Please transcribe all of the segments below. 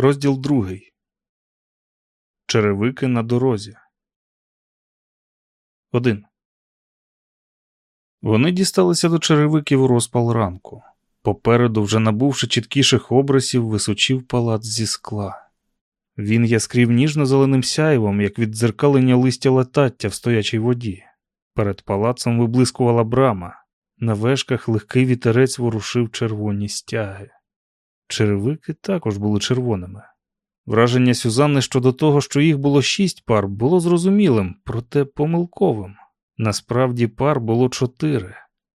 Розділ другий. Черевики на дорозі. Один. Вони дісталися до черевиків у розпал ранку. Попереду, вже набувши чіткіших образів, височив палац зі скла. Він яскрів ніжно-зеленим сяйвом, як від дзеркалення листя летаття в стоячій воді. Перед палацом виблискувала брама. На вешках легкий вітерець ворушив червоні стяги. Черевики також були червоними. Враження Сюзанни щодо того, що їх було шість пар, було зрозумілим, проте помилковим. Насправді пар було чотири,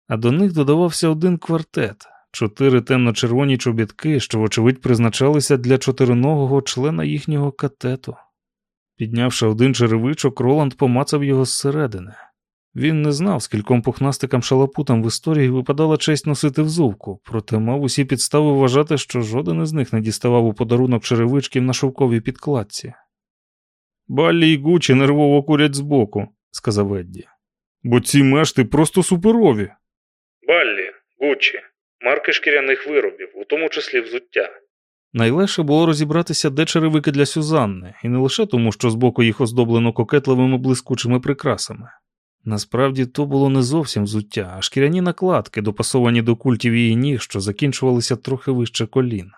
а до них додавався один квартет чотири темно-червоні чобітки, що, вочевидь, призначалися для чотириногого члена їхнього катету. Піднявши один черевичок, Роланд помацав його зсередини. Він не знав, скільком пухнастикам шалапутам в історії випадала честь носити взувку, проте мав усі підстави вважати, що жоден із них не діставав у подарунок черевичків на шовковій підкладці. Баллі й Гучі нервово курять збоку, сказав Едді. Бо ці мешти просто суперові. Баллі, Гучі, марки шкіряних виробів, у тому числі взуття. Найлегше було розібратися, де черевики для Сюзанни, і не лише тому, що збоку їх оздоблено кокетливими блискучими прикрасами. Насправді то було не зовсім взуття, а шкіряні накладки, допасовані до культів її ніг, що закінчувалися трохи вище колін.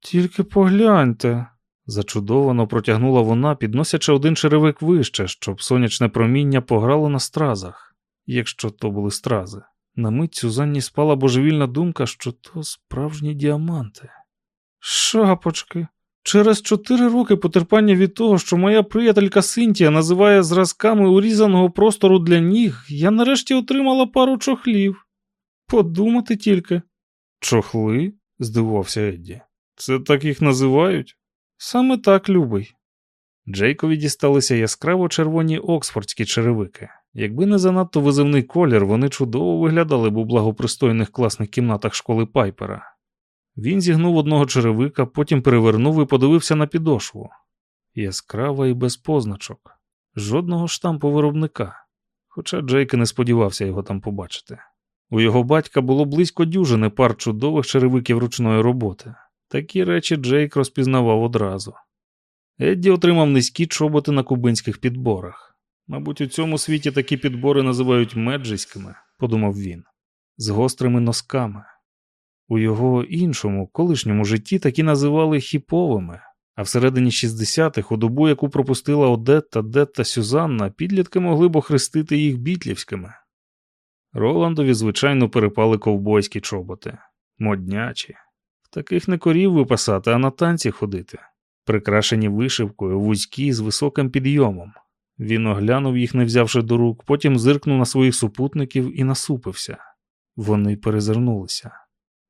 Тільки погляньте, зачудовано протягнула вона, підносячи один черевик вище, щоб сонячне проміння пограло на стразах, якщо то були стрази. На мить Сюзанні спала божевільна думка, що то справжні діаманти. Шапочки. Через чотири роки потерпання від того, що моя приятелька Синтія називає зразками урізаного простору для ніг, я нарешті отримала пару чохлів. Подумати тільки. Чохли? здивувався Едді. Це так їх називають? Саме так, любий. Джейкові дісталися яскраво червоні оксфордські черевики. Якби не занадто визивний колір, вони чудово виглядали б у благопристойних класних кімнатах школи Пайпера. Він зігнув одного черевика, потім перевернув і подивився на підошву. Яскрава і без позначок, жодного штампу виробника, хоча Джейк не сподівався його там побачити. У його батька було близько дюжини пар чудових черевиків ручної роботи. Такі речі Джейк розпізнавав одразу. Едді отримав низькі чоботи на кубинських підборах. Мабуть, у цьому світі такі підбори називають меджиськими, подумав він, з гострими носками. У його іншому, колишньому житті такі називали хіповими, а всередині 60-х, у добу, яку пропустила Одетта, Детта Сюзанна, підлітки могли б охрестити їх бітлівськими. Роландові, звичайно, перепали ковбойські чоботи, моднячі. В таких не корів випасати, а на танці ходити, прикрашені вишивкою, вузькі з високим підйомом. Він оглянув їх, не взявши до рук, потім зиркнув на своїх супутників і насупився. Вони перезирнулися.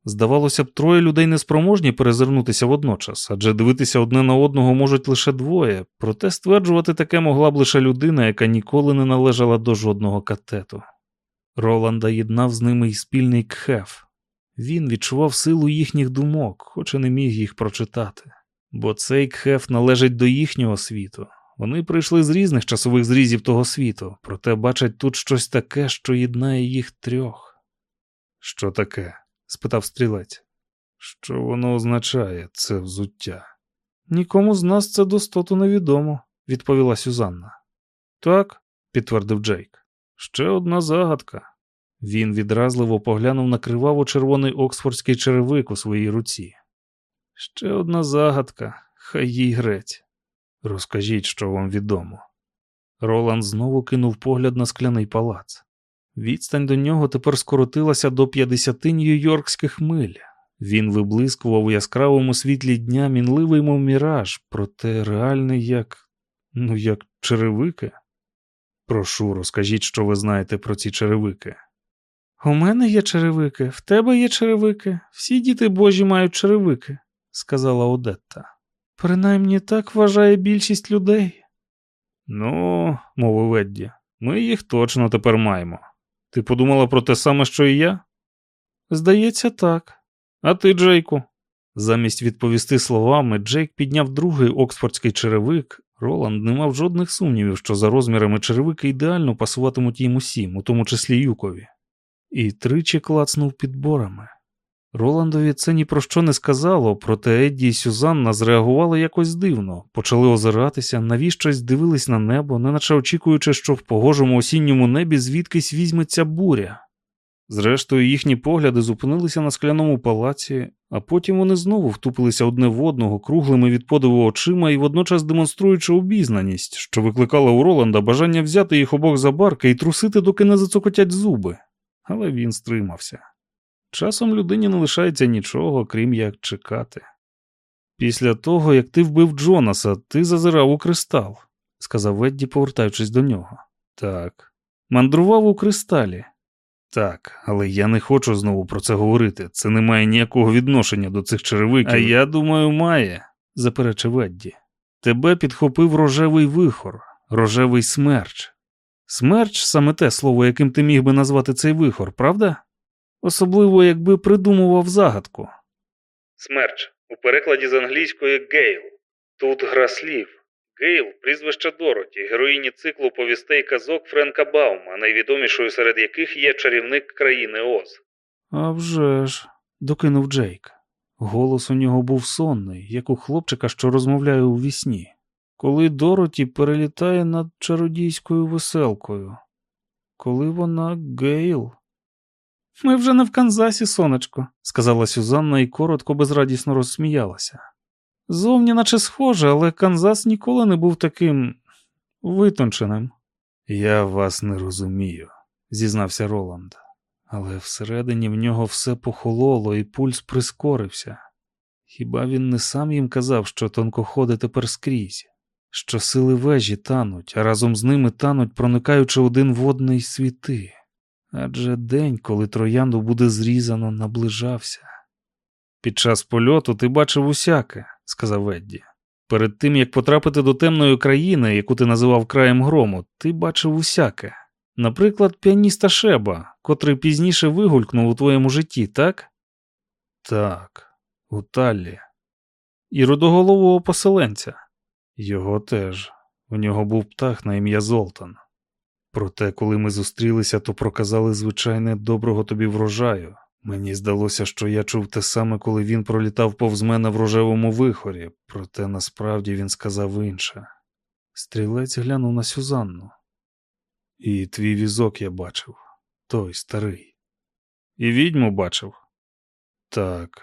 Здавалося б, троє людей неспроможні перезирнутися водночас, адже дивитися одне на одного можуть лише двоє, проте стверджувати таке могла б лише людина, яка ніколи не належала до жодного катету. Роланда єднав з ними й спільний кхеф. Він відчував силу їхніх думок, хоч і не міг їх прочитати. Бо цей кхеф належить до їхнього світу. Вони прийшли з різних часових зрізів того світу, проте бачать тут щось таке, що єднає їх трьох. Що таке? Спитав стрілець. Що воно означає, це взуття? Нікому з нас це достоту невідомо, відповіла Сюзанна. Так, підтвердив Джейк. Ще одна загадка. Він відразливо поглянув на криваво червоний оксфордський черевик у своїй руці. Ще одна загадка, хай їй греть. Розкажіть, що вам відомо. Роланд знову кинув погляд на скляний палац. Відстань до нього тепер скоротилася до 50 нью-йоркських миль. Він виблискував у яскравому світлі дня мінливий мов міраж, проте реальний як, ну, як черевики. Прошу, розкажіть, що ви знаєте про ці черевики. У мене є черевики, в тебе є черевики, всі діти божі мають черевики, сказала Одетта. Принаймні так вважає більшість людей. Ну, мовив Едді, ми їх точно тепер маємо. Ти подумала про те саме, що і я? Здається, так. А ти, Джейку? Замість відповісти словами, Джейк підняв другий оксфордський черевик. Роланд не мав жодних сумнівів, що за розмірами черевики ідеально пасуватимуть їм усім, у тому числі юкові, і тричі клацнув підборами. Роландові це ні про що не сказало, проте Едді і Сюзанна зреагували якось дивно, почали озиратися, навіщось дивились на небо, неначе очікуючи, що в погожому осінньому небі звідкись візьметься буря. Зрештою, їхні погляди зупинилися на скляному палаці, а потім вони знову втупилися одне в одного круглими від подиву очима і водночас демонструючи обізнаність, що викликала у Роланда бажання взяти їх обох за барки і трусити, доки не зацокотять зуби. Але він стримався. Часом людині не лишається нічого, крім як чекати. Після того, як ти вбив Джонаса, ти зазирав у кристал, сказав Ведді, повертаючись до нього. Так. Мандрував у кристалі. Так, але я не хочу знову про це говорити. Це не має ніякого відношення до цих черевиків. А я думаю, має, заперечив Едді. Тебе підхопив рожевий вихор, рожевий смерч. Смерч саме те слово, яким ти міг би назвати цей вихор, правда? Особливо, якби придумував загадку. Смерч у перекладі з англійської Гейл. Тут гра слів. Гейл прізвище Дороті, героїні циклу повістей казок Френка Баума, найвідомішою серед яких є чарівник країни Оз. «А вже ж», – докинув Джейк. Голос у нього був сонний, як у хлопчика, що розмовляє у вісні. Коли Дороті перелітає над чародійською веселкою. Коли вона Гейл. Ми вже не в Канзасі, сонечко, сказала Сюзанна і коротко безрадісно розсміялася. Зовні наче схоже, але Канзас ніколи не був таким витонченим. Я вас не розумію, зізнався Роланд, але всередині в нього все похололо і пульс прискорився. Хіба він не сам їм казав, що тонкоходи тепер скрізь, що сили вежі тануть, а разом з ними тануть, проникаючи один в одний світи? Адже день, коли троянду буде зрізано, наближався. Під час польоту ти бачив усяке, сказав Едді. Перед тим як потрапити до темної країни, яку ти називав краєм грому, ти бачив усяке. Наприклад, піаніста Шеба, котрий пізніше вигулькнув у твоєму житті, так? Так, у Таллі. І рудоголового поселенця. Його теж. У нього був птах на ім'я Золтан. Проте, коли ми зустрілися, то проказали звичайне доброго тобі врожаю. Мені здалося, що я чув те саме, коли він пролітав повз мене в рожевому вихорі, проте насправді він сказав інше. Стрілець глянув на Сюзанну. І твій візок я бачив, той старий. І відьму бачив. Так,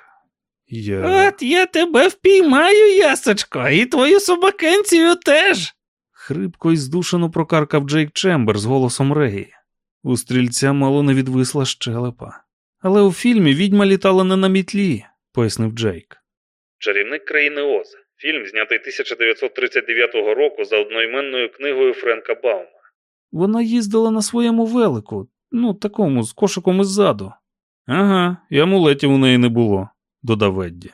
я. От я тебе впіймаю, ясочко, і твою собакенцію теж. Хрипко і здушено прокаркав Джейк Чембер з голосом Регі. У стрільця мало не відвисла щелепа. Але у фільмі відьма літала не на мітлі, пояснив Джейк. Чарівник країни Оз. Фільм, знятий 1939 року за одноіменною книгою Френка Баума. Вона їздила на своєму велику, ну, такому, з кошиком іззаду. Ага, і амулетів у неї не було, додав Едді.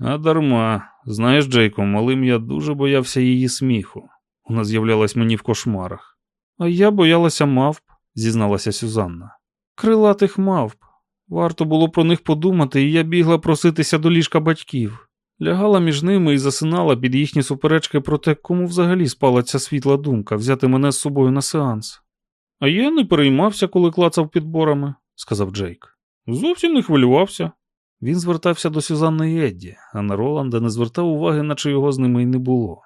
А дарма, знаєш, Джейко, малим я дуже боявся її сміху. Вона з'являлась мені в кошмарах. А я боялася мавп, зізналася Сюзанна. Крилатих мавп. Варто було про них подумати, і я бігла проситися до ліжка батьків, лягала між ними і засинала під їхні суперечки про те, кому взагалі спала ця світла думка взяти мене з собою на сеанс. А я не переймався, коли клацав підборами, сказав Джейк. Зовсім не хвилювався. Він звертався до Сюзанни і Едді, а на Роланда не звертав уваги, наче його з ними й не було.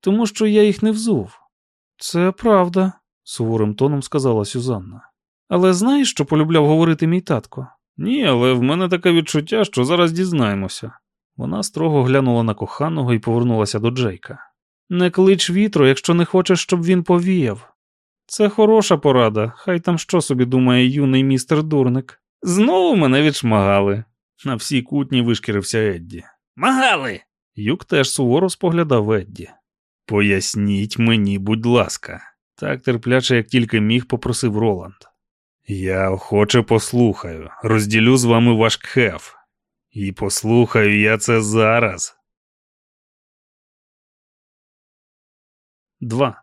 Тому що я їх не взув. Це правда, суворим тоном сказала Сюзанна. Але знаєш, що полюбляв говорити мій татко? Ні, але в мене таке відчуття, що зараз дізнаємося. Вона строго глянула на коханого і повернулася до Джейка. Не клич вітру, якщо не хочеш, щоб він повіяв. Це хороша порада, хай там що собі думає юний містер дурник. Знову мене відшмагали. На всій кутні вишкірився Едді. Магали. Юк теж суворо споглядав Едді. Поясніть мені, будь ласка, так терпляче, як тільки міг, попросив Роланд. Я охоче послухаю, розділю з вами ваш кхеф. І послухаю я це зараз. 2.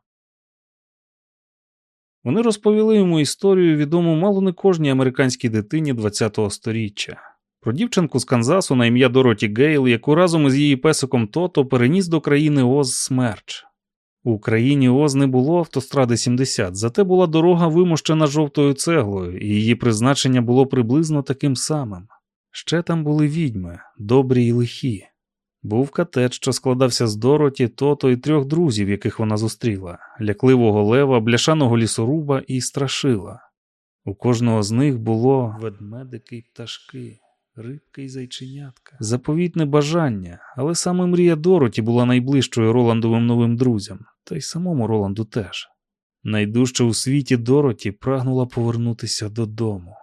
Вони розповіли йому історію, відому мало не кожній американській дитині ХХ століття. Про дівчинку з Канзасу на ім'я Дороті Гейл, яку разом із її песиком Тото переніс до країни Оз Смерч. У Україні Оз не було автостради 70, зате була дорога вимощена жовтою цеглою, і її призначення було приблизно таким самим. Ще там були відьми, добрі й лихі. Був катет, що складався з Дороті, тото і трьох друзів, яких вона зустріла: лякливого лева, бляшаного лісоруба і страшила. У кожного з них було ведмедики й пташки, рибки й зайченятка. Заповітне бажання, але саме мрія Дороті була найближчою Роландовим новим друзям, та й самому Роланду теж. Найдужче у світі Дороті прагнула повернутися додому.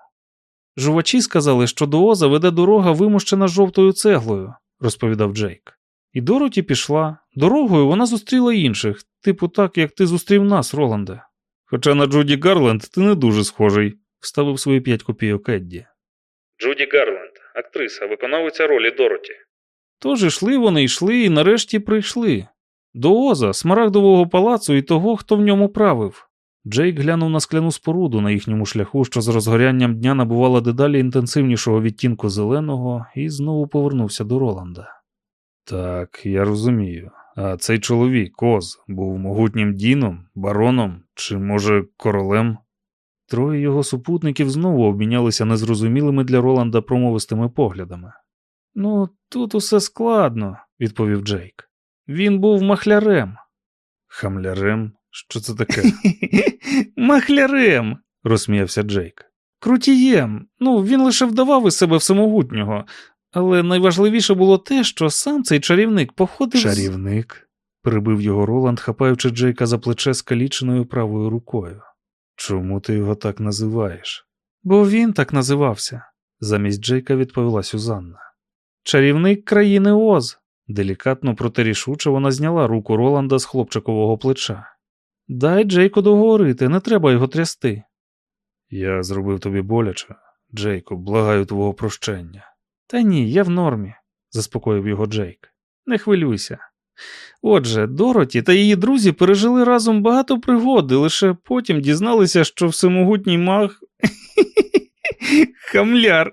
Жувачі сказали, що до Оза веде дорога вимощена жовтою цеглою, розповідав Джейк. І Дороті пішла. Дорогою вона зустріла інших, типу так, як ти зустрів нас, Роланде. Хоча на Джуді Гарленд ти не дуже схожий, вставив свої п'ять копійок Едді. Джуді Гарленд, актриса, виконавиця ролі Дороті. Тож йшли вони йшли і нарешті прийшли. До Оза, смарагдового палацу і того, хто в ньому правив. Джейк глянув на скляну споруду на їхньому шляху, що з розгорянням дня набувала дедалі інтенсивнішого відтінку зеленого, і знову повернувся до Роланда. Так, я розумію. А цей чоловік, Оз, був могутнім діном, бароном чи, може, королем? Троє його супутників знову обмінялися незрозумілими для Роланда промовистими поглядами. Ну, тут усе складно, відповів Джейк. Він був махлярем. Хамлярем? Що це таке? Махлярем, розсміявся Джейк. Крутієм. Ну, він лише вдавав із себе всемогутнього, але найважливіше було те, що сам цей чарівник походив. Чарівник? перебив його Роланд, хапаючи Джейка за плече скаліченою правою рукою. Чому ти його так називаєш? Бо він так називався, замість Джейка відповіла Сюзанна. Чарівник країни Оз. Делікатно, проте рішуче вона зняла руку Роланда з хлопчикового плеча. Дай Джейку договорити, не треба його трясти. Я зробив тобі боляче, Джейку, благаю твого прощення. Та ні, я в нормі, заспокоїв його Джейк. Не хвилюйся. Отже, Дороті та її друзі пережили разом багато пригод і лише потім дізналися, що всемогутній маг. Хамляр.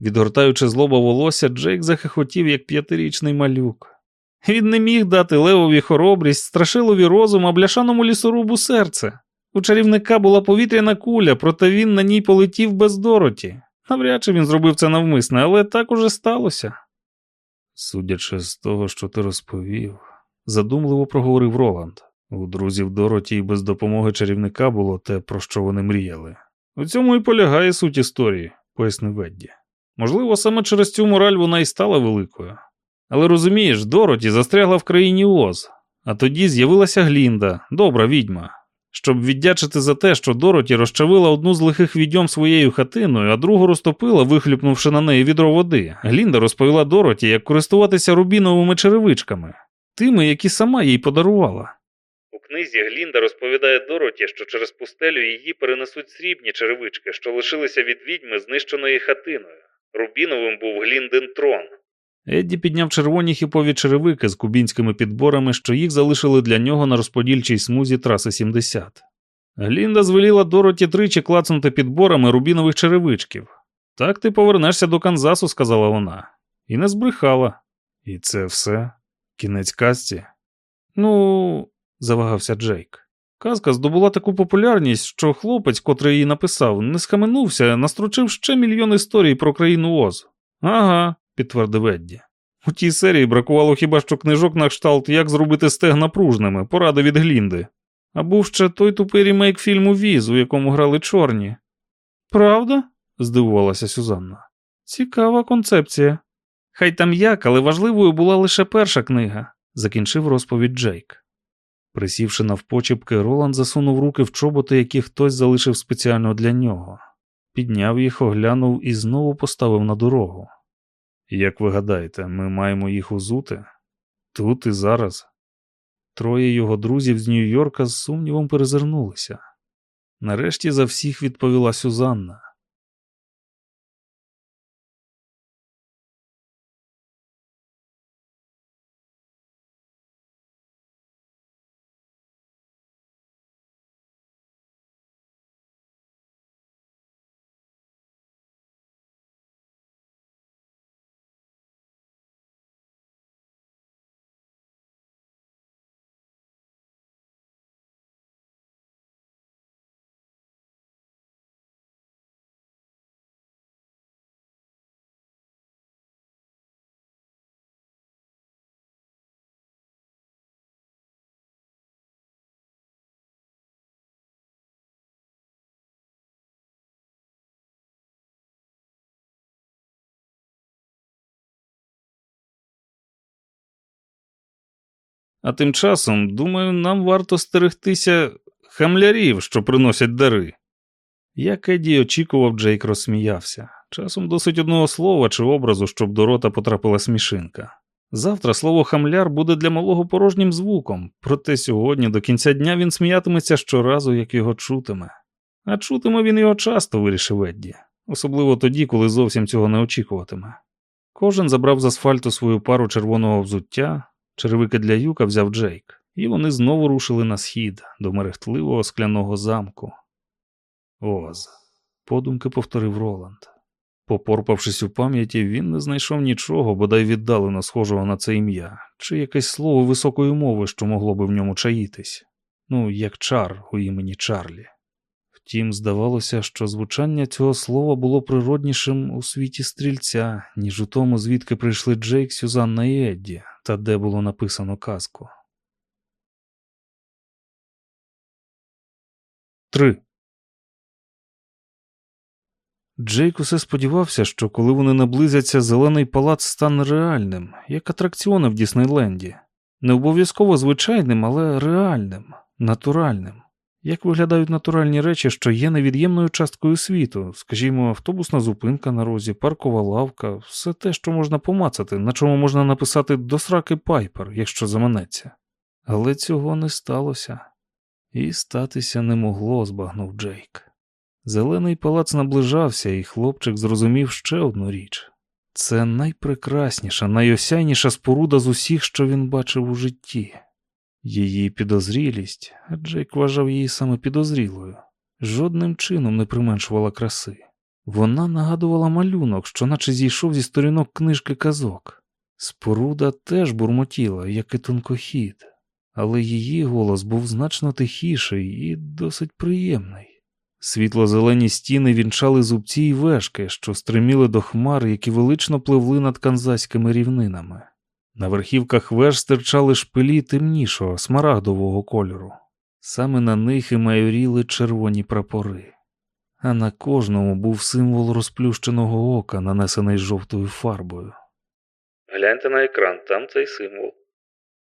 Відгортаючи злоба волосся, Джейк захихотів, як п'ятирічний малюк. Він не міг дати левові хоробрість, страшилові розум, а бляшаному лісорубу серце. У чарівника була повітряна куля, проте він на ній полетів без Дороті. Навряд чи він зробив це навмисне, але так уже сталося. Судячи з того, що ти розповів, задумливо проговорив Роланд. У друзів Дороті і без допомоги чарівника було те, про що вони мріяли. У цьому і полягає суть історії, пояснив Ведді. Можливо, саме через цю мораль вона і стала великою. Але розумієш, Дороті застрягла в країні Оз, а тоді з'явилася Глінда, добра відьма. Щоб віддячити за те, що Дороті розчавила одну з лихих відьом своєю хатиною, а другу розтопила, вихлюпнувши на неї відро води, Глінда розповіла Дороті, як користуватися рубіновими черевичками, тими, які сама їй подарувала. У книзі Глінда розповідає Дороті, що через пустелю її перенесуть срібні черевички, що лишилися від відьми, знищеної хатиною. Рубіновим був Гліндин трон. Едді підняв червоні хіпові черевики з кубінськими підборами, що їх залишили для нього на розподільчій смузі траси 70. Глінда звеліла Дороті тричі клацнути підборами рубінових черевичків. Так ти повернешся до Канзасу, сказала вона, і не збрехала. І це все? Кінець казці? Ну, завагався Джейк. Казка здобула таку популярність, що хлопець, котрий її написав, не схаменувся, настрочив ще мільйон історій про країну Оз. Ага, підтвердив Едді. У тій серії бракувало хіба що книжок на кшталт, як зробити стегна пружними, поради від Глінди. А був ще той тупий ремейк фільму Віз, у якому грали чорні. Правда? здивувалася Сюзанна. Цікава концепція. Хай там як, але важливою була лише перша книга, закінчив розповідь Джейк. Присівши навпочіпки, Роланд засунув руки в чоботи, які хтось залишив спеціально для нього, підняв їх, оглянув і знову поставив на дорогу. Як ви гадаєте, ми маємо їх узути? Тут і зараз. Троє його друзів з Нью-Йорка з сумнівом перезирнулися. Нарешті за всіх відповіла Сюзанна. А тим часом, думаю, нам варто стерегтися хамлярів, що приносять дари. Як Еді очікував, Джейк розсміявся. Часом досить одного слова чи образу, щоб до рота потрапила смішинка. Завтра слово хамляр буде для малого порожнім звуком, проте сьогодні до кінця дня він сміятиметься щоразу, як його чутиме. А чутиме він його часто, вирішив Едді, особливо тоді, коли зовсім цього не очікуватиме. Кожен забрав з асфальту свою пару червоного взуття, черевики для юка взяв Джейк, і вони знову рушили на схід до мерехтливого скляного замку. Оз, подумки повторив Роланд. Попорпавшись у пам'яті, він не знайшов нічого, бодай віддалено схожого на це ім'я, чи якесь слово високої мови, що могло би в ньому чаїтись, ну, як чар у імені Чарлі. Втім, здавалося, що звучання цього слова було природнішим у світі стрільця, ніж у тому, звідки прийшли Джейк, Сюзанна і Едді, та де було написано казку. 3. Джейк усе сподівався, що коли вони наблизяться, зелений палац стане реальним, як атракціони в Діснейленді. Не обов'язково звичайним, але реальним, натуральним. Як виглядають натуральні речі, що є невід'ємною часткою світу, скажімо, автобусна зупинка на розі, паркова лавка, все те, що можна помацати, на чому можна написати до сраки пайпер, якщо заманеться. Але цього не сталося, і статися не могло, збагнув Джейк. Зелений палац наближався, і хлопчик зрозумів ще одну річ це найпрекрасніша, найосяйніша споруда з усіх, що він бачив у житті. Її підозрілість, а Джейк вважав її саме підозрілою, жодним чином не применшувала краси. Вона нагадувала малюнок, що наче зійшов зі сторінок книжки казок. Споруда теж бурмотіла, як і тонкохід, але її голос був значно тихіший і досить приємний. Світло-зелені стіни вінчали зубці й вешки, що стриміли до хмар, які велично пливли над канзаськими рівнинами. На верхівках веж стирчали шпилі темнішого, смарагдового кольору. Саме на них і майоріли червоні прапори, а на кожному був символ розплющеного ока, нанесений жовтою фарбою. Гляньте на екран, там цей символ.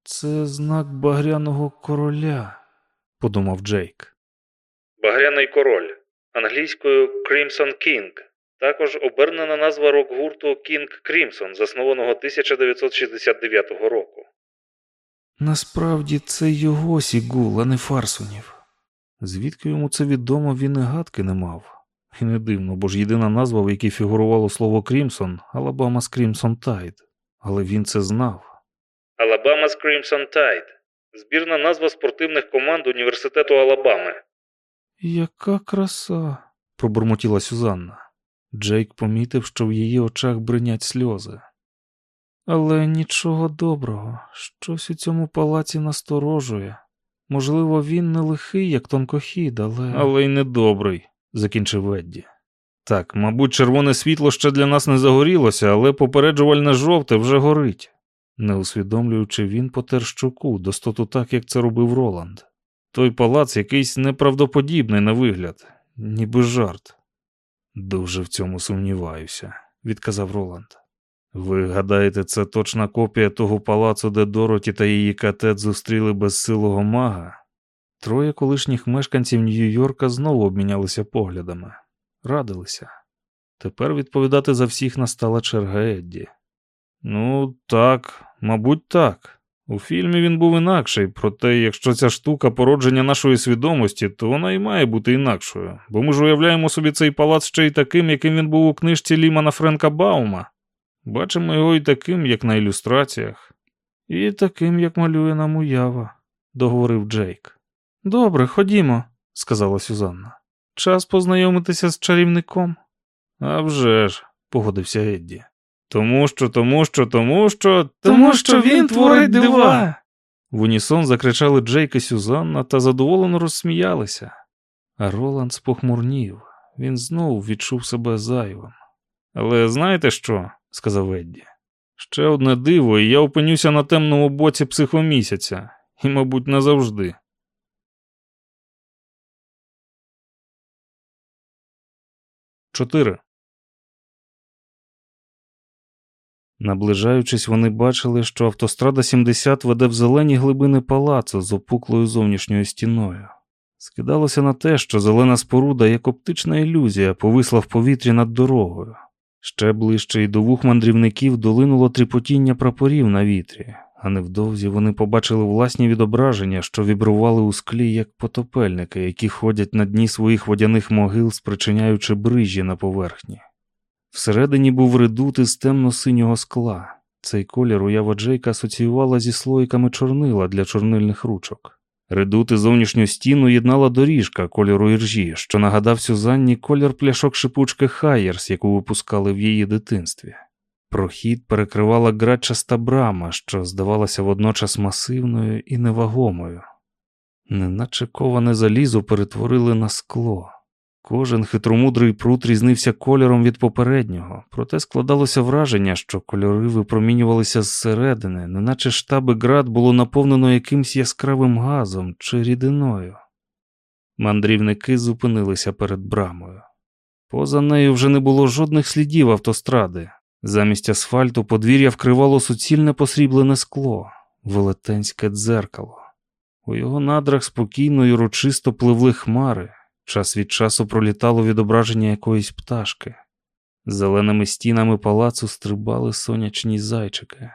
Це знак багряного короля, подумав Джейк. Багряний король англійською Crimson King. Також обернена назва рок-гурту King Crimson, заснованого 1969 року. Насправді це його сігул, а не Фарсунів. Звідки йому це відомо, він і гадки не мав. І не дивно, бо ж єдина назва, в якій фігурувало слово Крімсон Алабама з Crimson Tide. Але він це знав. Алабама з Crimson Tide. Збірна назва спортивних команд університету Алабами. Яка краса, пробурмотіла Сюзанна. Джейк помітив, що в її очах бринять сльози. Але нічого доброго, щось у цьому палаці насторожує. Можливо, він не лихий, як тонкохід, але. Але й недобрий, закінчив Едді. Так, мабуть, червоне світло ще для нас не загорілося, але попереджувальне жовте вже горить. Не усвідомлюючи, він потер щоку, достоту так, як це робив Роланд. Той палац якийсь неправдоподібний на вигляд, ніби жарт. Дуже в цьому сумніваюся, відказав Роланд. Ви гадаєте, це точна копія того палацу, де Дороті та її катет зустріли безсилого мага? Троє колишніх мешканців Нью-Йорка знову обмінялися поглядами, радилися. Тепер відповідати за всіх настала черга Едді. Ну, так, мабуть, так. У фільмі він був інакший, проте, якщо ця штука породження нашої свідомості, то вона і має бути інакшою, бо ми ж уявляємо собі цей палац ще й таким, яким він був у книжці Лімана Френка Баума. Бачимо його і таким, як на ілюстраціях, і таким, як малює нам уява, договорив Джейк. Добре, ходімо, сказала Сюзанна. Час познайомитися з чарівником. «А вже ж», – погодився Едді. Тому що, тому що, тому що. Тому що він творить дива. В унісон закричали Джейк і Сюзанна та задоволено розсміялися. А Роланд спохмурнів, він знову відчув себе зайвим. Але знаєте що? сказав Едді. Ще одне диво, і я опинюся на темному боці психомісяця, і, мабуть, назавжди. Чотири. Наближаючись, вони бачили, що автострада 70 веде в зелені глибини палацу з опуклою зовнішньою стіною. Скидалося на те, що зелена споруда, як оптична ілюзія, повисла в повітрі над дорогою. Ще ближче й до вух мандрівників долинуло тріпотіння прапорів на вітрі, а невдовзі вони побачили власні відображення, що вібрували у склі, як потопельники, які ходять на дні своїх водяних могил, спричиняючи брижі на поверхні. Всередині був редут із темно-синього скла. Цей колір уява Джейка асоціювала зі слоїками чорнила для чорнильних ручок. Редут і зовнішню стіну єднала доріжка кольору іржі, що нагадав Сюзанні колір пляшок шипучки Хайерс, яку випускали в її дитинстві. Прохід перекривала градчаста брама, що здавалася водночас масивною і невагомою. Неначе коване залізо перетворили на скло. Кожен хитромудрий прут різнився кольором від попереднього, проте складалося враження, що кольори випромінювалися зсередини, неначе штаби град було наповнено якимсь яскравим газом чи рідиною. Мандрівники зупинилися перед брамою. Поза нею вже не було жодних слідів автостради. Замість асфальту подвір'я вкривало суцільне посріблене скло, велетенське дзеркало. У його надрах спокійно й урочисто пливли хмари. Час від часу пролітало відображення якоїсь пташки. Зеленими стінами палацу стрибали сонячні зайчики.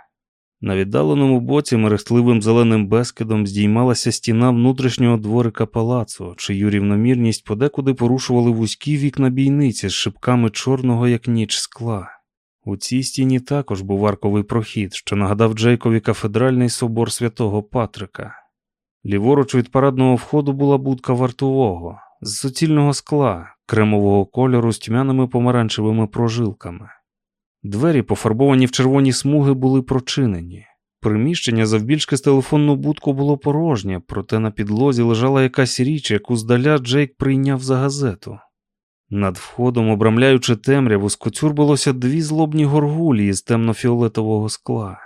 На віддаленому боці мерехтливим зеленим безкидом здіймалася стіна внутрішнього дворика палацу, чию рівномірність подекуди порушували вузькі вікна бійниці з шибками чорного, як ніч скла. У цій стіні також був арковий прохід, що нагадав Джейкові кафедральний собор святого Патрика. Ліворуч від парадного входу була будка вартового з суцільного скла, кремового кольору з тьмяними помаранчевими прожилками. Двері, пофарбовані в червоні смуги, були прочинені. Приміщення завбільшки з телефонну будку було порожнє, проте на підлозі лежала якась річ, яку здаля Джейк прийняв за газету. Над входом, обрамляючи темряву, скоцюрбилося дві злобні горгулі з темно-фіолетового скла.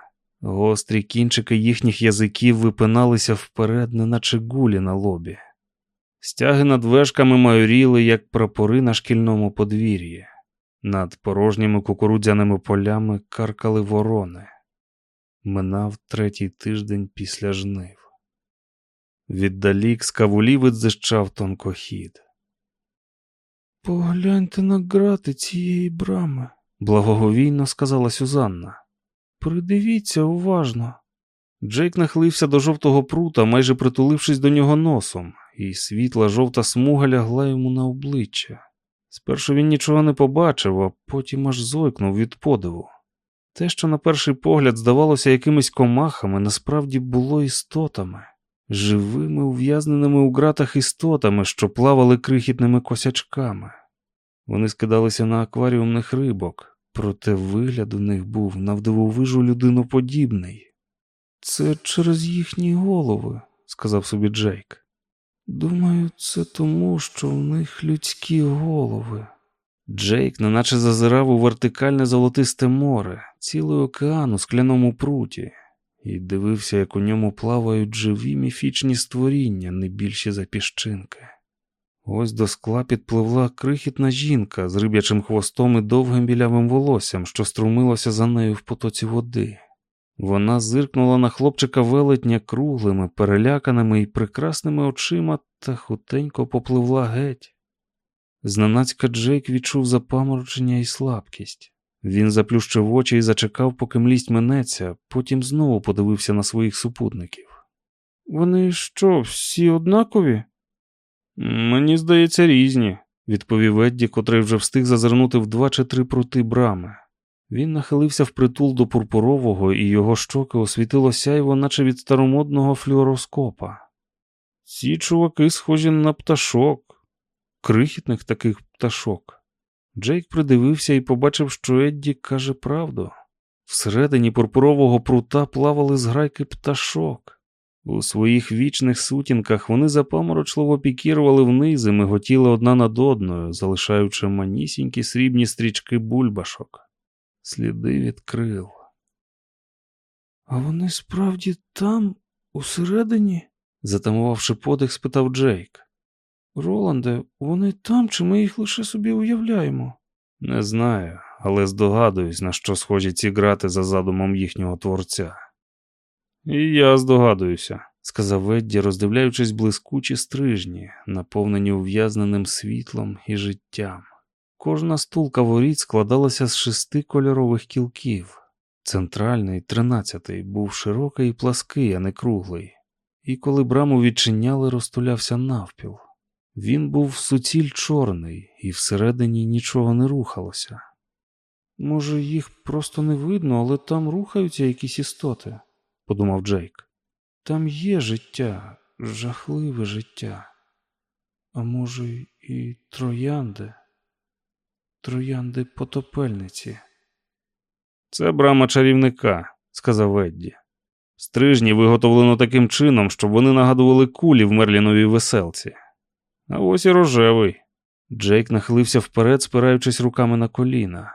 Гострі кінчики їхніх язиків випиналися вперед, неначе гулі на лобі. Стяги над вежками майоріли, як прапори на шкільному подвір'ї. Над порожніми кукурудзяними полями каркали ворони. Минав третій тиждень після жнив. Віддалік з кавулів відзищав тонкохід. Погляньте на грати цієї брами, благоговійно сказала Сюзанна. Придивіться уважно. Джейк нахилився до жовтого прута, майже притулившись до нього носом, і світла жовта смуга лягла йому на обличчя. Спершу він нічого не побачив, а потім аж зойкнув від подиву. Те, що на перший погляд здавалося якимись комахами, насправді було істотами, живими ув'язненими у ґратах істотами, що плавали крихітними косячками. Вони скидалися на акваріумних рибок, проте вигляд у них був навдивовижу людиноподібний. Це через їхні голови, сказав собі Джейк. Думаю, це тому, що в них людські голови. Джейк неначе зазирав у вертикальне золотисте море, цілий океан у скляному пруті, і дивився, як у ньому плавають живі міфічні створіння, не більші за піщинки. Ось до скла підпливла крихітна жінка з риб'ячим хвостом і довгим білявим волоссям, що струмилося за нею в потоці води. Вона зиркнула на хлопчика велетня круглими, переляканими і прекрасними очима та хутенько попливла геть. Зненацька Джейк відчув запаморочення і слабкість. Він заплющив очі і зачекав, поки млість минеться, потім знову подивився на своїх супутників. Вони що, всі однакові? Мені здається, різні, відповів Едді, котрий вже встиг зазирнути в два чи три прути брами. Він нахилився впритул до пурпурового, і його щоки освітило сяйво, наче від старомодного флюороскопа. Ці чуваки схожі на пташок, крихітних таких пташок. Джейк придивився і побачив, що Едді каже правду. Всередині пурпурового прута плавали зграйки пташок. У своїх вічних сутінках вони запаморочливо пікірували вниз і миготіли одна над одною, залишаючи манісінькі срібні стрічки бульбашок сліди від крил. А вони справді там, усередині? затамувавши подих, спитав Джейк. Роланде, вони там, чи ми їх лише собі уявляємо? Не знаю, але здогадуюсь, на що схожі ці грати за задумом їхнього творця. І я здогадуюся, сказав Едді, роздивляючись блискучі стрижні, наповнені ув'язненим світлом і життям. Кожна стулка воріт складалася з шести кольорових кілків. Центральний, тринадцятий, був широкий і плаский, а не круглий, і коли браму відчиняли, розтулявся навпіл. Він був суціль чорний, і всередині нічого не рухалося. Може, їх просто не видно, але там рухаються якісь істоти, подумав Джейк. Там є життя, жахливе життя. А може, і троянди, троянди потопельниці. Це брама чарівника, сказав Едді. Стрижні виготовлено таким чином, щоб вони нагадували кулі в Мерліновій веселці. А ось і рожевий. Джейк нахилився вперед, спираючись руками на коліна.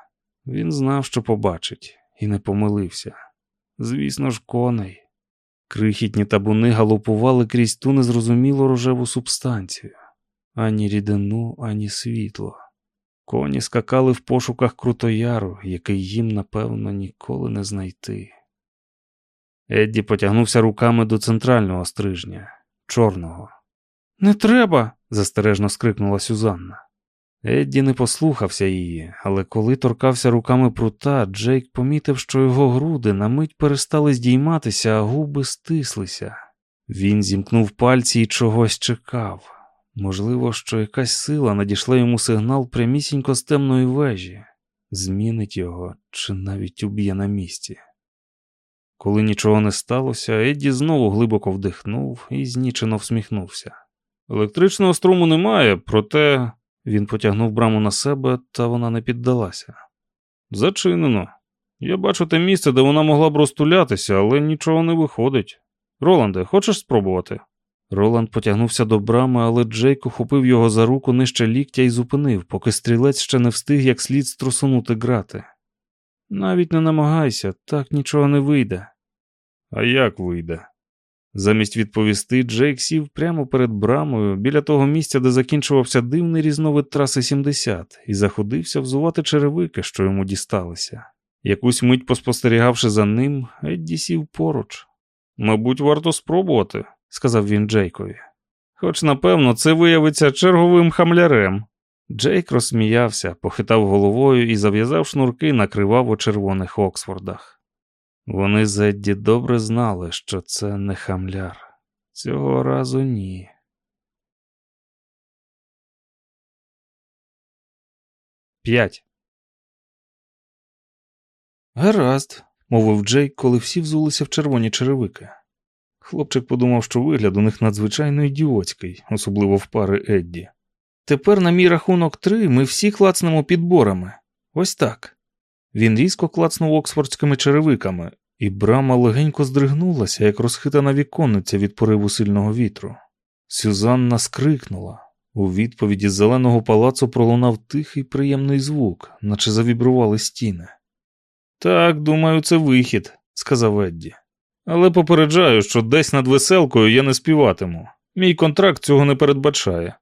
Він знав, що побачить, і не помилився. Звісно ж, коней. Крихітні табуни галопували крізь ту незрозумілу рожеву субстанцію, ані рідину, ані світло. Коні скакали в пошуках крутояру, який їм, напевно, ніколи не знайти. Едді потягнувся руками до центрального стрижня, чорного. Не треба. застережно скрикнула Сюзанна. Едді не послухався її, але коли торкався руками прута, Джейк помітив, що його груди на мить перестали здійматися, а губи стислися. Він зімкнув пальці і чогось чекав. Можливо, що якась сила надійшла йому сигнал прямісінько з темної вежі, змінить його чи навіть уб'є на місці. Коли нічого не сталося, Едді знову глибоко вдихнув і знічено всміхнувся. Електричного струму немає, проте він потягнув браму на себе, та вона не піддалася. Зачинено. Я бачу те місце, де вона могла б розтулятися, але нічого не виходить. Роланде, хочеш спробувати? Роланд потягнувся до брами, але Джейк ухопив його за руку нижче ліктя і зупинив, поки стрілець ще не встиг як слід струсунути грати. Навіть не намагайся, так нічого не вийде. А як вийде? Замість відповісти, Джейк сів прямо перед брамою біля того місця, де закінчувався дивний різновид траси 70, і заходився взувати черевики, що йому дісталися. Якусь мить поспостерігавши за ним, Едді сів поруч. Мабуть, варто спробувати, сказав він Джейкові. Хоч, напевно, це виявиться черговим хамлярем. Джейк розсміявся, похитав головою і зав'язав шнурки на криваво червоних Оксфордах. Вони з Едді добре знали, що це не хамляр. Цього разу ні. П'ять. Гаразд, мовив Джейк, коли всі взулися в червоні черевики. Хлопчик подумав, що вигляд у них надзвичайно ідіотський, особливо в пари Едді. Тепер, на мій рахунок три, ми всі клацнемо підборами. Ось так. Він різко клацнув оксфордськими черевиками, і брама легенько здригнулася, як розхитана віконниця від пориву сильного вітру. Сюзанна скрикнула. У відповіді з зеленого палацу пролунав тихий приємний звук, наче завібрували стіни. Так, думаю, це вихід, сказав Едді. Але попереджаю, що десь над веселкою я не співатиму. Мій контракт цього не передбачає.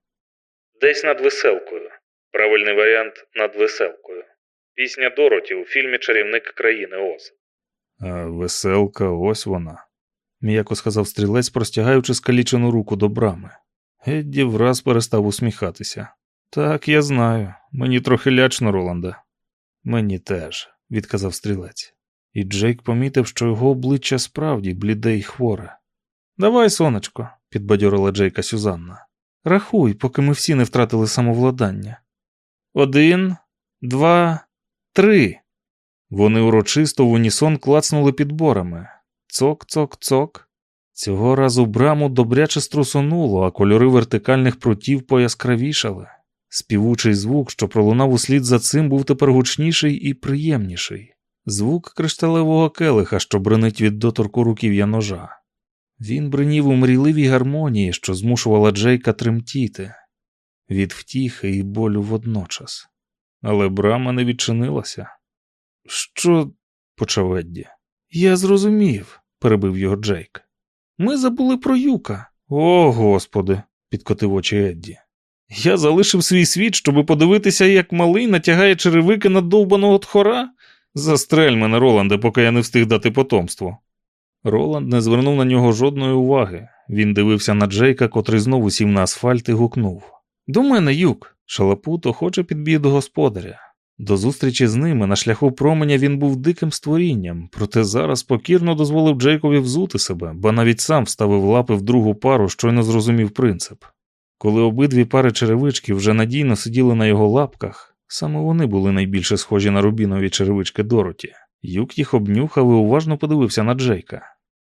Десь над веселкою. Правильний варіант над веселкою. Пісня Дороті у фільмі Чарівник країни Оз. А веселка, ось вона, м'яко сказав стрілець, простягаючи скалічену руку до брами. Едді враз перестав усміхатися. Так, я знаю. Мені трохи лячно, Роланда. Мені теж, відказав стрілець. І Джейк помітив, що його обличчя справді бліде й хворе. Давай, сонечко, підбадьорила Джейка Сюзанна. Рахуй, поки ми всі не втратили самовладання. Один, два, три. Вони урочисто в унісон клацнули підборами. Цок-цок-цок. Цього разу браму добряче струсонуло, а кольори вертикальних прутів пояскравішали. Співучий звук, що пролунав услід за цим, був тепер гучніший і приємніший. Звук кришталевого келиха, що бренить від доторку руків'я ножа. Він бринів у мрійливій гармонії, що змушувала Джейка тремтіти, від втіхи і болю водночас. Але брама не відчинилася. Що? почав Едді. Я зрозумів, перебив його Джейк. Ми забули про юка. О, господи, підкотив очі Едді. Я залишив свій світ, щоби подивитися, як малий натягає черевики на довбаного тхора? Застрель мене, Роланде, поки я не встиг дати потомство. Роланд не звернув на нього жодної уваги. Він дивився на Джейка, котрий знову сів на асфальт і гукнув До мене, юк. Шалапут охоче підбіг до господаря. До зустрічі з ними на шляху променя він був диким створінням, проте зараз покірно дозволив Джейкові взути себе, бо навіть сам вставив лапи в другу пару, щойно зрозумів принцип. Коли обидві пари черевички вже надійно сиділи на його лапках, саме вони були найбільше схожі на рубінові черевички Дороті. Юк їх обнюхав і уважно подивився на Джейка.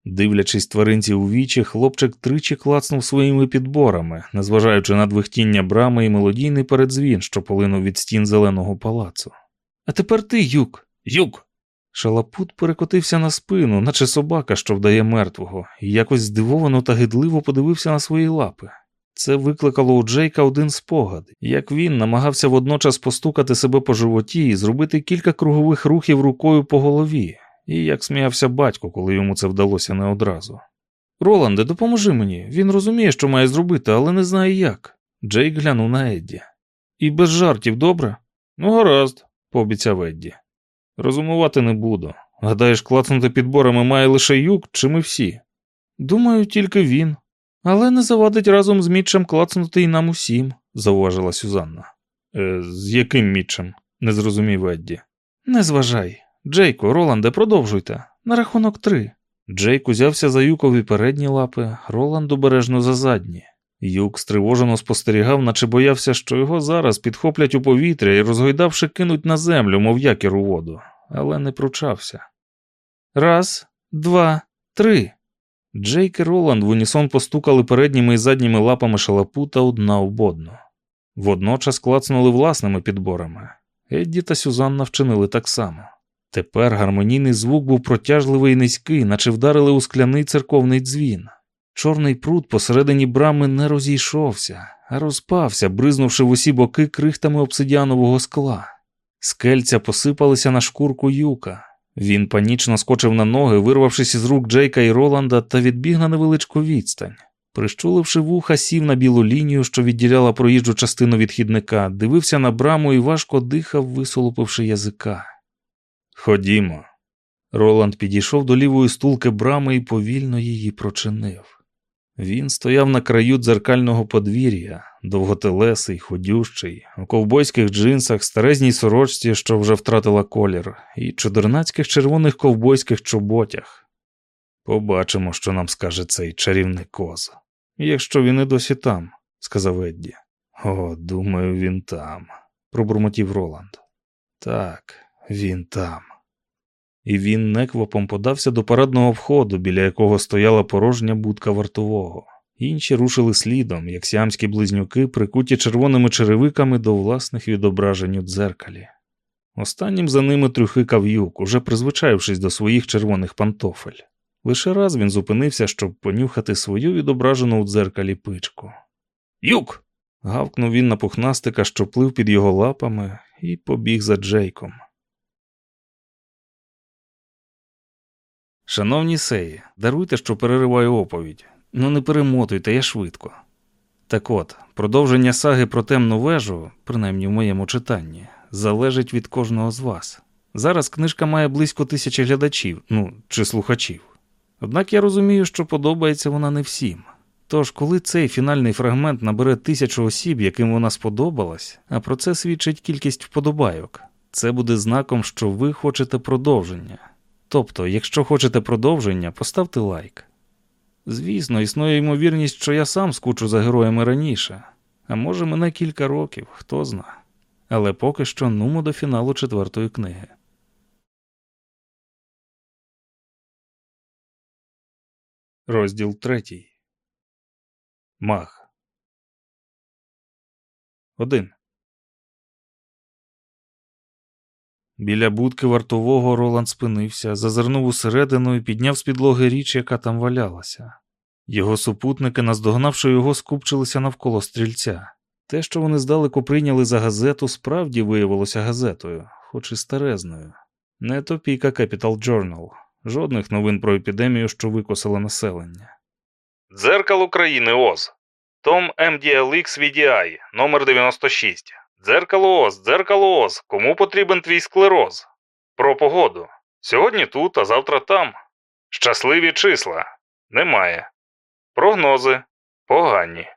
Дивлячись тваринці у вічі, хлопчик тричі клацнув своїми підборами, незважаючи на двихтіння брами і мелодійний передзвін, що полинув від стін зеленого палацу. А тепер ти, юк, юк. Шалапут перекотився на спину, наче собака, що вдає мертвого, і якось здивовано та гидливо подивився на свої лапи. Це викликало у Джейка один спогад, як він намагався водночас постукати себе по животі і зробити кілька кругових рухів рукою по голові, і як сміявся батько, коли йому це вдалося не одразу. Роланде, допоможи мені. Він розуміє, що має зробити, але не знає як. Джейк глянув на Едді. І без жартів, добре? Ну, гаразд, пообіцяв Едді. Розумувати не буду. Гадаєш, клацнути підборами має лише юк, чи ми всі? Думаю, тільки він. Але не завадить разом з Мітчем клацнути і нам усім, зауважила Сюзанна. «Е, З яким Мітчем? не зрозумів Едді. Не зважай. Джейко, Роланде, продовжуйте. На рахунок три. Джейк узявся за юкові передні лапи, Роланд обережно за задні. Юк стривожено спостерігав, наче боявся, що його зараз підхоплять у повітря і, розгойдавши, кинуть на землю, мов якір у воду, але не пручався. Раз, два, три. Джейк і Роланд в унісон постукали передніми і задніми лапами шалапута одна об одну. Водночас клацнули власними підборами. Едді та Сюзанна вчинили так само. Тепер гармонійний звук був протяжливий і низький, наче вдарили у скляний церковний дзвін. Чорний пруд посередині брами не розійшовся, а розпався, бризнувши в усі боки крихтами обсидіанового скла. Скельця посипалися на шкурку юка. Він панічно скочив на ноги, вирвавшись із рук Джейка і Роланда, та відбіг на невеличку відстань. Прищуливши вуха, сів на білу лінію, що відділяла проїжджу частину відхідника, дивився на браму і важко дихав, висолопивши язика. Ходімо. Роланд підійшов до лівої стулки брами і повільно її прочинив. Він стояв на краю дзеркального подвір'я, довготелесий, ходющий, у ковбойських джинсах, старезній сорочці, що вже втратила колір, і чудернацьких червоних ковбойських чоботях. Побачимо, що нам скаже цей чарівний коз. Якщо він і досі там, сказав Едді. О, думаю, він там, пробурмотів Роланд. Так, він там. І він неквапом подався до парадного входу, біля якого стояла порожня будка вартового. Інші рушили слідом, як сіамські близнюки, прикуті червоними черевиками до власних відображень у дзеркалі. Останнім за ними трюхикав юк, уже призвичаївшись до своїх червоних пантофель. Лише раз він зупинився, щоб понюхати свою відображену у дзеркалі пичку. Юк. гавкнув він на пухнастика, що плив під його лапами, і побіг за Джейком. Шановні сеї, даруйте, що перериваю оповідь. Ну не перемотуйте, я швидко. Так от, продовження саги про темну вежу, принаймні в моєму читанні, залежить від кожного з вас. Зараз книжка має близько тисячі глядачів, ну чи слухачів. Однак я розумію, що подобається вона не всім. Тож, коли цей фінальний фрагмент набере тисячу осіб, яким вона сподобалась, а про це свідчить кількість вподобайок, це буде знаком, що ви хочете продовження. Тобто, якщо хочете продовження, поставте лайк. Звісно, існує ймовірність, що я сам скучу за героями раніше, а може мене кілька років, хто зна. Але поки що нумо до фіналу четвертої книги. Розділ третій. Маг. Один. Біля будки вартового Роланд спинився, зазирнув усередину і підняв з підлоги річ, яка там валялася. Його супутники, наздогнавши його, скупчилися навколо стрільця. Те, що вони здалеку прийняли за газету, справді виявилося газетою, хоч і старезною. Не топіка Capital Journal. жодних новин про епідемію, що викосила населення. Дзеркало країни Оз. Том MDLX VDI, номер 96. Дзеркало Оз. Кому потрібен твій склероз? Про погоду. Сьогодні тут, а завтра там. Щасливі числа. Немає. Прогнози. Погані.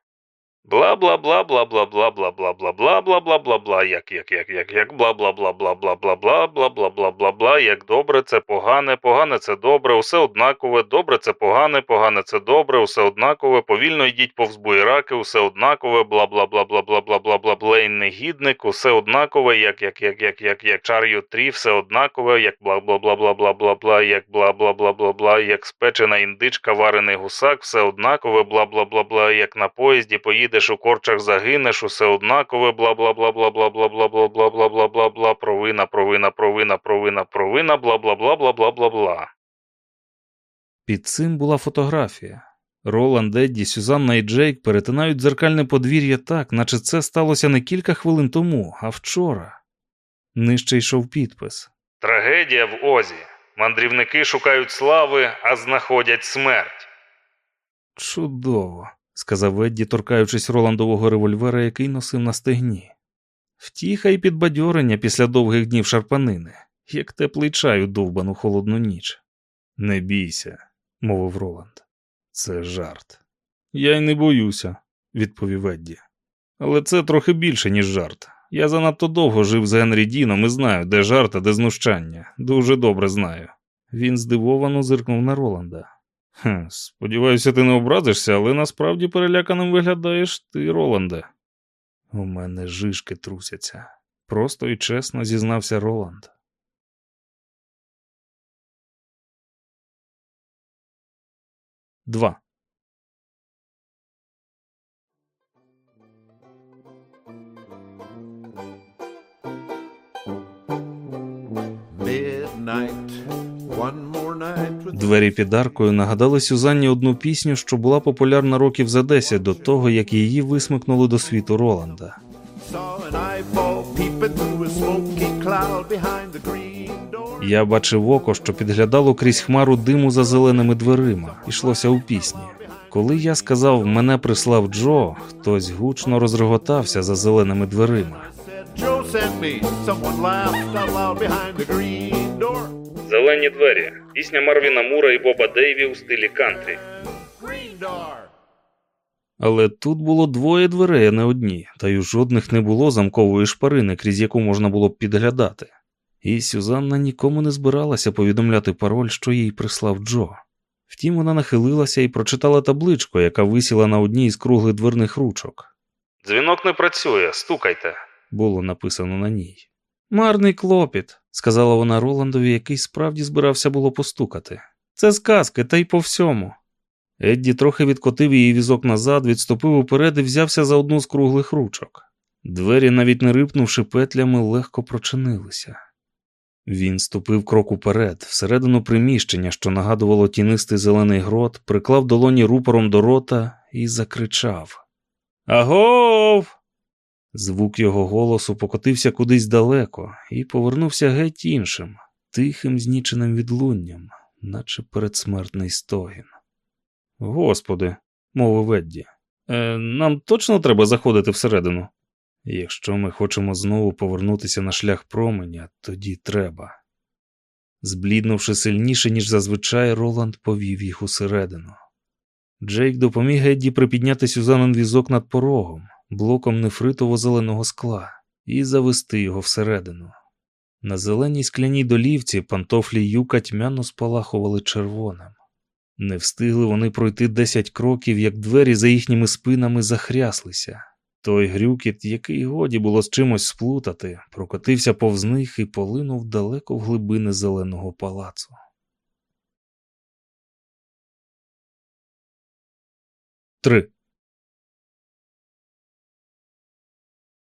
Бла бла бла бла бла бла бла бла бла бла бла бла бла бла як як як як як бла бла бла бла бла бла бла бла бла бла бла бла як добре це погане, погане це добре, усе однакове, добре це погане, погане це добре, усе однакове, повільно йдіть повз буєраки, усе однакове, бла бла бла бла бла бла бла бла бла і негідник, усе однакове, як як як як як як чар'ю трі, все однакове, як бла бла бла бла бла бла бла, як бла бла бла бла бла, як спечена індичка, варений гусак, все однакове, бла бла бла бла, як на поїзді поїдеш у корчах загинеш, усе однакове, бла бла бла бла бла бла бла бла бла бла бла бла бла провина, провина, провина, провина, провина, бла бла бла бла бла бла бла. Під цим була фотографія. Роланд, Едді, Сюзанна і Джейк перетинають дзеркальне подвір'я так, наче це сталося не кілька хвилин тому, а вчора. Нижче йшов підпис. Трагедія в Озі. Мандрівники шукають слави, а знаходять смерть. Чудово, сказав Едді, торкаючись Роландового револьвера, який носив на стегні. Втіха і підбадьорення після довгих днів шарпанини, як теплий чай у довбану холодну ніч. Не бійся, мовив Роланд. Це жарт. Я й не боюся, відповів Едді. Але це трохи більше, ніж жарт. Я занадто довго жив з Генрі Діном і знаю, де жарт, а де знущання. Дуже добре знаю. Він здивовано зиркнув на Роланда. Сподіваюся, ти не образишся, але насправді переляканим виглядаєш ти, Роланде. У мене жишки трусяться. Просто і чесно зізнався Роланд. Два. Midnight, Двері під аркою нагадали Сюзанні одну пісню, що була популярна років за 10 до того, як її висмикнули до світу Роланда. Я бачив око, що підглядало крізь хмару диму за зеленими дверима. Ішлося у пісні. Коли я сказав мене прислав Джо, хтось гучно розреготався за зеленими дверима. Зелені двері. Пісня Марвіна Мура і Боба Дейві у стилі кантрі. Але тут було двоє дверей, а не одні, та й у жодних не було замкової шпарини, крізь яку можна було б підглядати. І Сюзанна нікому не збиралася повідомляти пароль, що їй прислав Джо. Втім, вона нахилилася і прочитала табличку, яка висіла на одній із круглих дверних ручок. Дзвінок не працює, стукайте. було написано на ній. Марний клопіт, сказала вона Роландові, який справді збирався було постукати. Це сказки, та й по всьому. Едді трохи відкотив її візок назад, відступив уперед і взявся за одну з круглих ручок. Двері, навіть не рипнувши петлями, легко прочинилися. Він ступив крок уперед, всередину приміщення, що нагадувало тінистий зелений грот, приклав долоні рупором до рота і закричав: Агов! Звук його голосу покотився кудись далеко і повернувся геть іншим, тихим, зніченим відлунням, наче передсмертний стогін. Господи, мовив Едді, е, нам точно треба заходити всередину? Якщо ми хочемо знову повернутися на шлях променя, тоді треба. Збліднувши сильніше, ніж зазвичай, Роланд повів їх усередину. Джейк допоміг Едді припідняти Сюзанин візок над порогом, блоком нефритово-зеленого скла, і завести його всередину. На зеленій скляній долівці пантофлі юка тьмяно спалахували червоним. Не встигли вони пройти десять кроків, як двері за їхніми спинами захряслися. Той грюкіт, який годі було з чимось сплутати, прокотився повз них і полинув далеко в глибини зеленого палацу. Три.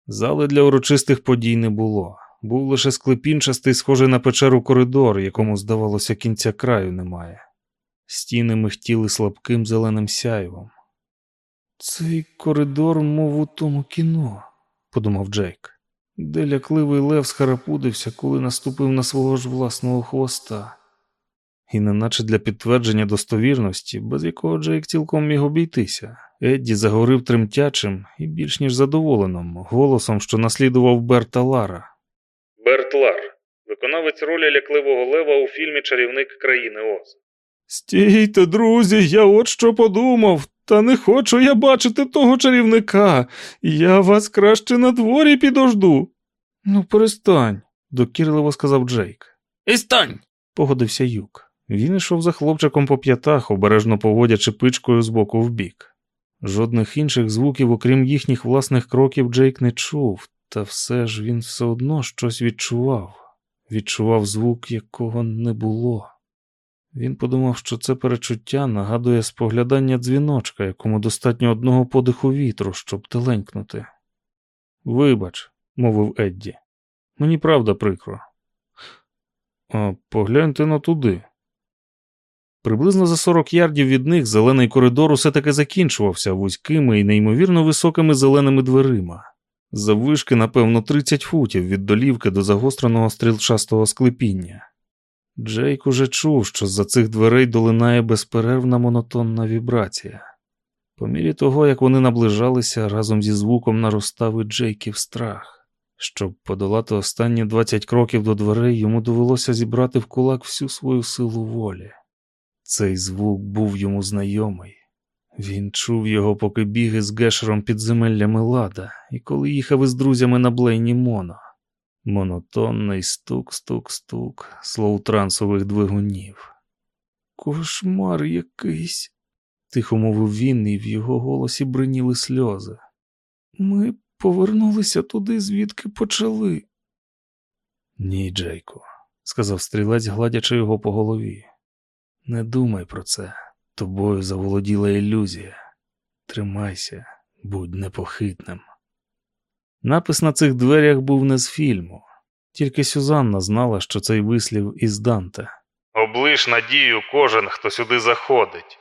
Зали для урочистих подій не було. Був лише склепінчастий, схожий на печеру коридор, якому, здавалося, кінця краю немає. Стіни михтіли слабким зеленим сяйвом. Цей коридор, мов у тому кіно, подумав Джейк, де лякливий лев схарапудився, коли наступив на свого ж власного хвоста. І неначе для підтвердження достовірності, без якого Джейк цілком міг обійтися, Едді заговорив тремтячим і більш ніж задоволеним голосом, що наслідував Берта Лара. Берт Лар, виконавець ролі лякливого лева у фільмі Чарівник країни Оз. Стійте, друзі, я от що подумав. Та не хочу я бачити того чарівника. Я вас краще на дворі підожду. Ну, перестань, докірливо сказав Джейк. Істань! Погодився юк. Він йшов за хлопчиком по п'ятах, обережно поводячи пичкою з боку в бік. Жодних інших звуків, окрім їхніх власних кроків, Джейк не чув, та все ж він все одно щось відчував. Відчував звук, якого не було. Він подумав, що це перечуття нагадує споглядання дзвіночка, якому достатньо одного подиху вітру, щоб теленькнути. Вибач, мовив Едді. Мені правда прикро. А погляньте на туди. Приблизно за 40 ярдів від них зелений коридор усе таки закінчувався вузькими і неймовірно високими зеленими дверима. Заввишки, напевно, 30 футів від долівки до загостреного стрілчастого склепіння. Джейк уже чув, що з-за цих дверей долинає безперервна монотонна вібрація. По мірі того, як вони наближалися, разом зі звуком наростав і Джейків страх. Щоб подолати останні 20 кроків до дверей, йому довелося зібрати в кулак всю свою силу волі. Цей звук був йому знайомий. Він чув його, поки біг із гешером підземеллями лада, і коли їхав із друзями на Блейні Моно. Монотонний стук-стук-стук слоутрансових двигунів. Кошмар якийсь, тихо мовив він, і в його голосі бриніли сльози. Ми повернулися туди, звідки почали. Ні, Джейку, сказав стрілець, гладячи його по голові. Не думай про це. Тобою заволоділа ілюзія. Тримайся, будь непохитним. Напис на цих дверях був не з фільму, тільки Сюзанна знала, що цей вислів із Данте. Облиш надію кожен, хто сюди заходить.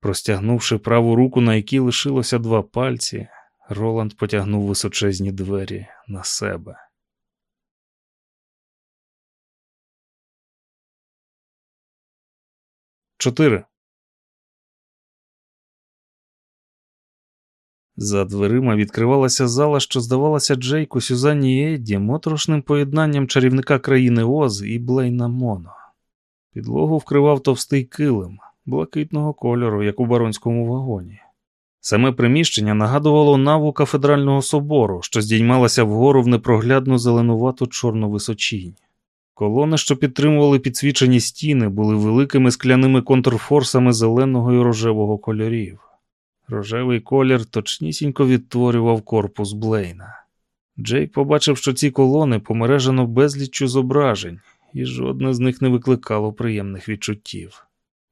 Простягнувши праву руку, на якій лишилося два пальці, Роланд потягнув височезні двері на себе. Чотири. За дверима відкривалася зала, що здавалася Джейку Сюзанні і Едді моторошним поєднанням чарівника країни Оз і Блейна Моно. Підлогу вкривав товстий килим, блакитного кольору, як у баронському вагоні. Саме приміщення нагадувало наву кафедрального собору, що здіймалася вгору в непроглядну зеленувату чорну височінь. Колони, що підтримували підсвічені стіни, були великими скляними контрфорсами зеленого і рожевого кольорів. Рожевий колір точнісінько відтворював корпус Блейна. Джейк побачив, що ці колони помережено безліччю зображень, і жодне з них не викликало приємних відчуттів.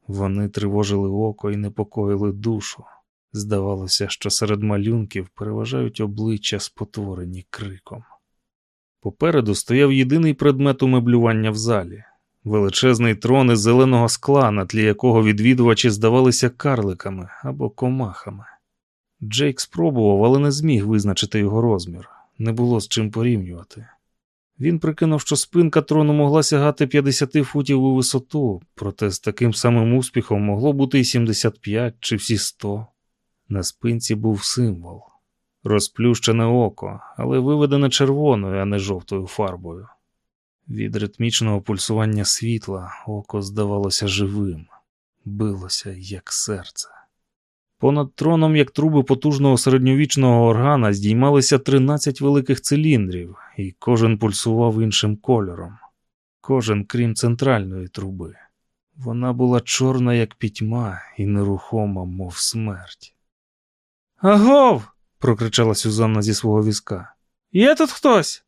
Вони тривожили око і непокоїли душу. Здавалося, що серед малюнків переважають обличчя, спотворені криком. Попереду стояв єдиний предмет умеблювання в залі величезний трон із зеленого скла, на тлі якого відвідувачі здавалися карликами або комахами. Джейк спробував, але не зміг визначити його розмір, не було з чим порівнювати. Він прикинув, що спинка трону могла сягати 50 футів у висоту, проте з таким самим успіхом могло бути і 75 чи всі 100. На спинці був символ розплющене око, але виведене червоною, а не жовтою фарбою. Від ритмічного пульсування світла око здавалося живим, билося, як серце. Понад троном, як труби потужного середньовічного органа, здіймалися 13 великих циліндрів, і кожен пульсував іншим кольором, кожен крім центральної труби. Вона була чорна, як пітьма, і нерухома, мов смерть. Агов! Прокричала Сюзанна зі свого візка. Є тут хтось?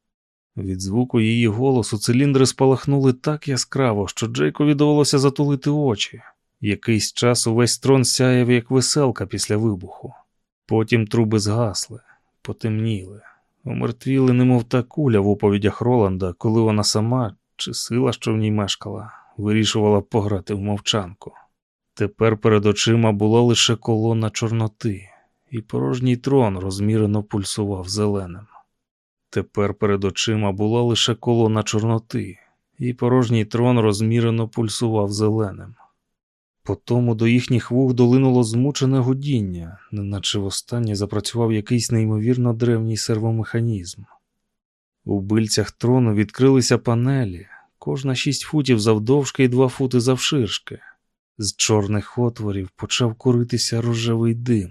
Від звуку її голосу циліндри спалахнули так яскраво, що Джейкові довелося затулити очі. Якийсь час увесь трон сяяв, як веселка після вибуху. Потім труби згасли, потемніли, омертвіли, немов та куля в оповідях Роланда, коли вона сама, чи сила, що в ній мешкала, вирішувала пограти в мовчанку. Тепер перед очима була лише колона Чорноти, і порожній трон розмірено пульсував зеленим. Тепер перед очима була лише колона Чорноти, і порожній трон розмірено пульсував зеленим. Потому до їхніх вух долинуло змучене гудіння, неначе востаннє запрацював якийсь неймовірно древній сервомеханізм. У бильцях трону відкрилися панелі, кожна шість футів завдовжки і два фути завширшки. З чорних отворів почав куритися рожевий дим.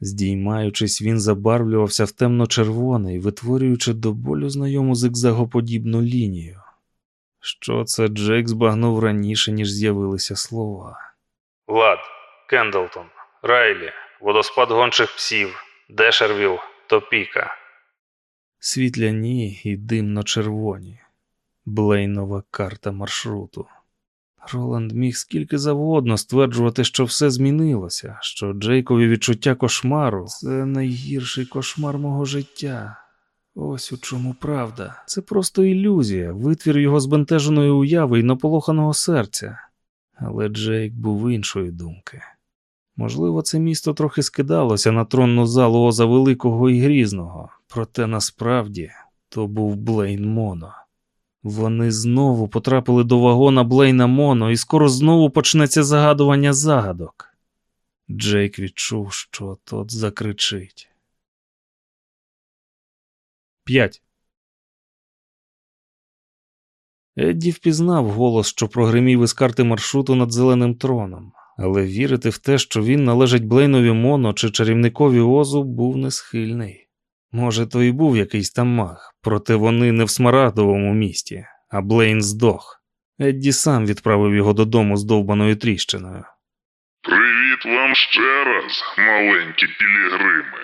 Здіймаючись, він забарвлювався в темно-червоний, витворюючи до болю знайому зигзагоподібну лінію. Що це Джек збагнув раніше, ніж з'явилися слова. Лад, Кендлтон, Райлі, водоспад гончих псів, Дешервіл, Топіка. Світляні і димно-червоні. Блейнова карта маршруту. Роланд міг скільки завгодно стверджувати, що все змінилося, що Джейкові відчуття кошмару це найгірший кошмар мого життя. Ось у чому правда. Це просто ілюзія, витвір його збентеженої уяви і наполоханого серця. Але Джейк був іншої думки. Можливо, це місто трохи скидалося на тронну залу Оза Великого і Грізного, проте насправді то був Блейн Моно. Вони знову потрапили до вагона Блейна Моно, і скоро знову почнеться загадування загадок. Джейк відчув, що тот закричить. 5. Едді впізнав голос, що прогримів із карти маршруту над зеленим троном, але вірити в те, що він належить Блейнові Моно чи чарівникові Озу, був не схильний. Може, то і був якийсь там маг, проте вони не в смарагдовому місті, а Блейн здох. Едді сам відправив його додому з довбаною тріщиною. Привіт вам ще раз, маленькі пілігрими.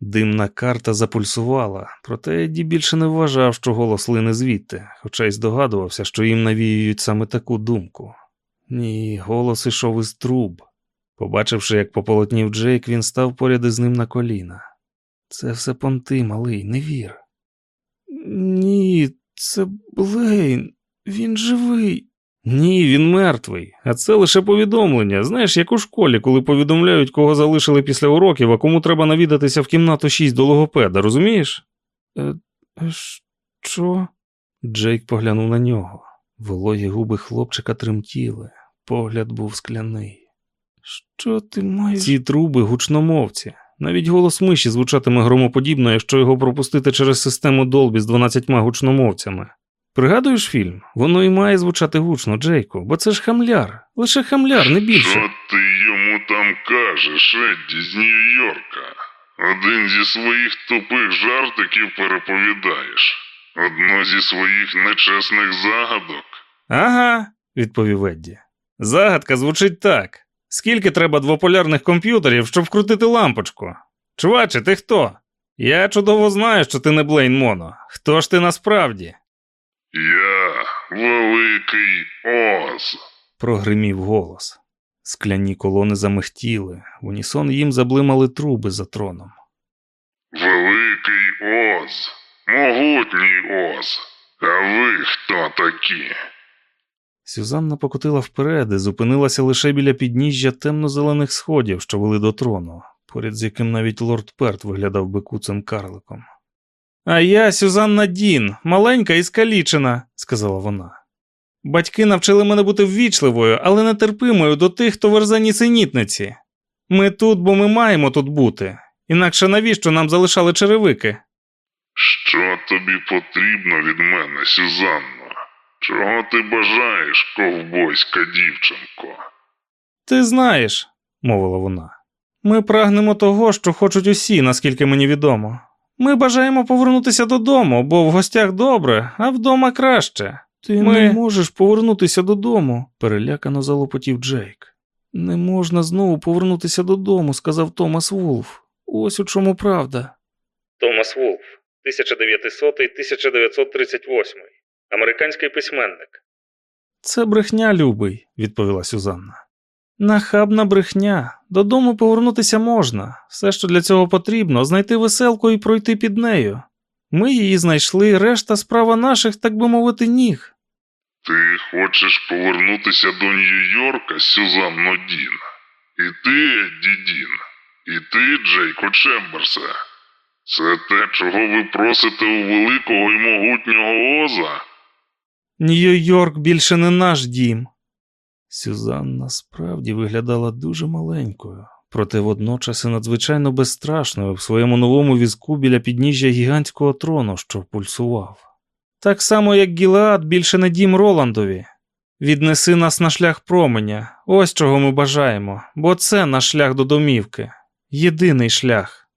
Димна карта запульсувала, проте Едді більше не вважав, що голос лине звідти, хоча й здогадувався, що їм навіюють саме таку думку. Ні, голос ішов із труб. Побачивши, як пополотнів Джейк, він став поряд із ним на коліна. Це все понти, малий, не вір. Ні, це Блейн, він живий. Ні, він мертвий, а це лише повідомлення. Знаєш, як у школі, коли повідомляють, кого залишили після уроків, а кому треба навідатися в кімнату 6 до логопеда, розумієш? Е, що? Джейк поглянув на нього. Вологі губи хлопчика тремтіли, погляд був скляний. Що ти маєш? Ці труби гучномовці. Навіть голос миші звучатиме громоподібно, якщо його пропустити через систему Долбі з 12 гучномовцями. Пригадуєш фільм? Воно і має звучати гучно, Джейку, бо це ж хамляр, лише хамляр, не більше. Що ти йому там кажеш, Едді, з Нью-Йорка? Один зі своїх тупих жартиків переповідаєш. Одну зі своїх нечесних загадок. Ага, відповів Едді. Загадка звучить так: скільки треба двополярних комп'ютерів, щоб вкрутити лампочку? Чуваче, ти хто? Я чудово знаю, що ти не Блейн Моно. Хто ж ти насправді? Я великий Оз. прогримів голос. Скляні колони замихтіли, в унісон їм заблимали труби за троном. Великий Оз. Могутній Оз. А ви хто такі? Сюзанна покотила вперед і зупинилася лише біля підніжжя темно-зелених сходів, що вели до трону, поряд з яким навіть лорд Перт виглядав би куцим карликом. А я Сюзанна Дін, маленька і скалічена, сказала вона. Батьки навчили мене бути ввічливою, але нетерпимою до тих, хто верзе нісенітниці. Ми тут, бо ми маємо тут бути. Інакше навіщо нам залишали черевики? Що тобі потрібно від мене, Сюзанно? Чого ти бажаєш, ковбойська дівчинко? Ти знаєш, мовила вона. Ми прагнемо того, що хочуть усі, наскільки мені відомо. Ми бажаємо повернутися додому, бо в гостях добре, а вдома краще. Ти Ми- не можеш повернутися додому, перелякано залопотів Джейк. Не можна знову повернутися додому, сказав Томас Вулф. Ось у чому правда. Томас Вулф, 1900-1938. Американський письменник. Це брехня, любий, відповіла Сюзанна. Нахабна брехня. Додому повернутися можна. Все, що для цього потрібно, знайти веселку і пройти під нею. Ми її знайшли, решта справа наших, так би мовити, ніг. Ти хочеш повернутися до Нью-Йорка, Сюзанно Дін? І ти, Едді Дін, і ти, Джейко Чемберсе. Це те, чого ви просите у великого і могутнього Оза? Нью-Йорк більше не наш дім. Сюзанна справді виглядала дуже маленькою, проте водночас і надзвичайно безстрашною в своєму новому візку біля підніжжя гігантського трону, що пульсував. Так само, як Гілеад більше не дім Роландові. Віднеси нас на шлях променя, ось чого ми бажаємо, бо це наш шлях до домівки. Єдиний шлях.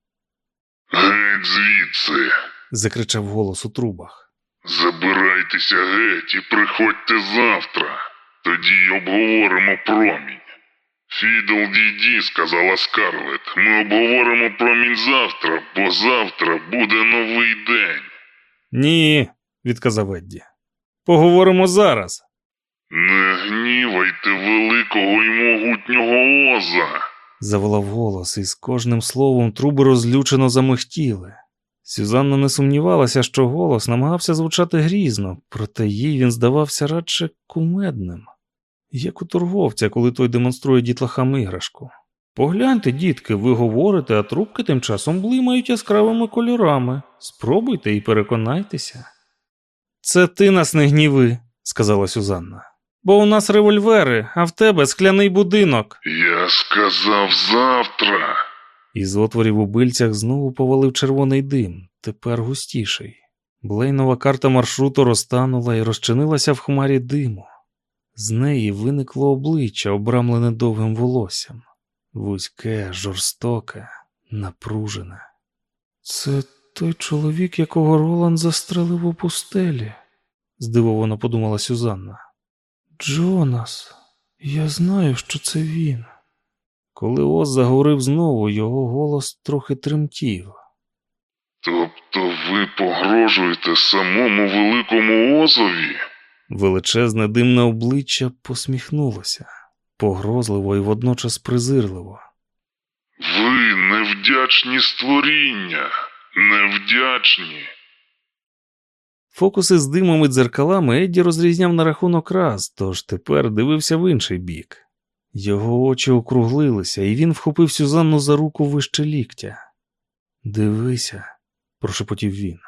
Геть звідси. закричав голос у трубах. Забирайтеся геть і приходьте завтра. Тоді й обговоримо промінь. Фідл Діді, сказала Скарлет, ми обговоримо промінь завтра, бо завтра буде новий день. Ні, відказав Едді. Поговоримо зараз. Не гнівайте великого і могутнього Оза. заволав голос, і з кожним словом труби розлючено замихтіли. Сюзанна не сумнівалася, що голос намагався звучати грізно, проте їй він здавався радше кумедним, як у торговця, коли той демонструє дітлахам іграшку. Погляньте, дітки, ви говорите, а трубки тим часом блимають яскравими кольорами. Спробуйте і переконайтеся. Це ти нас не гніви, сказала Сюзанна. Бо у нас револьвери, а в тебе скляний будинок. Я сказав завтра. Із отворів у бильцях знову повалив червоний дим, тепер густіший. Блейнова карта маршруту розтанула і розчинилася в хмарі диму. З неї виникло обличчя, обрамлене довгим волоссям. Вузьке, жорстоке, напружене. Це той чоловік, якого Роланд застрелив у пустелі, здивовано подумала Сюзанна. Джонас, я знаю, що це він. Коли Оз заговорив знову, його голос трохи тремтів. Тобто ви погрожуєте самому великому Озові? Величезне димне обличчя посміхнулося, погрозливо і водночас презирливо. Ви невдячні створіння, невдячні. Фокуси з димом і дзеркалами Едді розрізняв на рахунок раз, тож тепер дивився в інший бік. Його очі округлилися, і він вхопив Сюзанну за руку вище ліктя. Дивися, прошепотів він.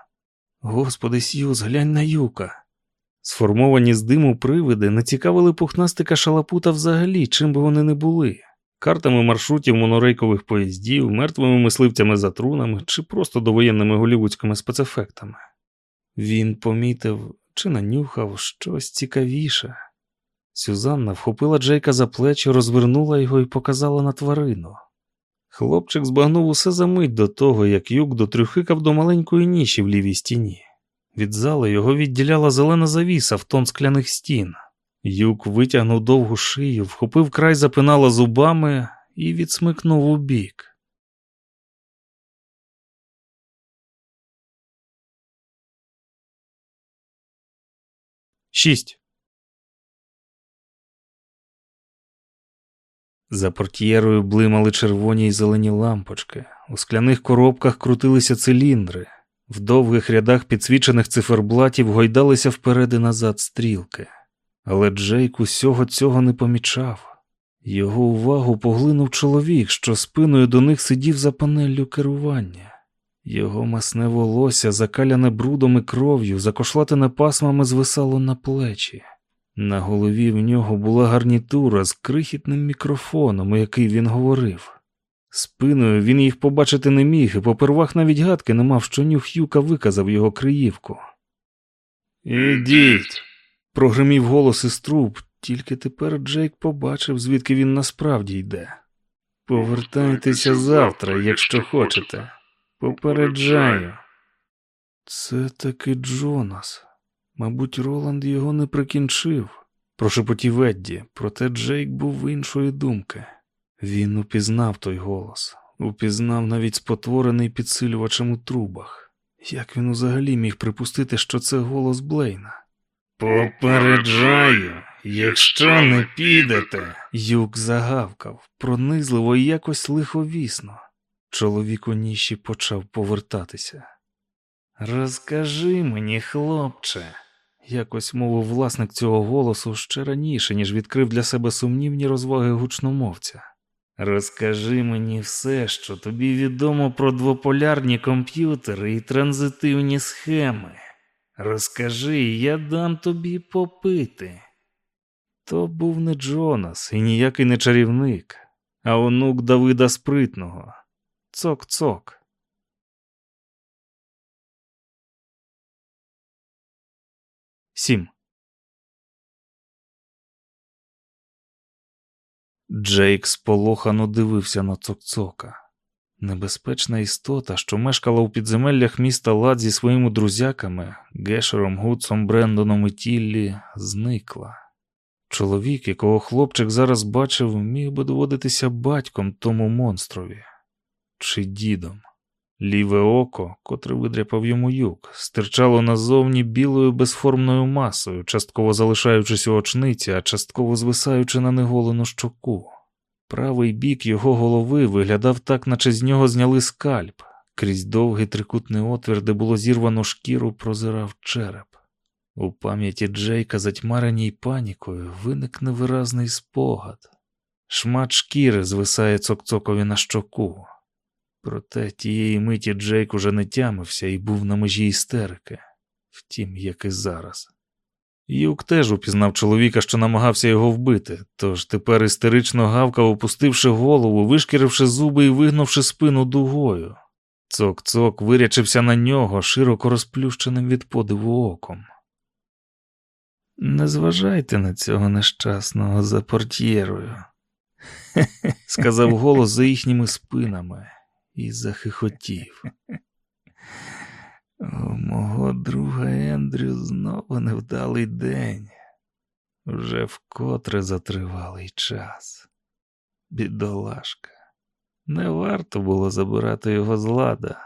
Господи, Сьюз, глянь на юка. Сформовані з диму привиди не цікавили пухнастика шалапута взагалі, чим би вони не були. Картами маршрутів монорейкових поїздів, мертвими мисливцями за трунами чи просто довоєнними голівудськими спецефектами. Він помітив чи нанюхав щось цікавіше. Сюзанна вхопила Джейка за плечі, розвернула його і показала на тварину. Хлопчик збагнув усе за мить до того, як юк дотрюхикав до маленької ніші в лівій стіні. Від зали його відділяла зелена завіса в тон скляних стін. Юк витягнув довгу шию, вхопив край запинала зубами і відсмикнув у бік. Шість. За портьєрою блимали червоні й зелені лампочки, у скляних коробках крутилися циліндри, в довгих рядах підсвічених циферблатів гойдалися вперед і назад стрілки. Але Джейк усього цього не помічав. Його увагу поглинув чоловік, що спиною до них сидів за панеллю керування. Його масне волосся, закаляне брудом і кров'ю, закошлатене пасмами звисало на плечі. На голові в нього була гарнітура з крихітним мікрофоном, у який він говорив. Спиною він їх побачити не міг, і попервах навіть гадки не мав, що нюх Юка виказав його криївку. Ідіть. прогримів голос із труб, тільки тепер Джейк побачив, звідки він насправді йде. Повертайтеся завтра, якщо хочете. Попереджаю. Це таки Джонас. Мабуть, Роланд його не прикінчив, прошепотів Едді, проте Джейк був іншої думки. Він упізнав той голос, упізнав навіть спотворений підсилювачем у трубах. Як він взагалі міг припустити, що це голос Блейна? Попереджаю, якщо не підете. Юк загавкав, пронизливо і якось лиховісно. Чоловік у ніші почав повертатися. Розкажи мені, хлопче, якось мовив власник цього голосу ще раніше, ніж відкрив для себе сумнівні розваги гучномовця. Розкажи мені все, що тобі відомо про двополярні комп'ютери і транзитивні схеми. Розкажи, я дам тобі попити. То був не Джонас і ніякий не чарівник, а онук Давида Спритного. Цок-цок. Сім. Джейк сполохано дивився на цокцока. Небезпечна істота, що мешкала у підземеллях міста Лад зі своїми друзяками, Гешером, Гудсом, Брендоном і Тіллі, зникла. Чоловік, якого хлопчик зараз бачив, міг би доводитися батьком тому монстрові чи дідом. Ліве око, котре видряпав йому юк, стирчало назовні білою безформною масою, частково залишаючись у очниці, а частково звисаючи на неголену щоку. Правий бік його голови виглядав так, наче з нього зняли скальп. Крізь довгий трикутний отвір, де було зірвано шкіру, прозирав череп. У пам'яті Джейка, затьмареній панікою, виник невиразний спогад. Шмат шкіри звисає цокцокові на щоку. Проте тієї миті Джейк уже не тямився і був на межі істерики, втім, як і зараз. Юк теж упізнав чоловіка, що намагався його вбити, тож тепер істерично гавкав, опустивши голову, вишкіривши зуби і вигнувши спину дугою. Цок-цок вирячився на нього, широко розплющеним від подиву оком. Не зважайте на цього нещасного за портьєрою, сказав голос за їхніми спинами і захихотів. У мого друга Ендрю знову невдалий день, вже вкотре затривалий час. Бідолашка, не варто було забирати його з лада,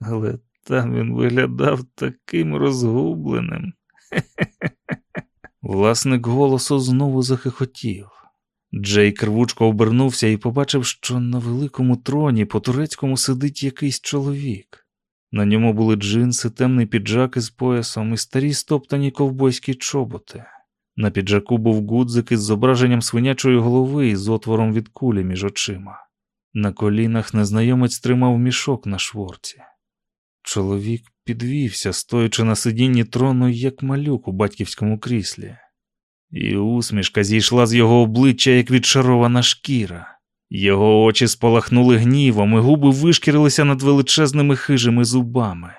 але там він виглядав таким розгубленим. Власник голосу знову захихотів. Джейк рвучко обернувся і побачив, що на великому троні по турецькому сидить якийсь чоловік. На ньому були джинси, темний піджак із поясом і старі стоптані ковбойські чоботи. На піджаку був гудзик із зображенням свинячої голови і з отвором від кулі між очима. На колінах незнайомець тримав мішок на шворці. Чоловік підвівся, стоячи на сидінні трону, як малюк у батьківському кріслі. І усмішка зійшла з його обличчя, як відшарована шкіра. Його очі спалахнули гнівом, і губи вишкірилися над величезними хижими зубами.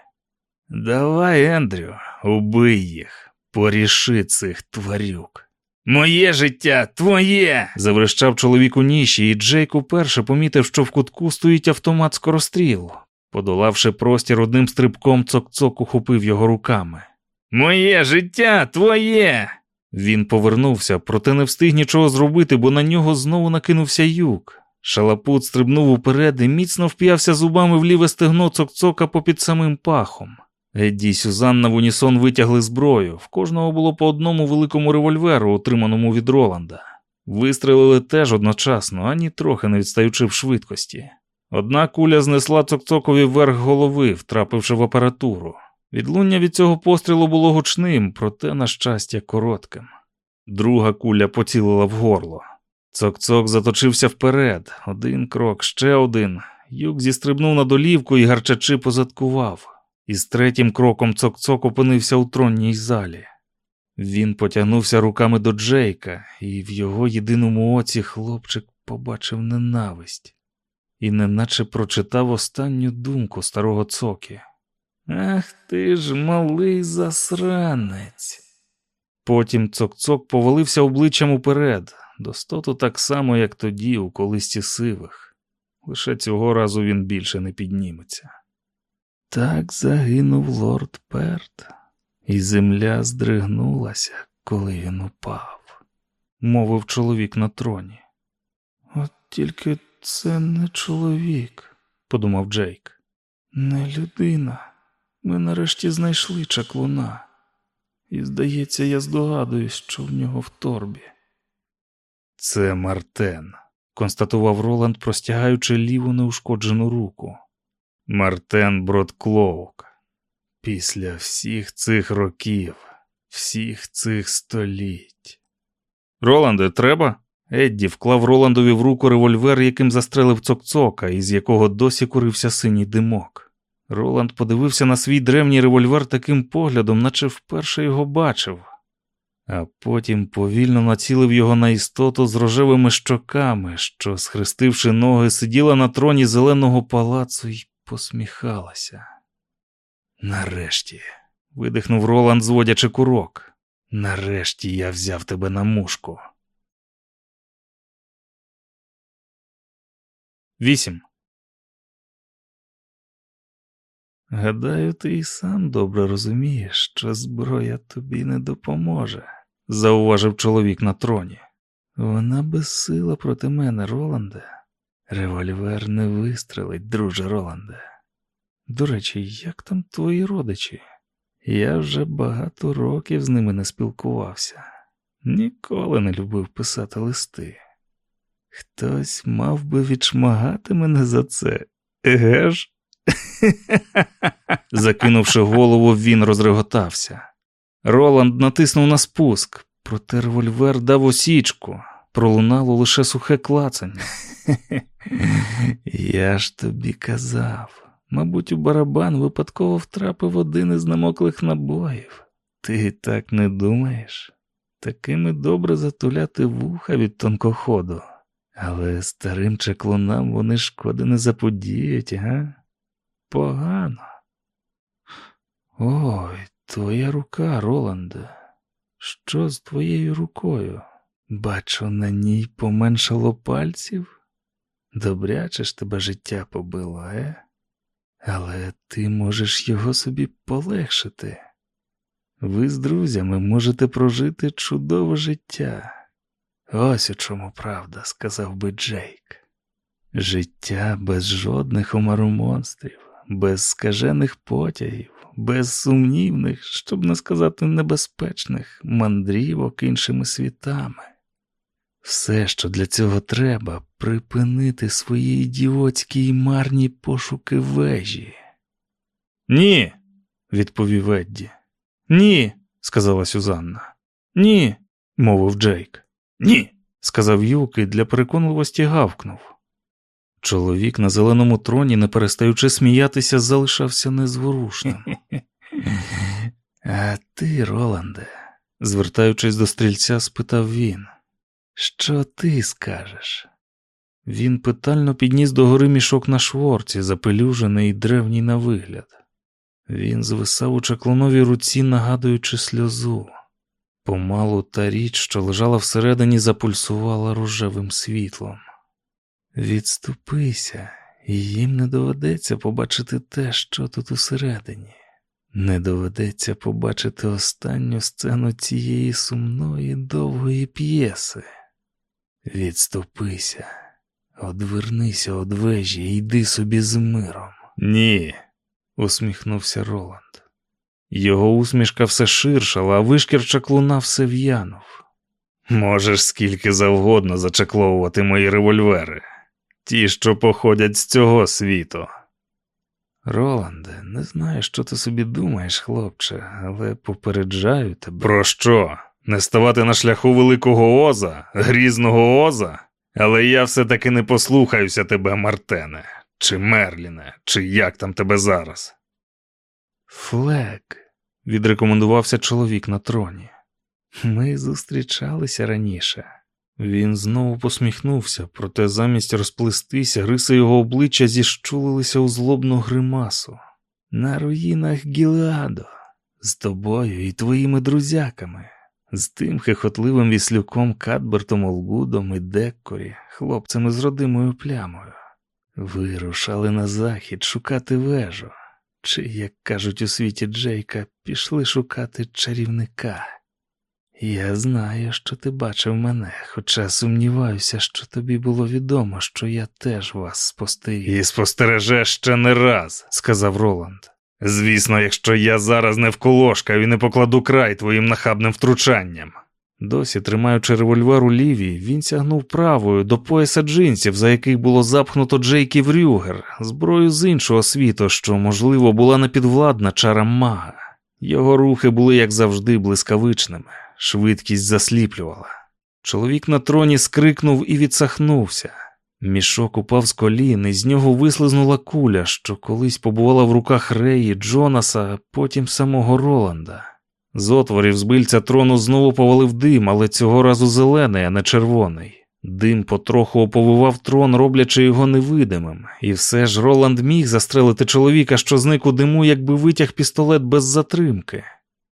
Давай, Ендрю, убий їх, поріши цих тварюк. Моє життя, твоє. заврещав чоловік у ніші, і Джейк уперше помітив, що в кутку стоїть автомат скоростріл. Подолавши простір одним стрибком, цок-цок ухопив його руками. Моє життя, твоє. Він повернувся, проте не встиг нічого зробити, бо на нього знову накинувся юк. Шалапут стрибнув уперед і міцно вп'явся зубами в ліве стегно цок-цока попід самим пахом. Едді й Сюзанна в унісон витягли зброю. В кожного було по одному великому револьверу, отриманому від Роланда. Вистрелили теж одночасно, ані трохи не відстаючи в швидкості. Одна куля знесла цокцокові вверх голови, втрапивши в апаратуру. Відлуння від цього пострілу було гучним, проте, на щастя, коротким. Друга куля поцілила в горло. Цок-цок заточився вперед, один крок, ще один. Юк зістрибнув на долівку і гарчачи позадкував. І з третім кроком цок-цок опинився у тронній залі. Він потягнувся руками до Джейка, і в його єдиному оці хлопчик побачив ненависть і неначе прочитав останню думку старого цокі. Ах ти ж малий засранець. Потім цок-цок повалився обличчям уперед, достоту так само, як тоді, у колисті сивих. Лише цього разу він більше не підніметься. Так загинув лорд Перт, і земля здригнулася, коли він упав, мовив чоловік на троні. От тільки це не чоловік, подумав Джейк, не людина. Ми нарешті знайшли чаклуна, і, здається, я здогадуюсь, що в нього в торбі. Це Мартен, констатував Роланд, простягаючи ліву неушкоджену руку. Мартен Бродклоук. Після всіх цих років, всіх цих століть. Роланде, треба? Едді вклав Роландові в руку револьвер, яким застрелив цокцока, із якого досі курився синій димок. Роланд подивився на свій древній револьвер таким поглядом, наче вперше його бачив, а потім повільно націлив його на істоту з рожевими щоками, що, схрестивши ноги, сиділа на троні зеленого палацу і посміхалася. Нарешті, видихнув Роланд, зводячи курок. Нарешті я взяв тебе на мушку. Вісім. Гадаю, ти і сам добре розумієш, що зброя тобі не допоможе, зауважив чоловік на троні. Вона безсила проти мене, Роланде. Револьвер не вистрелить, друже Роланде. До речі, як там твої родичі? Я вже багато років з ними не спілкувався, ніколи не любив писати листи. Хтось мав би відшмагати мене за це, еге ж? Закинувши голову, він розреготався. Роланд натиснув на спуск, проте револьвер дав осічку, пролунало лише сухе клацання. Я ж тобі казав. Мабуть, у барабан випадково втрапив один із намоклих набоїв. Ти так не думаєш? Такими добре затуляти вуха від тонкоходу, але старим чеклунам вони шкоди не заподіють, га? Погано. Ой, твоя рука, Роланде. Що з твоєю рукою? Бачу, на ній поменшало пальців. Добряче ж тебе життя побило, е? Але ти можеш його собі полегшити. Ви з друзями можете прожити чудове життя. Ось у чому правда, сказав би Джейк. Життя без жодних омару-монстрів, без скажених потягів, без сумнівних, щоб не сказати небезпечних мандрівок іншими світами. Все, що для цього треба, припинити свої ідіотські й марні пошуки вежі. Ні, відповів Едді. Ні, сказала Сюзанна. Ні, мовив Джейк. Ні, сказав Юк і для переконливості гавкнув. Чоловік на зеленому троні, не перестаючи сміятися, залишався незворушним. А ти, Роланде, звертаючись до стрільця, спитав він. Що ти скажеш? Він питально підніс до гори мішок на шворці, запелюжений і древній на вигляд. Він звисав у чаклуновій руці, нагадуючи сльозу. Помалу та річ, що лежала всередині, запульсувала рожевим світлом. Відступися, і їм не доведеться побачити те, що тут усередині. Не доведеться побачити останню сцену цієї сумної довгої п'єси. Відступися, одвернися од вежі і йди собі з миром. Ні, усміхнувся Роланд. Його усмішка все ширшала, а вишкір чаклуна все в'янув. Можеш скільки завгодно зачакловувати мої револьвери, ті, що походять з цього світу. Роланде, не знаю, що ти собі думаєш, хлопче, але попереджаю тебе. Про що? Не ставати на шляху великого Оза, грізного Оза? Але я все-таки не послухаюся тебе, Мартене, чи Мерліне, чи як там тебе зараз. Флек, відрекомендувався чоловік на троні. Ми зустрічалися раніше. Він знову посміхнувся, проте замість розплестися, риси його обличчя зіщулилися у злобну гримасу. На руїнах Гіладо, з тобою і твоїми друзяками, з тим хихотливим віслюком Кадбертом Олгудом і Деккорі, хлопцями з родимою плямою. Ви рушали на захід шукати вежу, чи, як кажуть у світі Джейка, пішли шукати чарівника. Я знаю, що ти бачив мене, хоча сумніваюся, що тобі було відомо, що я теж вас спостеріг. І спостережеш ще не раз, сказав Роланд. Звісно, якщо я зараз не вколошкаю і не покладу край твоїм нахабним втручанням. Досі, тримаючи револьвер у лівій, він сягнув правою до пояса джинсів, за яких було запхнуто Джейків Рюгер, зброю з іншого світу, що, можливо, була непідвладна чарам мага. Його рухи були, як завжди, блискавичними, швидкість засліплювала. Чоловік на троні скрикнув і відсахнувся. Мішок упав з колін, і з нього вислизнула куля, що колись побувала в руках Реї, Джонаса, а потім самого Роланда. З отворів з бильця трону знову повалив дим, але цього разу зелений, а не червоний. Дим потроху оповивав трон, роблячи його невидимим, і все ж Роланд міг застрелити чоловіка, що зник у диму, якби витяг пістолет без затримки.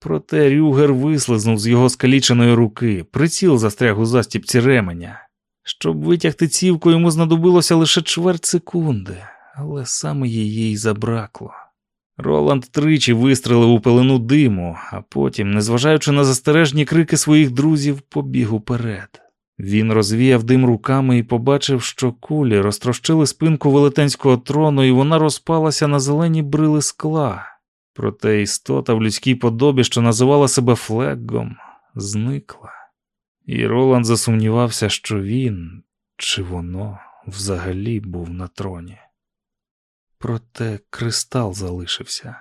Проте Рюгер вислизнув з його скаліченої руки, приціл застряг у застібці ременя. Щоб витягти цівку, йому знадобилося лише чверть секунди, але саме її й забракло. Роланд тричі вистрелив у пелену диму, а потім, незважаючи на застережні крики своїх друзів, побіг уперед. Він розвіяв дим руками і побачив, що кулі розтрощили спинку велетенського трону, і вона розпалася на зелені брили скла. Проте істота в людській подобі, що називала себе флегом, зникла. І Роланд засумнівався, що він чи воно взагалі був на троні. Проте кристал залишився.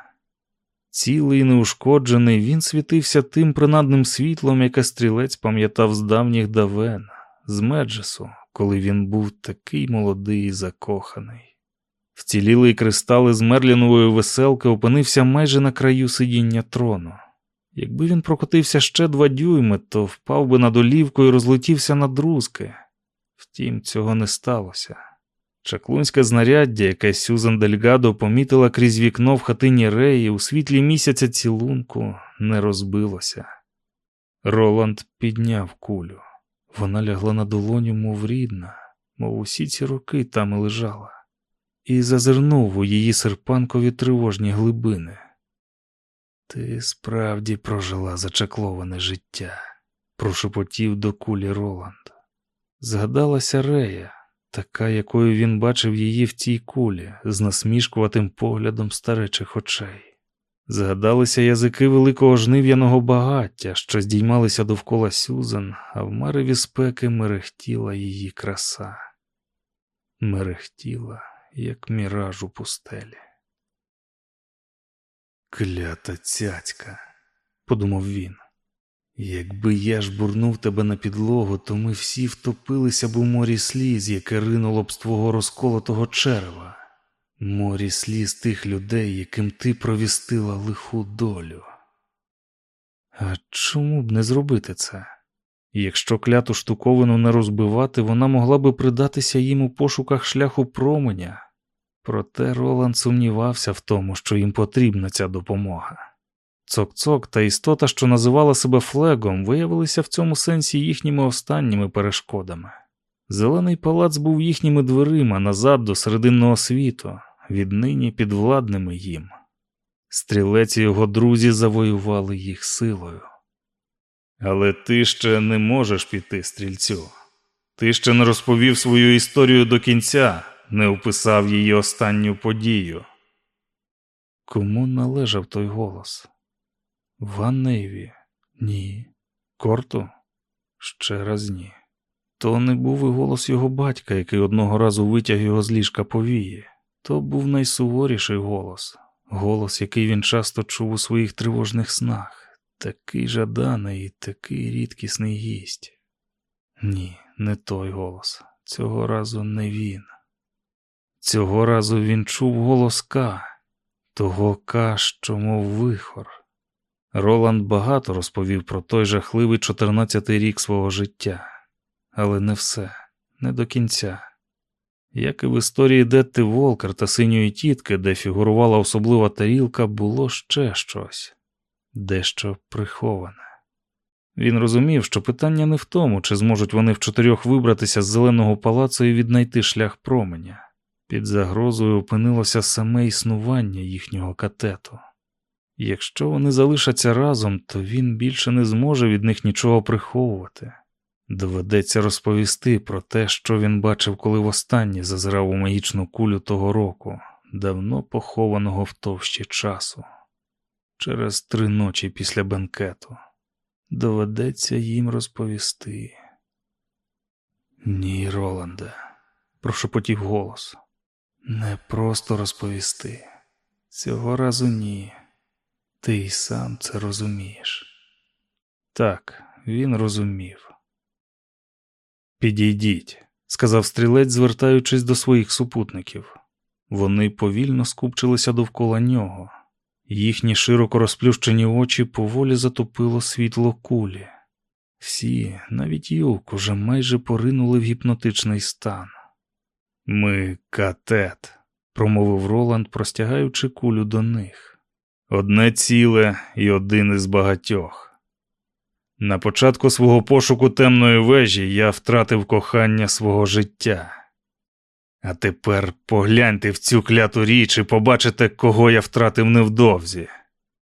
Цілий і неушкоджений, він світився тим принадним світлом, яке стрілець пам'ятав з давніх давен, з Меджесу, коли він був такий молодий і закоханий. Вцілілий кристал із Мерлінової веселки опинився майже на краю сидіння трону. Якби він прокотився ще два дюйми, то впав би на долівку і розлетівся на друзки. Втім, цього не сталося. Чаклунське знаряддя, яке Сюзан Дельгадо помітила крізь вікно в хатині Реї у світлі місяця цілунку, не розбилося. Роланд підняв кулю. Вона лягла на долоню, мов рідна, мов усі ці роки там і лежала, і зазирнув у її серпанкові тривожні глибини. Ти справді прожила зачакловане життя, прошепотів до кулі Роланд. Згадалася Рея, така, якою він бачив її в цій кулі, з насмішкуватим поглядом старечих очей. Згадалися язики великого жнив'яного багаття, що здіймалися довкола Сюзан, а в мареві спеки мерехтіла її краса. Мерехтіла, як міраж у пустелі. Клята цяцька, подумав він. Якби я ж бурнув тебе на підлогу, то ми всі втопилися б у морі сліз, яке ринуло б з твого розколотого черева, морі сліз тих людей, яким ти провістила лиху долю. А чому б не зробити це? Якщо кляту штуковину не розбивати, вона могла би придатися їм у пошуках шляху променя. Проте Роланд сумнівався в тому, що їм потрібна ця допомога. Цок-цок та істота, що називала себе флегом, виявилися в цьому сенсі їхніми останніми перешкодами. Зелений палац був їхніми дверима назад до серединного світу, віднині підвладними їм. Стрілець і його друзі завоювали їх силою. Але ти ще не можеш піти, стрільцю. Ти ще не розповів свою історію до кінця, не описав її останню подію. Кому належав той голос? Ванневі? Ні. Корту? Ще раз ні. То не був і голос його батька, який одного разу витяг його з ліжка повії. То був найсуворіший голос, голос, який він часто чув у своїх тривожних снах, такий жаданий і такий рідкісний гість. Ні, не той голос. Цього разу не він. Цього разу він чув голос Ка, того Ка, що мов вихор. Роланд багато розповів про той жахливий 14-й рік свого життя, але не все, не до кінця. Як і в історії Детти Волкер та синьої тітки, де фігурувала особлива тарілка, було ще щось, дещо приховане. Він розумів, що питання не в тому, чи зможуть вони в чотирьох вибратися з зеленого палацу і віднайти шлях променя. Під загрозою опинилося саме існування їхнього катету. Якщо вони залишаться разом, то він більше не зможе від них нічого приховувати. Доведеться розповісти про те, що він бачив, коли востаннє зазирав у магічну кулю того року, давно похованого в товщі часу, через три ночі після бенкету. Доведеться їм розповісти. Ні, Роланде, прошепотів голос. Не просто розповісти. Цього разу ні. Ти й сам це розумієш. Так, він розумів. Підійдіть, сказав стрілець, звертаючись до своїх супутників. Вони повільно скупчилися довкола нього. Їхні широко розплющені очі поволі затопило світло кулі. Всі, навіть юк, уже майже поринули в гіпнотичний стан. Ми катет, промовив Роланд, простягаючи кулю до них. Одне ціле і один із багатьох. На початку свого пошуку темної вежі я втратив кохання свого життя. А тепер погляньте в цю кляту річ і побачите, кого я втратив невдовзі.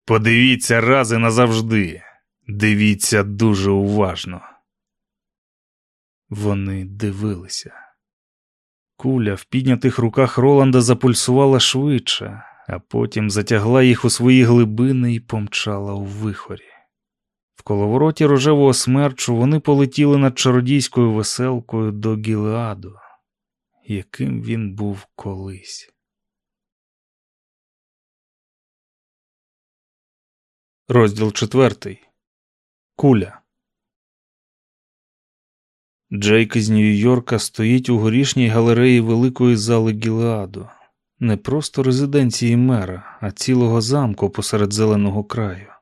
Подивіться раз і назавжди. Дивіться дуже уважно. Вони дивилися. Куля в піднятих руках Роланда запульсувала швидше, а потім затягла їх у свої глибини і помчала у вихорі. В коловороті рожевого смерчу вони полетіли над чародійською веселкою до Гілеаду, яким він був колись. Розділ четвертий. Куля. Джейк із Нью-Йорка стоїть у горішній галереї великої зали Гілеаду, не просто резиденції мера, а цілого замку посеред зеленого краю.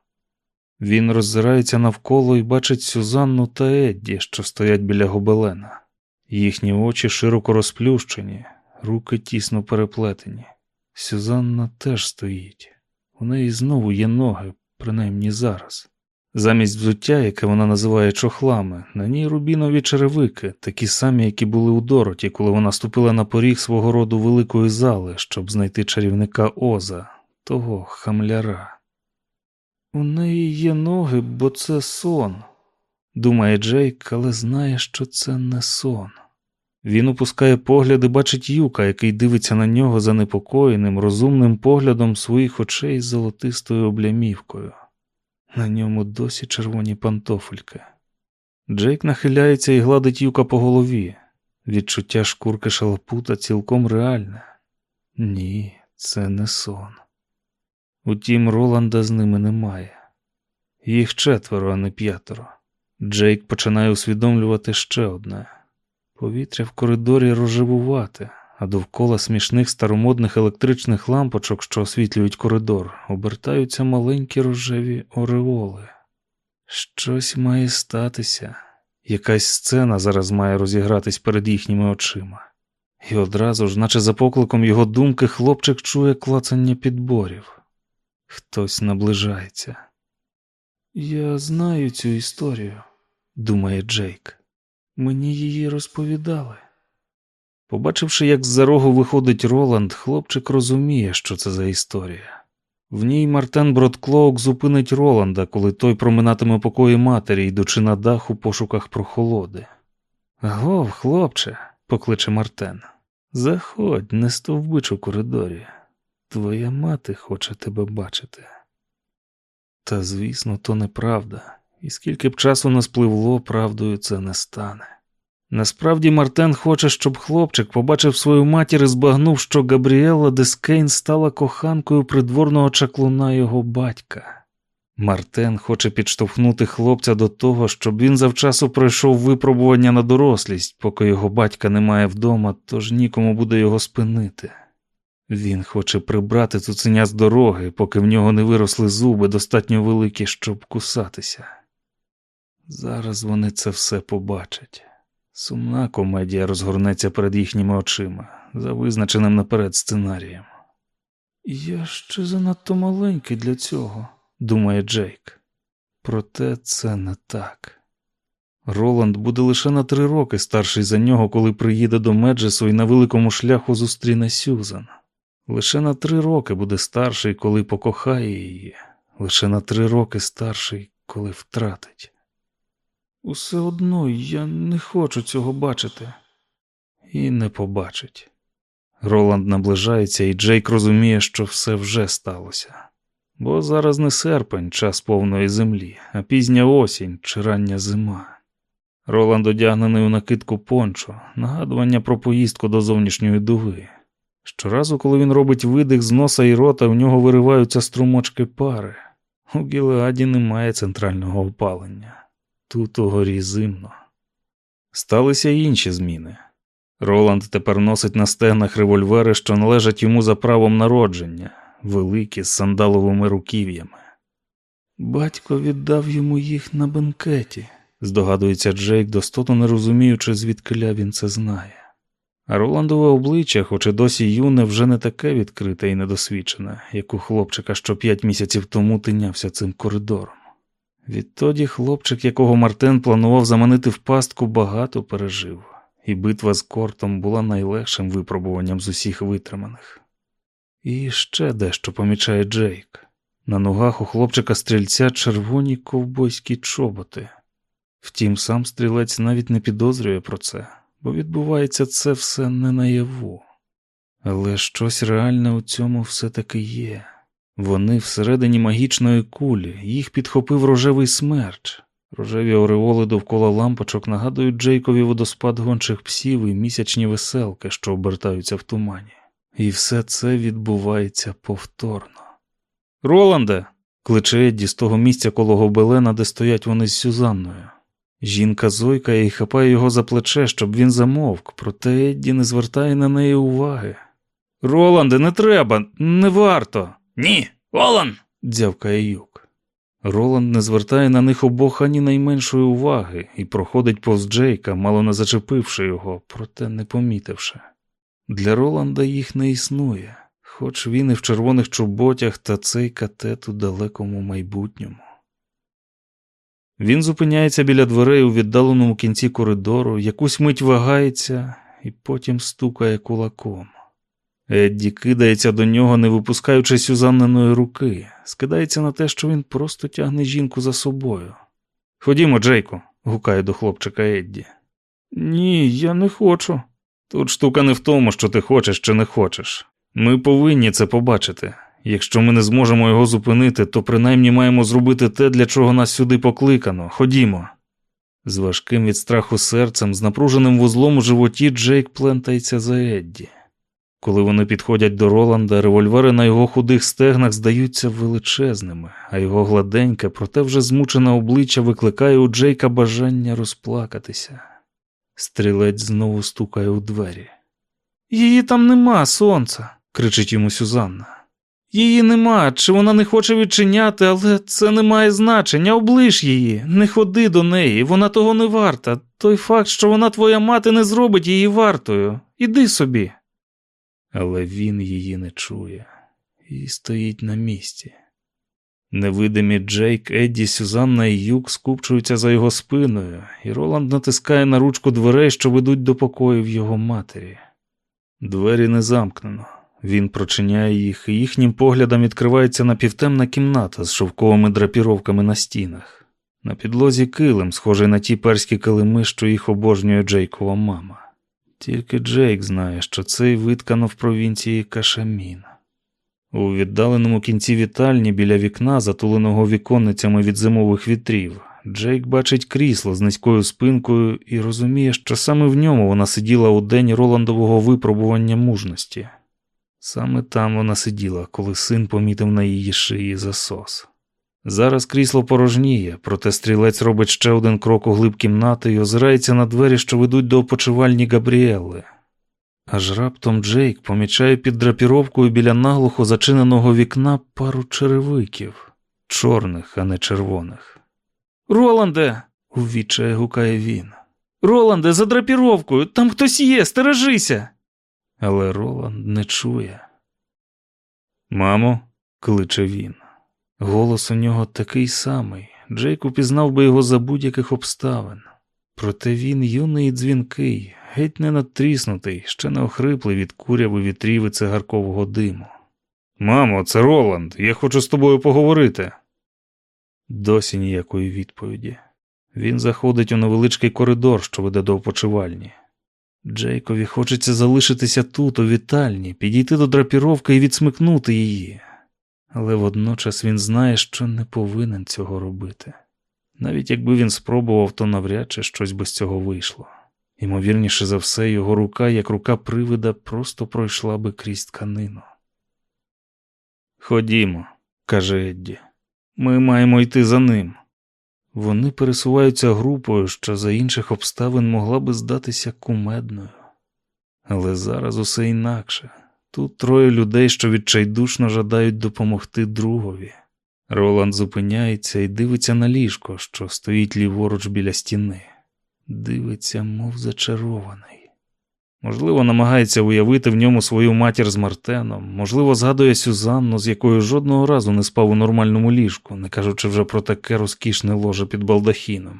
Він роззирається навколо і бачить Сюзанну та Едді, що стоять біля гобелена. Їхні очі широко розплющені, руки тісно переплетені. Сюзанна теж стоїть. У неї знову є ноги, принаймні зараз. Замість взуття, яке вона називає чохлами, на ній рубінові черевики, такі самі, які були у Дороті, коли вона ступила на поріг свого роду великої зали, щоб знайти чарівника Оза, того хамляра. У неї є ноги, бо це сон, думає Джейк, але знає, що це не сон. Він опускає погляд і бачить юка, який дивиться на нього занепокоєним, розумним поглядом своїх очей з золотистою облямівкою. На ньому досі червоні пантофельки. Джейк нахиляється і гладить юка по голові. Відчуття шкурки шалапута цілком реальне. Ні, це не сон. Утім, Роланда з ними немає. Їх четверо, а не п'ятеро. Джейк починає усвідомлювати ще одне. Повітря в коридорі рожевувате, а довкола смішних старомодних електричних лампочок, що освітлюють коридор, обертаються маленькі рожеві ореоли. Щось має статися, якась сцена зараз має розігратись перед їхніми очима. І одразу ж, наче за покликом його думки, хлопчик чує клацання підборів. Хтось наближається. Я знаю цю історію, думає Джейк. Мені її розповідали. Побачивши, як з-за рогу виходить Роланд, хлопчик розуміє, що це за історія. В ній Мартен Бродклоук зупинить Роланда, коли той проминатиме покої матері, йдучи на дах у пошуках прохолоди. Гов, хлопче, покличе Мартен. Заходь, не стовбич у коридорі. Твоя мати хоче тебе бачити. Та, звісно, то неправда, і скільки б часу не спливло, правдою це не стане. Насправді Мартен хоче, щоб хлопчик побачив свою матір і збагнув, що Габріела Дескейн стала коханкою придворного чаклуна його батька. Мартен хоче підштовхнути хлопця до того, щоб він завчасу пройшов випробування на дорослість, поки його батька немає вдома, тож нікому буде його спинити. Він хоче прибрати цуценя з дороги, поки в нього не виросли зуби достатньо великі, щоб кусатися. Зараз вони це все побачать. Сумна комедія розгорнеться перед їхніми очима, за визначеним наперед сценарієм. Я ще занадто маленький для цього, думає Джейк. Проте це не так. Роланд буде лише на три роки старший за нього, коли приїде до Меджесу і на великому шляху зустріне Сюзан. Лише на три роки буде старший, коли покохає її, лише на три роки старший, коли втратить. Усе одно я не хочу цього бачити. І не побачить. Роланд наближається, і Джейк розуміє, що все вже сталося. Бо зараз не серпень, час повної землі, а пізня осінь чи рання зима. Роланд одягнений у накидку пончо, нагадування про поїздку до зовнішньої дуги. Щоразу, коли він робить видих з носа і рота, в нього вириваються струмочки пари. У Гілеаді немає центрального опалення. Тут угорі зимно. Сталися й інші зміни. Роланд тепер носить на стегнах револьвери, що належать йому за правом народження, великі з сандаловими руків'ями. Батько віддав йому їх на бенкеті, здогадується Джейк, достотно не розуміючи, звідкиля він це знає. А Роландове обличчя, хоч і досі юне, вже не таке відкрите і недосвідчене, як у хлопчика, що п'ять місяців тому тинявся цим коридором. Відтоді хлопчик, якого Мартен планував заманити в пастку, багато пережив, і битва з кортом була найлегшим випробуванням з усіх витриманих. І ще дещо помічає Джейк. На ногах у хлопчика стрільця червоні ковбойські чоботи. Втім, сам стрілець навіть не підозрює про це, бо відбувається це все не наяву. Але щось реальне у цьому все-таки є. Вони всередині магічної кулі, їх підхопив рожевий смерч. Рожеві ореоли довкола лампочок нагадують Джейкові водоспад гончих псів і місячні веселки, що обертаються в тумані. І все це відбувається повторно. Роланде. кличе Едді з того місця коло гобелена, де стоять вони з Сюзанною. Жінка зойкає і хапає його за плече, щоб він замовк, проте Едді не звертає на неї уваги. Роланде, не треба, не варто. Ні, Олан! дзявкає юк. Роланд не звертає на них обох ані найменшої уваги і проходить повз Джейка, мало не зачепивши його, проте не помітивши. Для Роланда їх не існує, хоч він і в червоних чоботях та цей катет у далекому майбутньому. Він зупиняється біля дверей у віддаленому кінці коридору, якусь мить вагається і потім стукає кулаком. Едді кидається до нього, не випускаючи Сюзанниної руки, скидається на те, що він просто тягне жінку за собою. Ходімо, Джейку, гукає до хлопчика Едді. Ні, я не хочу. Тут штука не в тому, що ти хочеш чи не хочеш. Ми повинні це побачити. Якщо ми не зможемо його зупинити, то принаймні маємо зробити те, для чого нас сюди покликано. Ходімо. З важким від страху серцем, з напруженим вузлом у животі, Джейк плентається за Едді. Коли вони підходять до Роланда, револьвери на його худих стегнах здаються величезними, а його гладеньке, проте вже змучене обличчя викликає у Джейка бажання розплакатися. Стрілець знову стукає у двері. Її там нема, сонця, кричить йому Сюзанна. Її нема, чи вона не хоче відчиняти, але це не має значення. Оближ її, не ходи до неї, вона того не варта. Той факт, що вона твоя мати, не зробить її вартою. Іди собі. Але він її не чує і стоїть на місці. Невидимі Джейк, Едді, Сюзанна і Юк скупчуються за його спиною, і Роланд натискає на ручку дверей, що ведуть до покоїв його матері. Двері не замкнено. Він прочиняє їх, і їхнім поглядом відкривається напівтемна кімната з шовковими драпіровками на стінах. На підлозі килим, схожий на ті перські килими, що їх обожнює Джейкова мама. Тільки Джейк знає, що цей виткано в провінції Кашамін. У віддаленому кінці вітальні біля вікна, затуленого віконницями від зимових вітрів, Джейк бачить крісло з низькою спинкою і розуміє, що саме в ньому вона сиділа у день Роландового випробування мужності. Саме там вона сиділа, коли син помітив на її шиї засос. Зараз крісло порожніє, проте стрілець робить ще один крок у глиб кімнати і озирається на двері, що ведуть до опочивальні Габріелли. Аж раптом Джейк помічає під драпіровкою біля наглухо зачиненого вікна пару черевиків, чорних, а не червоних. Роланде. увічає гукає він. Роланде, за драпіровкою, там хтось є, стережися. Але Роланд не чує. Мамо, кличе він. Голос у нього такий самий. Джейк упізнав би його за будь-яких обставин. Проте він юний і дзвінкий, геть не надтріснутий, ще не охриплий від куряви вітрів і цигаркового диму. Мамо, це Роланд, я хочу з тобою поговорити. Досі ніякої відповіді. Він заходить у невеличкий коридор, що веде до опочивальні. Джейкові хочеться залишитися тут, у вітальні, підійти до драпіровки і відсмикнути її, але водночас він знає, що не повинен цього робити. Навіть якби він спробував, то навряд чи щось би з цього вийшло. Ймовірніше за все, його рука, як рука привида, просто пройшла би крізь тканину. Ходімо, каже Едді, ми маємо йти за ним. Вони пересуваються групою, що за інших обставин могла би здатися кумедною. Але зараз усе інакше. Тут троє людей, що відчайдушно жадають допомогти другові. Роланд зупиняється і дивиться на ліжко, що стоїть ліворуч біля стіни. Дивиться, мов зачарований. Можливо, намагається уявити в ньому свою матір з Мартеном, можливо, згадує Сюзанну, з якою жодного разу не спав у нормальному ліжку, не кажучи вже про таке розкішне ложе під балдахіном.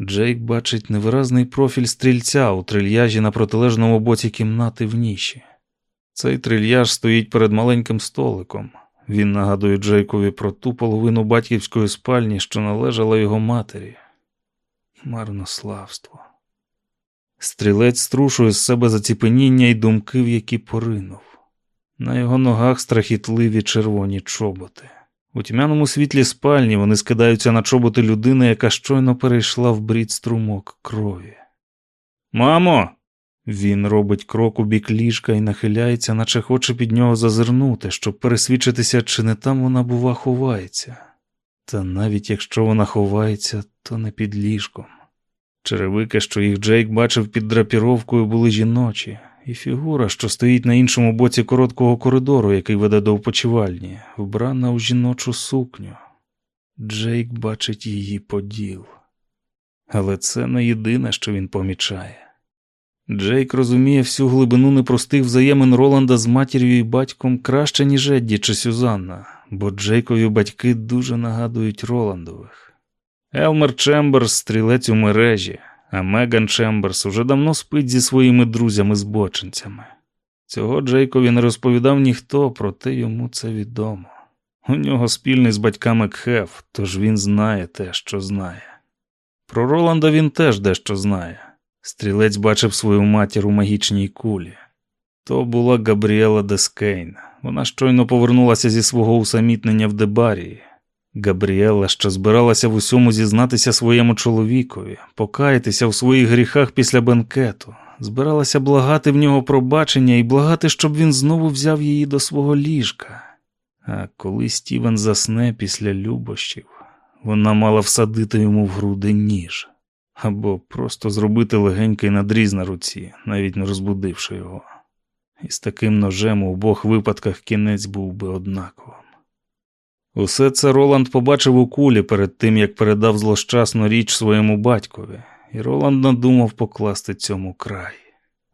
Джейк бачить невиразний профіль стрільця у трильяжі на протилежному боці кімнати в ніші. Цей трильяж стоїть перед маленьким столиком. Він нагадує Джейкові про ту половину батьківської спальні, що належала його матері. Марнославство. Стрілець струшує з себе заціпеніння і думки, в які поринув. На його ногах страхітливі червоні чоботи. У тьмяному світлі спальні вони скидаються на чоботи людини, яка щойно перейшла в брід струмок крові. Мамо! Він робить крок у бік ліжка і нахиляється, наче хоче під нього зазирнути, щоб пересвідчитися, чи не там вона, бува, ховається. Та навіть якщо вона ховається, то не під ліжком. Черевики, що їх Джейк бачив під драпіровкою, були жіночі, і фігура, що стоїть на іншому боці короткого коридору, який веде до опочивальні, вбрана у жіночу сукню. Джейк бачить її подив. Але це не єдине, що він помічає. Джейк розуміє всю глибину непростих взаємин Роланда з матір'ю і батьком краще, ніж Едді чи Сюзанна, бо Джейкові батьки дуже нагадують Роландових. Елмер Чемберс стрілець у мережі, а Меган Чемберс уже давно спить зі своїми друзями-збочинцями. Цього Джейкові не розповідав ніхто, проте йому це відомо. У нього спільний з батьками Кхеф, тож він знає те, що знає. Про Роланда він теж дещо знає. Стрілець бачив свою матір у магічній кулі. То була Габріела Дескейн. Вона щойно повернулася зі свого усамітнення в Дебарії. Габріела, що збиралася в усьому зізнатися своєму чоловікові, покаятися в своїх гріхах після бенкету, збиралася благати в нього пробачення і благати, щоб він знову взяв її до свого ліжка. А коли Стівен засне після любощів, вона мала всадити йому в груди ніж або просто зробити легенький надріз на руці, навіть не розбудивши його. І з таким ножем у обох випадках кінець був би однаковим. Усе це Роланд побачив у кулі перед тим, як передав злощасну річ своєму батькові, і Роланд надумав покласти цьому край.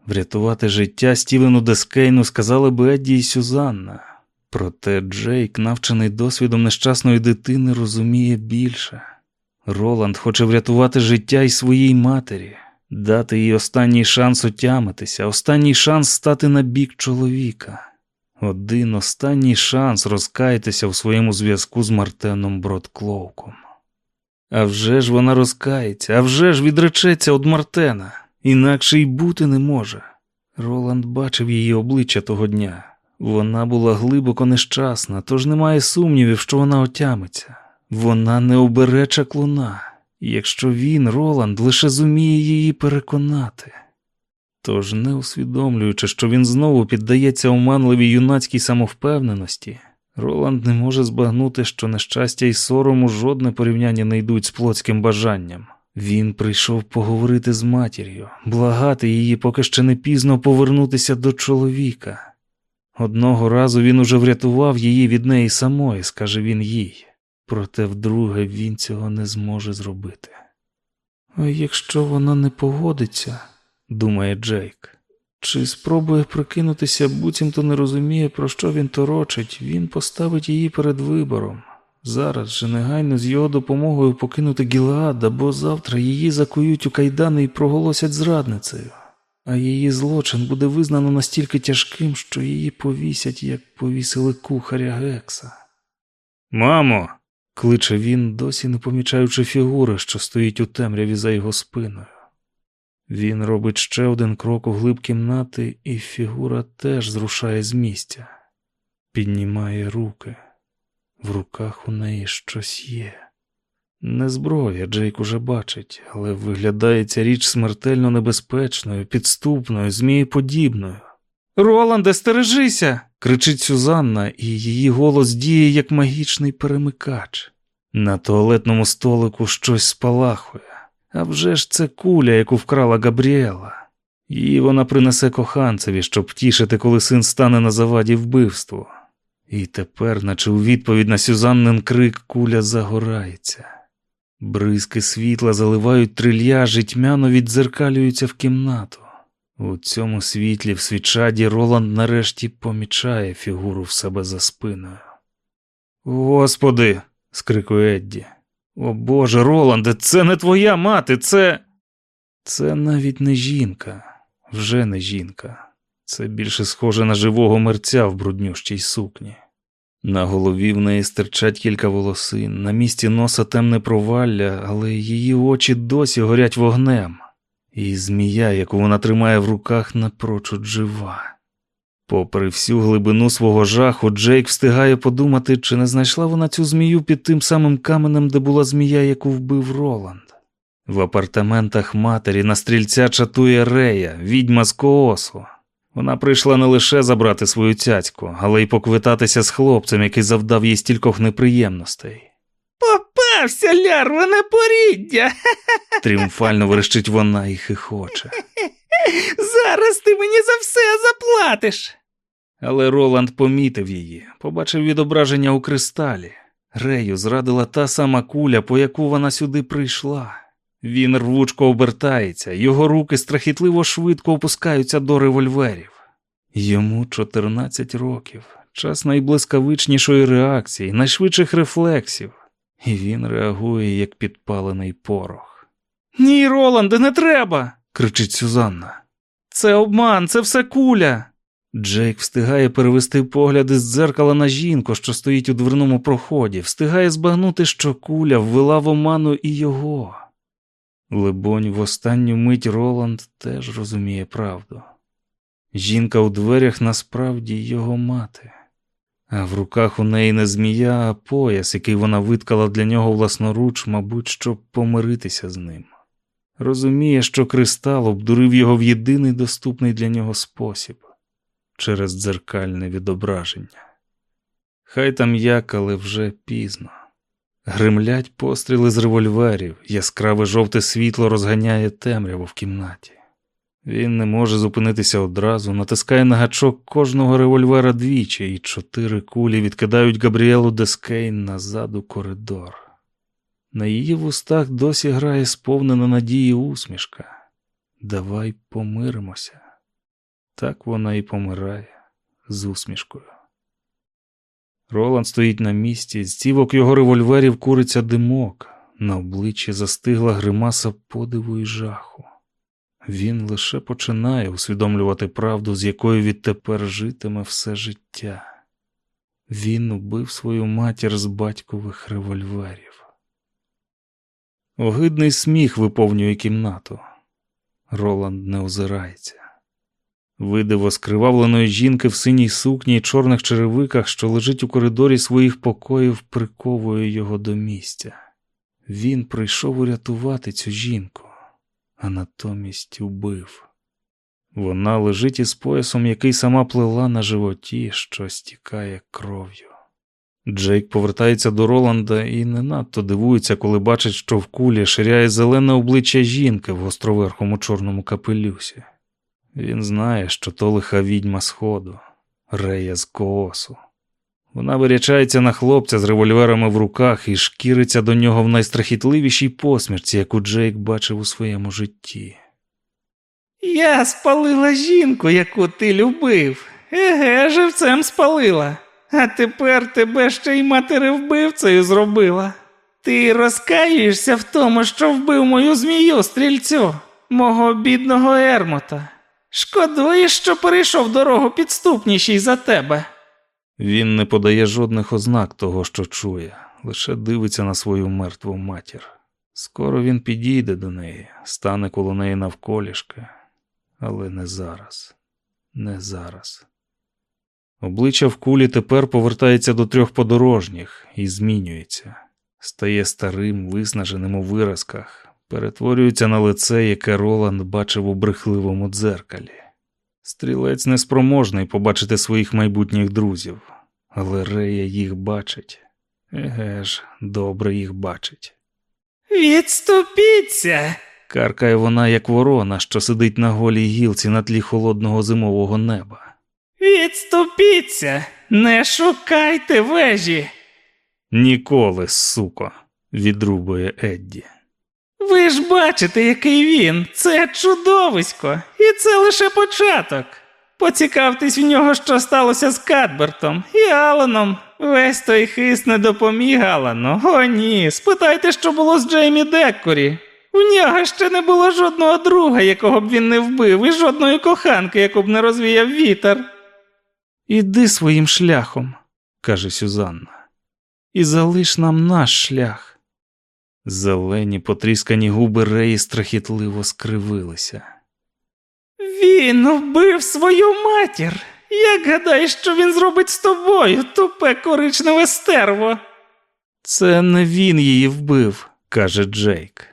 Врятувати життя Стівену Дескейну сказали би Едді і Сюзанна. Проте Джейк, навчений досвідом нещасної дитини, розуміє більше. Роланд хоче врятувати життя й своїй матері, дати їй останній шанс отямитися, останній шанс стати на бік чоловіка, один останній шанс розкаятися в своєму зв'язку з Мартеном Бродклоуком. А вже ж вона розкається, а вже ж відречеться від Мартена, інакше й бути не може. Роланд бачив її обличчя того дня. Вона була глибоко нещасна, тож немає сумнівів, що вона отямиться. Вона не обере чаклуна, якщо він, Роланд, лише зуміє її переконати. Тож, не усвідомлюючи, що він знову піддається оманливій юнацькій самовпевненості, Роланд не може збагнути, що нещастя і сорому жодне порівняння не йдуть з плотським бажанням. Він прийшов поговорити з матір'ю, благати її, поки ще не пізно повернутися до чоловіка. Одного разу він уже врятував її від неї самої, скаже він їй, проте вдруге він цього не зможе зробити. А якщо вона не погодиться, думає Джейк, чи спробує прикинутися, буцімто не розуміє, про що він торочить, він поставить її перед вибором. Зараз же негайно з його допомогою покинути Гілеад, або завтра її закують у кайдани і проголосять зрадницею, а її злочин буде визнано настільки тяжким, що її повісять, як повісили кухаря Гекса. Мамо. кличе він, досі не помічаючи фігури, що стоїть у темряві за його спиною. Він робить ще один крок у глиб кімнати, і фігура теж зрушає з місця, піднімає руки. В руках у неї щось є. Не зброя, Джейк уже бачить, але виглядає ця річ смертельно небезпечною, підступною, змієподібною. Роланде, стережися! кричить Сюзанна, і її голос діє як магічний перемикач. На туалетному столику щось спалахує. А вже ж це куля, яку вкрала Габріела. Її вона принесе коханцеві, щоб втішити, коли син стане на заваді вбивству. І тепер, наче у відповідь на Сюзаннин крик, куля загорається. Бризки світла заливають трильяж і тьмяно віддзеркалюються в кімнату. У цьому світлі в свічаді Роланд нарешті помічає фігуру в себе за спиною. Господи. скрикує Едді. О Боже, Роланде, це не твоя мати, це. Це навіть не жінка, вже не жінка. Це більше схоже на живого мерця в бруднющій сукні. На голові в неї стирчать кілька волосин, на місці носа темне провалля, але її очі досі горять вогнем, і змія, яку вона тримає в руках, напрочуд жива. Попри всю глибину свого жаху, Джейк встигає подумати, чи не знайшла вона цю змію під тим самим каменем, де була змія, яку вбив Роланд. В апартаментах матері на стрільця чатує Рея, відьма з коосу. Вона прийшла не лише забрати свою цяцьку, але й поквитатися з хлопцем, який завдав їй стількох неприємностей. Попався лярване поріддя. Тріумфально верещить вона і хихоче. Зараз ти мені за все заплатиш. Але Роланд помітив її, побачив відображення у кристалі. Рею зрадила та сама куля, по яку вона сюди прийшла. Він рвучко обертається, його руки страхітливо швидко опускаються до револьверів. Йому 14 років, час найблискавичнішої реакції, найшвидших рефлексів, і він реагує як підпалений порох. Ні, Роланде, не треба. Кричить Сюзанна. Це обман, це все куля. Джейк встигає перевести погляд із дзеркала на жінку, що стоїть у дверному проході, встигає збагнути, що куля ввела в оману і його. Либонь, в останню мить Роланд теж розуміє правду. Жінка у дверях насправді його мати, а в руках у неї не змія, а пояс, який вона виткала для нього власноруч, мабуть, щоб помиритися з ним. Розуміє, що кристал обдурив його в єдиний доступний для нього спосіб через дзеркальне відображення. Хай там як, але вже пізно. Гримлять постріли з револьверів, яскраве жовте світло розганяє темряву в кімнаті. Він не може зупинитися одразу, натискає на гачок кожного револьвера двічі, і чотири кулі відкидають Габріелу Дескейн назад у коридор. На її вустах досі грає сповнена надії усмішка. Давай помиримося. Так вона і помирає з усмішкою. Роланд стоїть на місці, з цівок його револьверів куриться димок, на обличчі застигла гримаса подиву і жаху. Він лише починає усвідомлювати правду, з якою відтепер житиме все життя. Він убив свою матір з батькових револьверів. Огидний сміх виповнює кімнату. Роланд не озирається. Видиво скривавленої жінки в синій сукні і чорних черевиках, що лежить у коридорі своїх покоїв, приковує його до місця. Він прийшов урятувати цю жінку, а натомість убив. Вона лежить із поясом, який сама плела на животі, що стікає кров'ю. Джейк повертається до Роланда і не надто дивується, коли бачить, що в кулі ширяє зелене обличчя жінки в гостроверхому чорному капелюсі. Він знає, що то лиха відьма сходу, рея з коосу. Вона вирячається на хлопця з револьверами в руках і шкіриться до нього в найстрахітливішій посмірці, яку Джейк бачив у своєму житті. Я спалила жінку, яку ти любив. Еге, живцем спалила. А тепер тебе ще й матери вбивцею зробила. Ти розкаюєшся в тому, що вбив мою змію стрільцю, мого бідного Ермота. Шкодуєш, що перейшов дорогу підступнішій за тебе. Він не подає жодних ознак того, що чує, лише дивиться на свою мертву матір. Скоро він підійде до неї, стане коло неї навколішки, але не зараз, не зараз. Обличчя в кулі тепер повертається до трьох подорожніх і змінюється, стає старим, виснаженим у виразках, перетворюється на лице, яке Роланд бачив у брехливому дзеркалі. Стрілець неспроможний побачити своїх майбутніх друзів, але Рея їх бачить. Еге ж, добре їх бачить. Відступіться, Каркає вона, як ворона, що сидить на голій гілці на тлі холодного зимового неба. Відступіться, не шукайте вежі. Ніколи, суко, відрубує Едді. Ви ж бачите, який він. Це чудовисько, і це лише початок. Поцікавтесь в нього, що сталося з Кадбертом і Аланом. Весь той хист не допоміг Алану. О, ні. Спитайте, що було з Джеймі Деккорі. У нього ще не було жодного друга, якого б він не вбив, і жодної коханки, яку б не розвіяв вітер. Іди своїм шляхом, каже Сюзанна, і залиш нам наш шлях. Зелені потріскані губи Реї страхітливо скривилися. Він вбив свою матір. Як гадаєш, що він зробить з тобою, тупе коричневе стерво? Це не він її вбив, каже Джейк.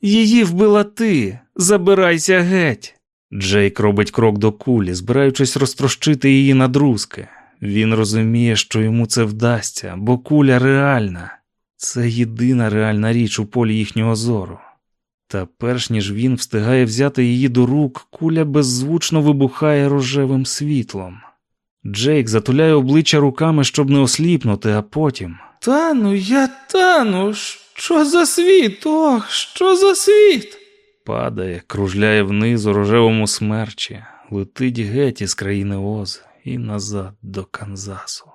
Її вбила ти. Забирайся геть. Джейк робить крок до кулі, збираючись розтрощити її на друзки. Він розуміє, що йому це вдасться, бо куля реальна. Це єдина реальна річ у полі їхнього зору. Та перш ніж він встигає взяти її до рук, куля беззвучно вибухає рожевим світлом. Джейк затуляє обличчя руками, щоб не осліпнути, а потім. Тану, я тану. Що за світ? Ох, що за світ? Падає, кружляє вниз у рожевому смерчі, летить геть із країни Оз і назад до Канзасу.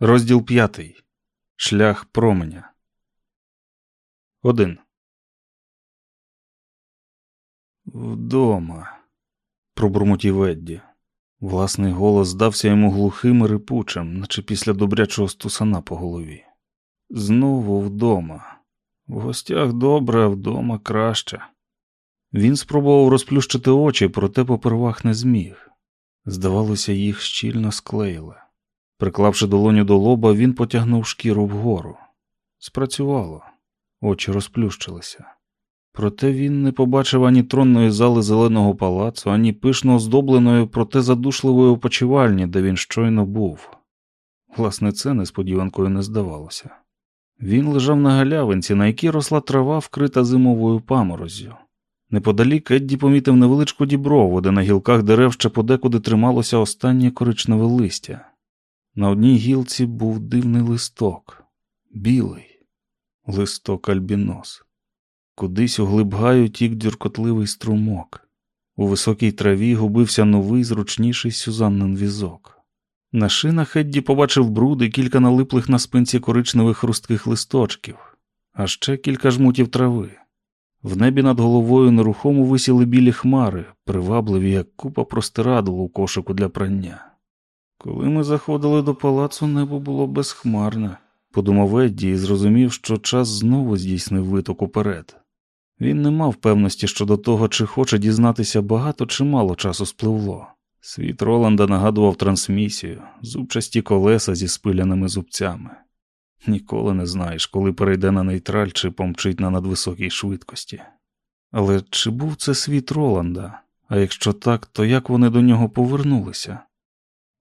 Розділ п'ятий. Шлях променя. Один. Вдома. пробурмотів Едді. Власний голос здався йому глухим і рипучим, наче після добрячого стусана по голові. Знову вдома. В гостях добре, вдома краще. Він спробував розплющити очі, проте попервах не зміг. Здавалося, їх щільно склеїли. Приклавши долоню до лоба, він потягнув шкіру вгору. Спрацювало, очі розплющилися. Проте він не побачив ані тронної зали зеленого палацу, ані пишно оздобленої, проте задушливої опочивальні, де він щойно був. Власне, це несподіванкою не здавалося. Він лежав на галявинці, на якій росла трава, вкрита зимовою памороззю. Неподалік Едді помітив невеличку діброву, де на гілках дерев ще подекуди трималося останнє коричневе листя. На одній гілці був дивний листок, білий, листок альбінос. Кудись у глиб гаю тік дзюркотливий струмок. У високій траві губився новий зручніший сюзаннин візок. На шинах Едді побачив бруд і кілька налиплих на спинці коричневих хрустких листочків, а ще кілька жмутів трави. В небі над головою нерухомо висіли білі хмари, привабливі, як купа простирадл у кошику для прання. Коли ми заходили до палацу, небо було безхмарне, подумав Едді і зрозумів, що час знову здійснив виток уперед. Він не мав певності щодо того, чи хоче дізнатися багато чи мало часу спливло. Світ Роланда нагадував трансмісію, зубчасті колеса зі спиляними зубцями. Ніколи не знаєш, коли перейде на нейтраль чи помчить на надвисокій швидкості. Але чи був це світ Роланда? А якщо так, то як вони до нього повернулися?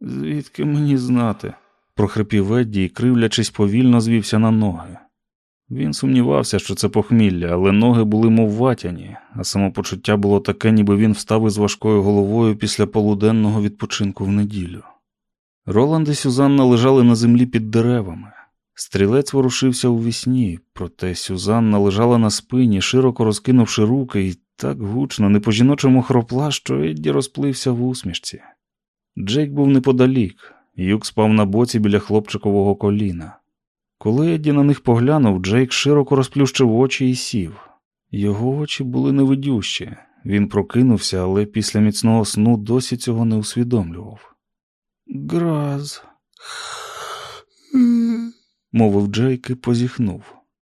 Звідки мені знати? прохрипів Едді і, кривлячись, повільно звівся на ноги. Він сумнівався, що це похмілля, але ноги були мов ватяні, а самопочуття було таке, ніби він встав із важкою головою після полуденного відпочинку в неділю. Роланд і Сюзанна лежали на землі під деревами. Стрілець ворушився у вісні, проте Сюзанна лежала на спині, широко розкинувши руки, і так гучно, не по жіночому хропла, що Едді розплився в усмішці. Джейк був неподалік, юк спав на боці біля хлопчикового коліна. Коли Едді на них поглянув, Джейк широко розплющив очі і сів. Його очі були невидющі. Він прокинувся, але після міцного сну досі цього не усвідомлював. Граз, мовив Джейк і позіхнув.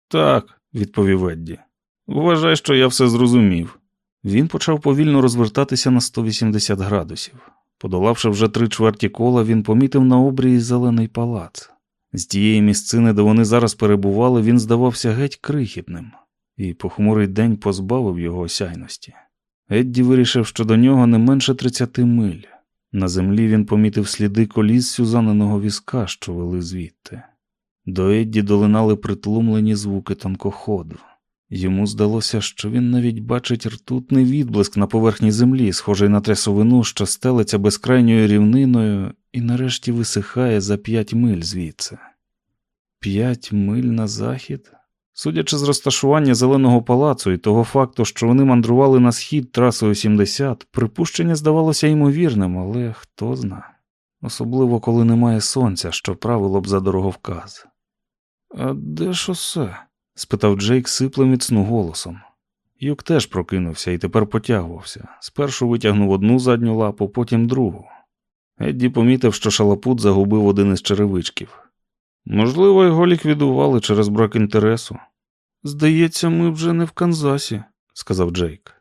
Так, відповів Едді. Вважай, що я все зрозумів. Він почав повільно розвертатися на 180 градусів. Подолавши вже три чверті кола, він помітив на обрії зелений палац. З тієї місцини, де вони зараз перебували, він здавався геть крихітним, і похмурий день позбавив його осяйності. Едді вирішив, що до нього не менше 30 миль. На землі він помітив сліди коліс сюзаненого візка, що вели звідти. До Едді долинали притлумлені звуки танкоходу. Йому здалося, що він навіть бачить ртутний відблиск на поверхні землі, схожий на трясовину, що стелиться безкрайньою рівниною і нарешті висихає за п'ять миль звідси. П'ять миль на захід? Судячи з розташування зеленого палацу і того факту, що вони мандрували на схід трасою 70, припущення здавалося ймовірним, але хто зна. Особливо коли немає сонця, що правило б за дороговказ. А де шосе? Спитав Джейк сиплим міцну голосом. Юк теж прокинувся і тепер потягувався. Спершу витягнув одну задню лапу, потім другу. Едді помітив, що шалапут загубив один із черевичків. Можливо, його ліквідували через брак інтересу. Здається, ми вже не в Канзасі, сказав Джейк.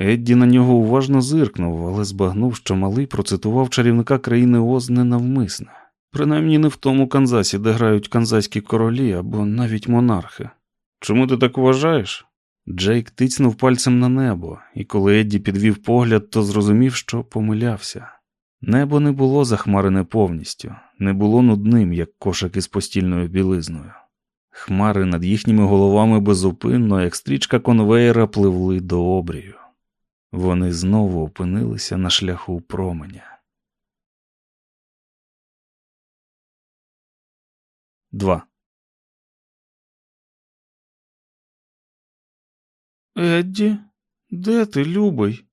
Едді на нього уважно зиркнув, але збагнув, що малий процитував чарівника країни Оз ненавмисне. Принаймні не в тому Канзасі, де грають канзаські королі або навіть монархи. Чому ти так вважаєш? Джейк тицнув пальцем на небо, і коли Едді підвів погляд, то зрозумів, що помилявся. Небо не було захмарене повністю, не було нудним, як кошик із постільною білизною. Хмари над їхніми головами безупинно, як стрічка конвеєра, пливли до обрію. Вони знову опинилися на шляху променя. 2. Едді, де ти, любий?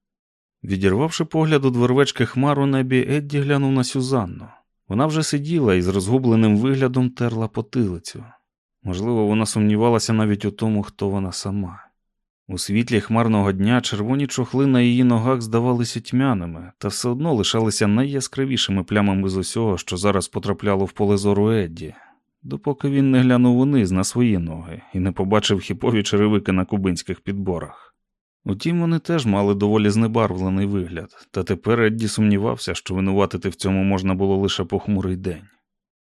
Відірвавши погляд у двервечки хмар у небі, Едді глянув на Сюзанну. Вона вже сиділа і з розгубленим виглядом терла потилицю. Можливо, вона сумнівалася навіть у тому, хто вона сама. У світлі хмарного дня червоні чохли на її ногах здавалися тьмяними, та все одно лишалися найяскравішими плямами з усього, що зараз потрапляло в поле зору Едді, допоки він не глянув униз на свої ноги і не побачив хіпові черевики на кубинських підборах. Утім, вони теж мали доволі знебарвлений вигляд, та тепер Едді сумнівався, що винуватити в цьому можна було лише похмурий день.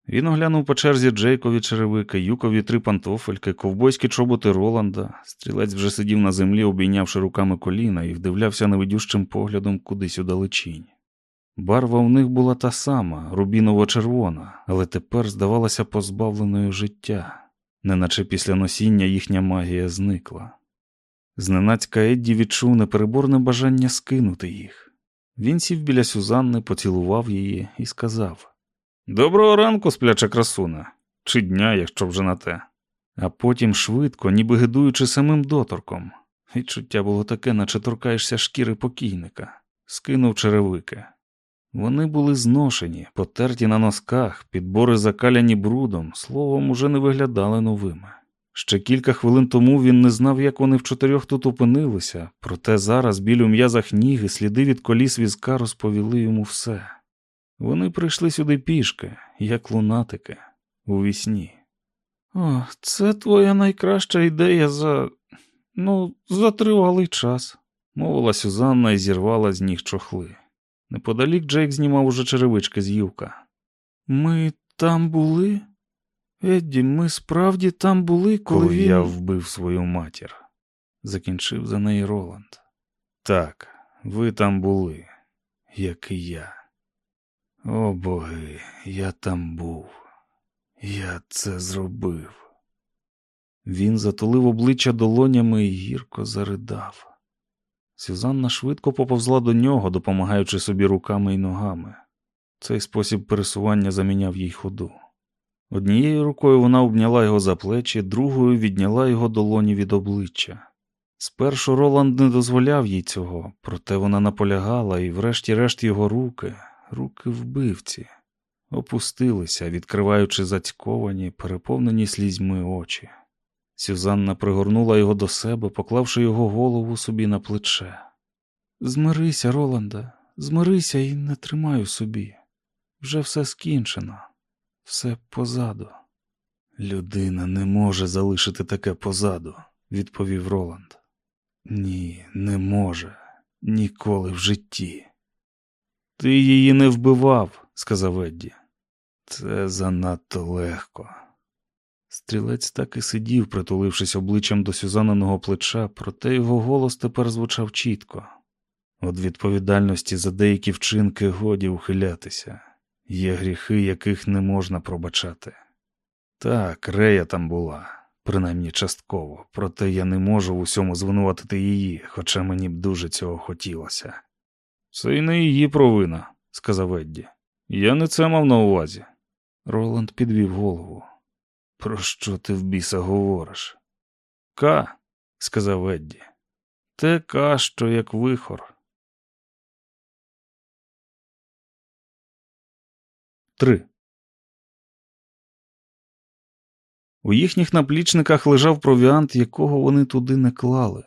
Він оглянув по черзі Джейкові черевики, юкові три пантофельки, ковбойські чоботи Роланда. Стрілець вже сидів на землі, обійнявши руками коліна, і вдивлявся невидющим поглядом кудись у далечінь. Барва у них була та сама, рубіново-червона, але тепер здавалася позбавленою життя, неначе після носіння їхня магія зникла. Зненацька Едді відчув непереборне бажання скинути їх. Він сів біля Сюзанни, поцілував її і сказав Доброго ранку, спляча красуна, чи дня, якщо вже на те. А потім швидко, ніби гидуючи самим доторком. Відчуття було таке, наче торкаєшся шкіри покійника, скинув черевики. Вони були зношені, потерті на носках, підбори закаляні брудом, словом, уже не виглядали новими. Ще кілька хвилин тому він не знав, як вони в чотирьох тут опинилися, проте зараз біль у м'язах ніг і сліди від коліс візка розповіли йому все. Вони прийшли сюди пішки, як лунатики, у вісні. О, це твоя найкраща ідея за. ну, за тривалий час, мовила Сюзанна і зірвала з ніг чохли. Неподалік Джейк знімав уже черевички з юка. Ми там були? Едді, ми справді там були, коли, коли він... я вбив свою матір. закінчив за неї Роланд. Так, ви там були, як і я. О боги, я там був. Я це зробив. Він затулив обличчя долонями і гірко заридав. Сюзанна швидко поповзла до нього, допомагаючи собі руками і ногами. Цей спосіб пересування заміняв їй ходу. Однією рукою вона обняла його за плечі, другою відняла його долоні від обличчя. Спершу Роланд не дозволяв їй цього, проте вона наполягала, і, врешті-решт, його руки, руки вбивці, опустилися, відкриваючи зацьковані, переповнені слізьми очі. Сюзанна пригорнула його до себе, поклавши його голову собі на плече. Змирися, Роланда, змирися і не тримай у собі. Вже все скінчено, все позаду. Людина не може залишити таке позаду, відповів Роланд. Ні, не може, ніколи в житті. Ти її не вбивав, сказав Едді. Це занадто легко. Стрілець так і сидів, притулившись обличчям до Сюзаниного плеча, проте його голос тепер звучав чітко. От відповідальності за деякі вчинки годі ухилятися, є гріхи, яких не можна пробачати. Так, Рея там була, принаймні частково, проте я не можу в усьому звинуватити її, хоча мені б дуже цього хотілося. Це й не її провина, сказав Едді. Я не це мав на увазі. Роланд підвів голову. Про що ти в біса говориш? Ка, сказав Едді. Те ка, що як вихор. Три. У їхніх наплічниках лежав провіант, якого вони туди не клали.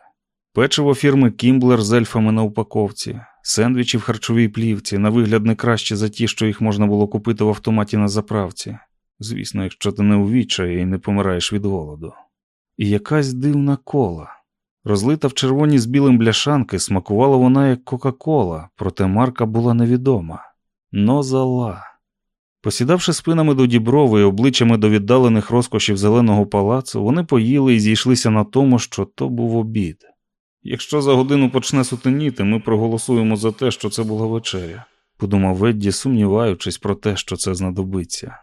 Печиво фірми Кімблер з ельфами на упаковці, сендвічі в харчовій плівці, на вигляд не краще за ті, що їх можна було купити в автоматі на заправці. Звісно, якщо ти не у відчаї і не помираєш від голоду. І якась дивна кола. Розлита в червоні з білим бляшанки, смакувала вона як Кока-Кола, проте марка була невідома. Нозала. Посідавши спинами до діброви і обличчями до віддалених розкошів зеленого палацу, вони поїли і зійшлися на тому, що то був обід. Якщо за годину почне сутеніти, ми проголосуємо за те, що це була вечеря, подумав Ведді, сумніваючись про те, що це знадобиться.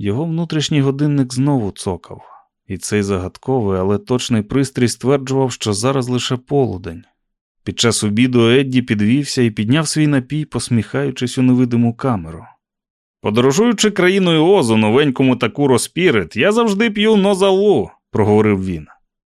Його внутрішній годинник знову цокав, і цей загадковий, але точний пристрій стверджував, що зараз лише полудень. Під час обіду Едді підвівся і підняв свій напій, посміхаючись у невидиму камеру. Подорожуючи країною Озу новенькому таку розпірит, я завжди п'ю нозалу, проговорив він.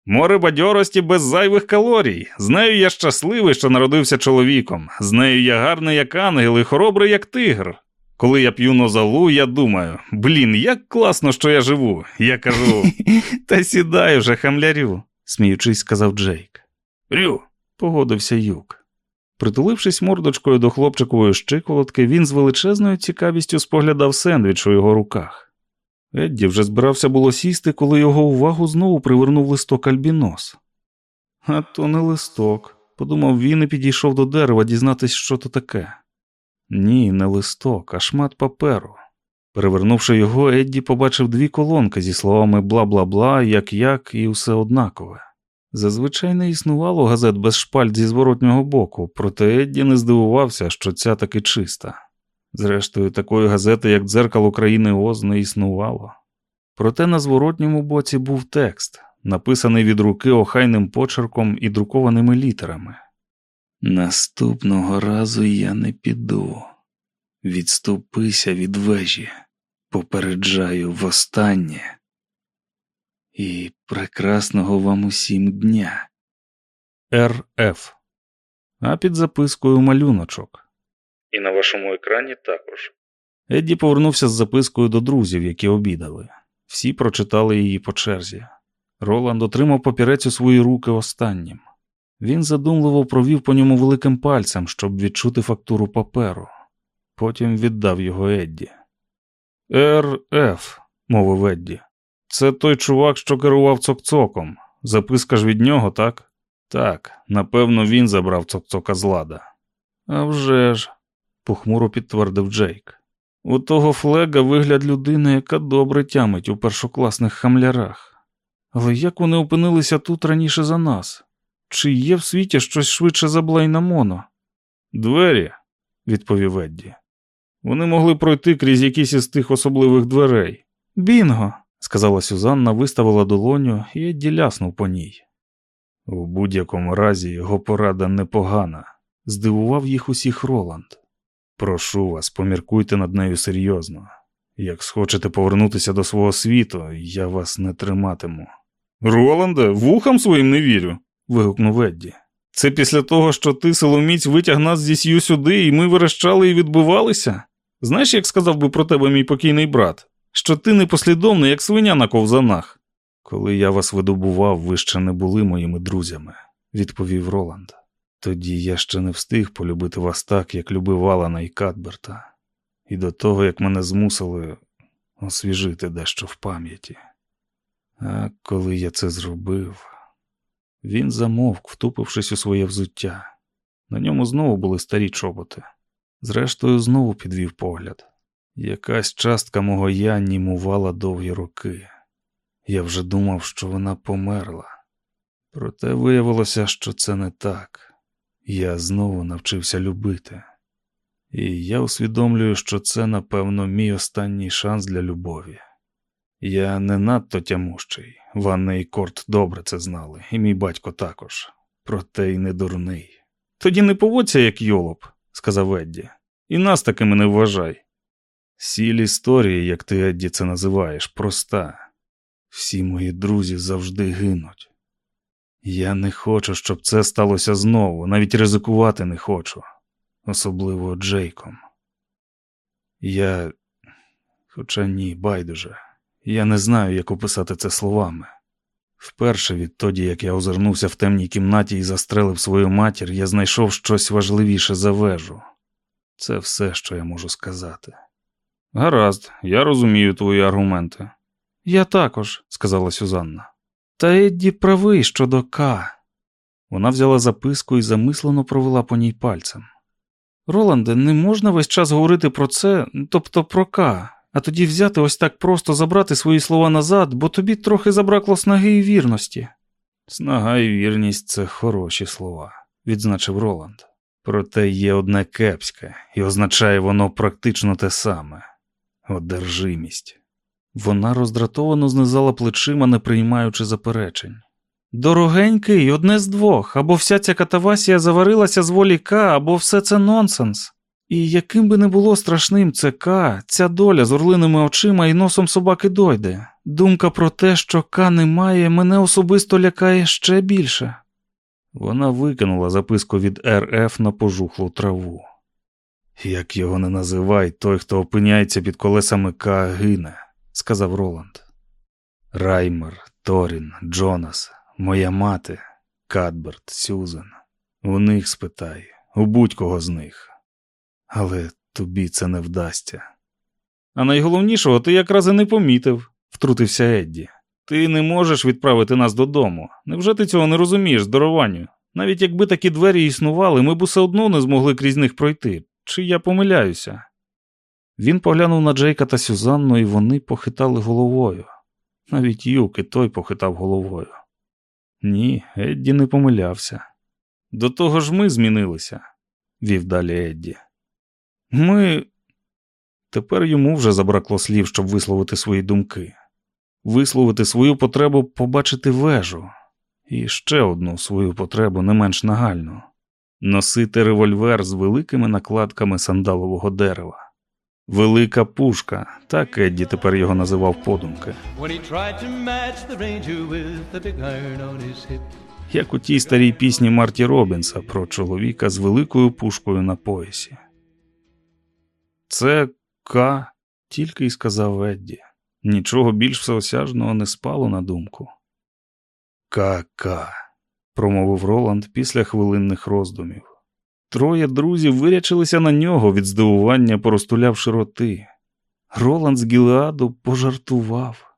Море бадьорості без зайвих калорій. З нею я щасливий, що народився чоловіком. З нею я гарний, як ангел, і хоробрий, як тигр. Коли я п'ю нозалу, я думаю, блін, як класно, що я живу. Я кажу, та сідай вже, хамлярю, сміючись, сказав Джейк. Рю, погодився юк. Притулившись мордочкою до хлопчикової щиколотки, він з величезною цікавістю споглядав сендвіч у його руках. Едді вже збирався було сісти, коли його увагу знову привернув листок альбінос. А то не листок, подумав він і підійшов до дерева дізнатись, що то таке. Ні, не листок, а шмат паперу. Перевернувши його, Едді побачив дві колонки зі словами бла бла бла, як як і все однакове. Зазвичай не існувало газет без шпальт зі зворотнього боку, проте Едді не здивувався, що ця таки чиста. Зрештою, такої газети, як дзеркало країни Оз, не існувало. Проте на зворотньому боці був текст, написаний від руки охайним почерком і друкованими літерами. Наступного разу я не піду. Відступися від вежі, попереджаю востаннє. І прекрасного вам усім дня. РФ. А під запискою малюночок. І на вашому екрані також. Едді повернувся з запискою до друзів, які обідали. Всі прочитали її по черзі. Роланд отримав папірець у свої руки останнім. Він задумливо провів по ньому великим пальцем, щоб відчути фактуру паперу. Потім віддав його Едді. РФ, мовив Едді. Це той чувак, що керував цокцоком. Записка ж від нього, так? Так, напевно, він забрав цокцока з лада. «А вже ж», – похмуро підтвердив Джейк. У того флега вигляд людини, яка добре тямить у першокласних хамлярах. Але як вони опинилися тут раніше за нас? Чи є в світі щось швидше за Блейна Моно? Двері, відповів Едді. Вони могли пройти крізь якісь із тих особливих дверей. Бінго, сказала Сюзанна, виставила долоню і Едді ляснув по ній. У будь-якому разі його порада непогана, здивував їх усіх Роланд. Прошу вас, поміркуйте над нею серйозно. Як схочете повернутися до свого світу, я вас не триматиму. Роланде, вухам своїм не вірю. Вигукнув Едді. Це після того, що ти, силоміць, витяг нас зі сью сюди, і ми верещали і відбивалися? Знаєш, як сказав би про тебе мій покійний брат, що ти непослідовний, як свиня на ковзанах. Коли я вас видобував, ви ще не були моїми друзями, відповів Роланд. Тоді я ще не встиг полюбити вас так, як любив Алана і Кадберта, і до того, як мене змусили освіжити дещо в пам'яті. А коли я це зробив, він замовк, втупившись у своє взуття. На ньому знову були старі чоботи. Зрештою, знову підвів погляд. Якась частка мого я німувала довгі роки. Я вже думав, що вона померла. Проте виявилося, що це не так. Я знову навчився любити. І я усвідомлюю, що це, напевно, мій останній шанс для любові. Я не надто тямущий. Ванна і Корт добре це знали, і мій батько також. Проте й не дурний. Тоді не поводься, як йолоп, сказав Едді. І нас такими не вважай. Сіль історії, як ти Едді це називаєш, проста. Всі мої друзі завжди гинуть. Я не хочу, щоб це сталося знову, навіть ризикувати не хочу, особливо Джейком. Я, хоча ні, байдуже, я не знаю, як описати це словами. Вперше відтоді, як я озирнувся в темній кімнаті і застрелив свою матір, я знайшов щось важливіше за вежу. Це все, що я можу сказати. Гаразд, я розумію твої аргументи. Я також, сказала Сюзанна. Та Едді правий щодо К. Вона взяла записку і замислено провела по ній пальцем. Роланде, не можна весь час говорити про це, тобто про К, а тоді взяти ось так просто забрати свої слова назад, бо тобі трохи забракло снаги і вірності. Снага і вірність це хороші слова, відзначив Роланд. Проте є одне кепське, і означає воно практично те саме одержимість. Вона роздратовано знизала плечима, не приймаючи заперечень. Дорогенький, одне з двох, або вся ця катавасія заварилася з волі К, або все це нонсенс. І яким би не було страшним це К, ця доля з орлиними очима і носом собаки дойде. Думка про те, що К немає, мене особисто лякає ще більше. Вона викинула записку від РФ на пожухлу траву. Як його не називай, той, хто опиняється під колесами К, гине, сказав Роланд. Раймер, Торін, Джонас, моя мати, Кадберт, Сюзан. У них спитай, у будь-кого з них. Але тобі це не вдасться. А найголовнішого ти якраз і не помітив, втрутився Едді. Ти не можеш відправити нас додому. Невже ти цього не розумієш, здорованню? Навіть якби такі двері існували, ми б усе одно не змогли крізь них пройти. Чи я помиляюся? Він поглянув на Джейка та Сюзанну, і вони похитали головою. Навіть Юк і той похитав головою. Ні, Едді не помилявся. До того ж ми змінилися, вів далі Едді. Ми. Тепер йому вже забракло слів, щоб висловити свої думки, висловити свою потребу побачити вежу, і ще одну свою потребу не менш нагальну носити револьвер з великими накладками сандалового дерева. Велика пушка, так Едді тепер його називав подумки. Як у тій старій пісні Марті Робінса про чоловіка з великою пушкою на поясі. Це К, тільки й сказав Едді. Нічого більш всеосяжного не спало на думку. Ка-ка, промовив Роланд після хвилинних роздумів. Троє друзів вирячилися на нього від здивування, поростулявши роти. Роланд з Гілеаду пожартував.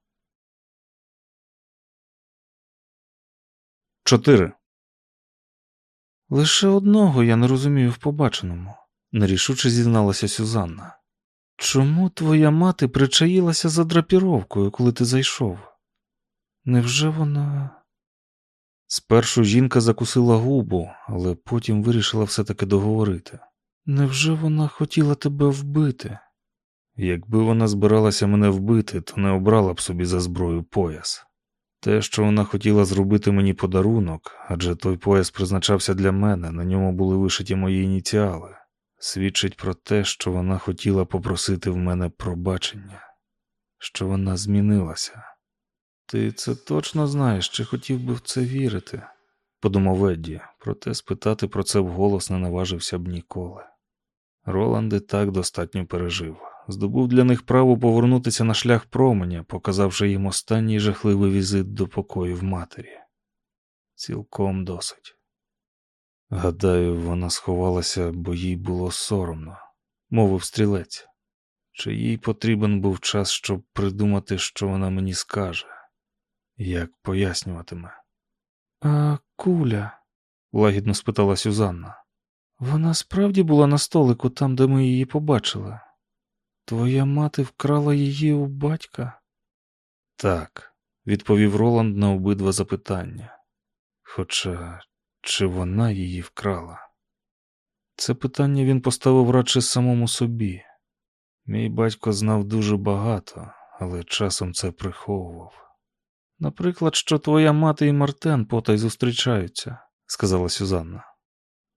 4. Лише одного я не розумію в побаченому, нерішуче зізналася Сюзанна. Чому твоя мати причаїлася за драпіровкою, коли ти зайшов? Невже вона. Спершу жінка закусила губу, але потім вирішила все-таки договорити. Невже вона хотіла тебе вбити? Якби вона збиралася мене вбити, то не обрала б собі за зброю пояс. Те, що вона хотіла зробити мені подарунок, адже той пояс призначався для мене, на ньому були вишиті мої ініціали, свідчить про те, що вона хотіла попросити в мене пробачення, що вона змінилася. Ти це точно знаєш, чи хотів би в це вірити, подумав Едді, проте спитати про це вголос не наважився б ніколи. Роланд і так достатньо пережив, здобув для них право повернутися на шлях променя, показавши їм останній жахливий візит до покоїв матері. Цілком досить. Гадаю, вона сховалася, бо їй було соромно, мовив стрілець. Чи їй потрібен був час, щоб придумати, що вона мені скаже? Як пояснюватиме? А куля? лагідно спитала Сюзанна. Вона справді була на столику там, де ми її побачили. Твоя мати вкрала її у батька? Так, відповів Роланд на обидва запитання. Хоча чи вона її вкрала? Це питання він поставив радше самому собі. Мій батько знав дуже багато, але часом це приховував. Наприклад, що твоя мати і Мартен потай зустрічаються, сказала Сюзанна.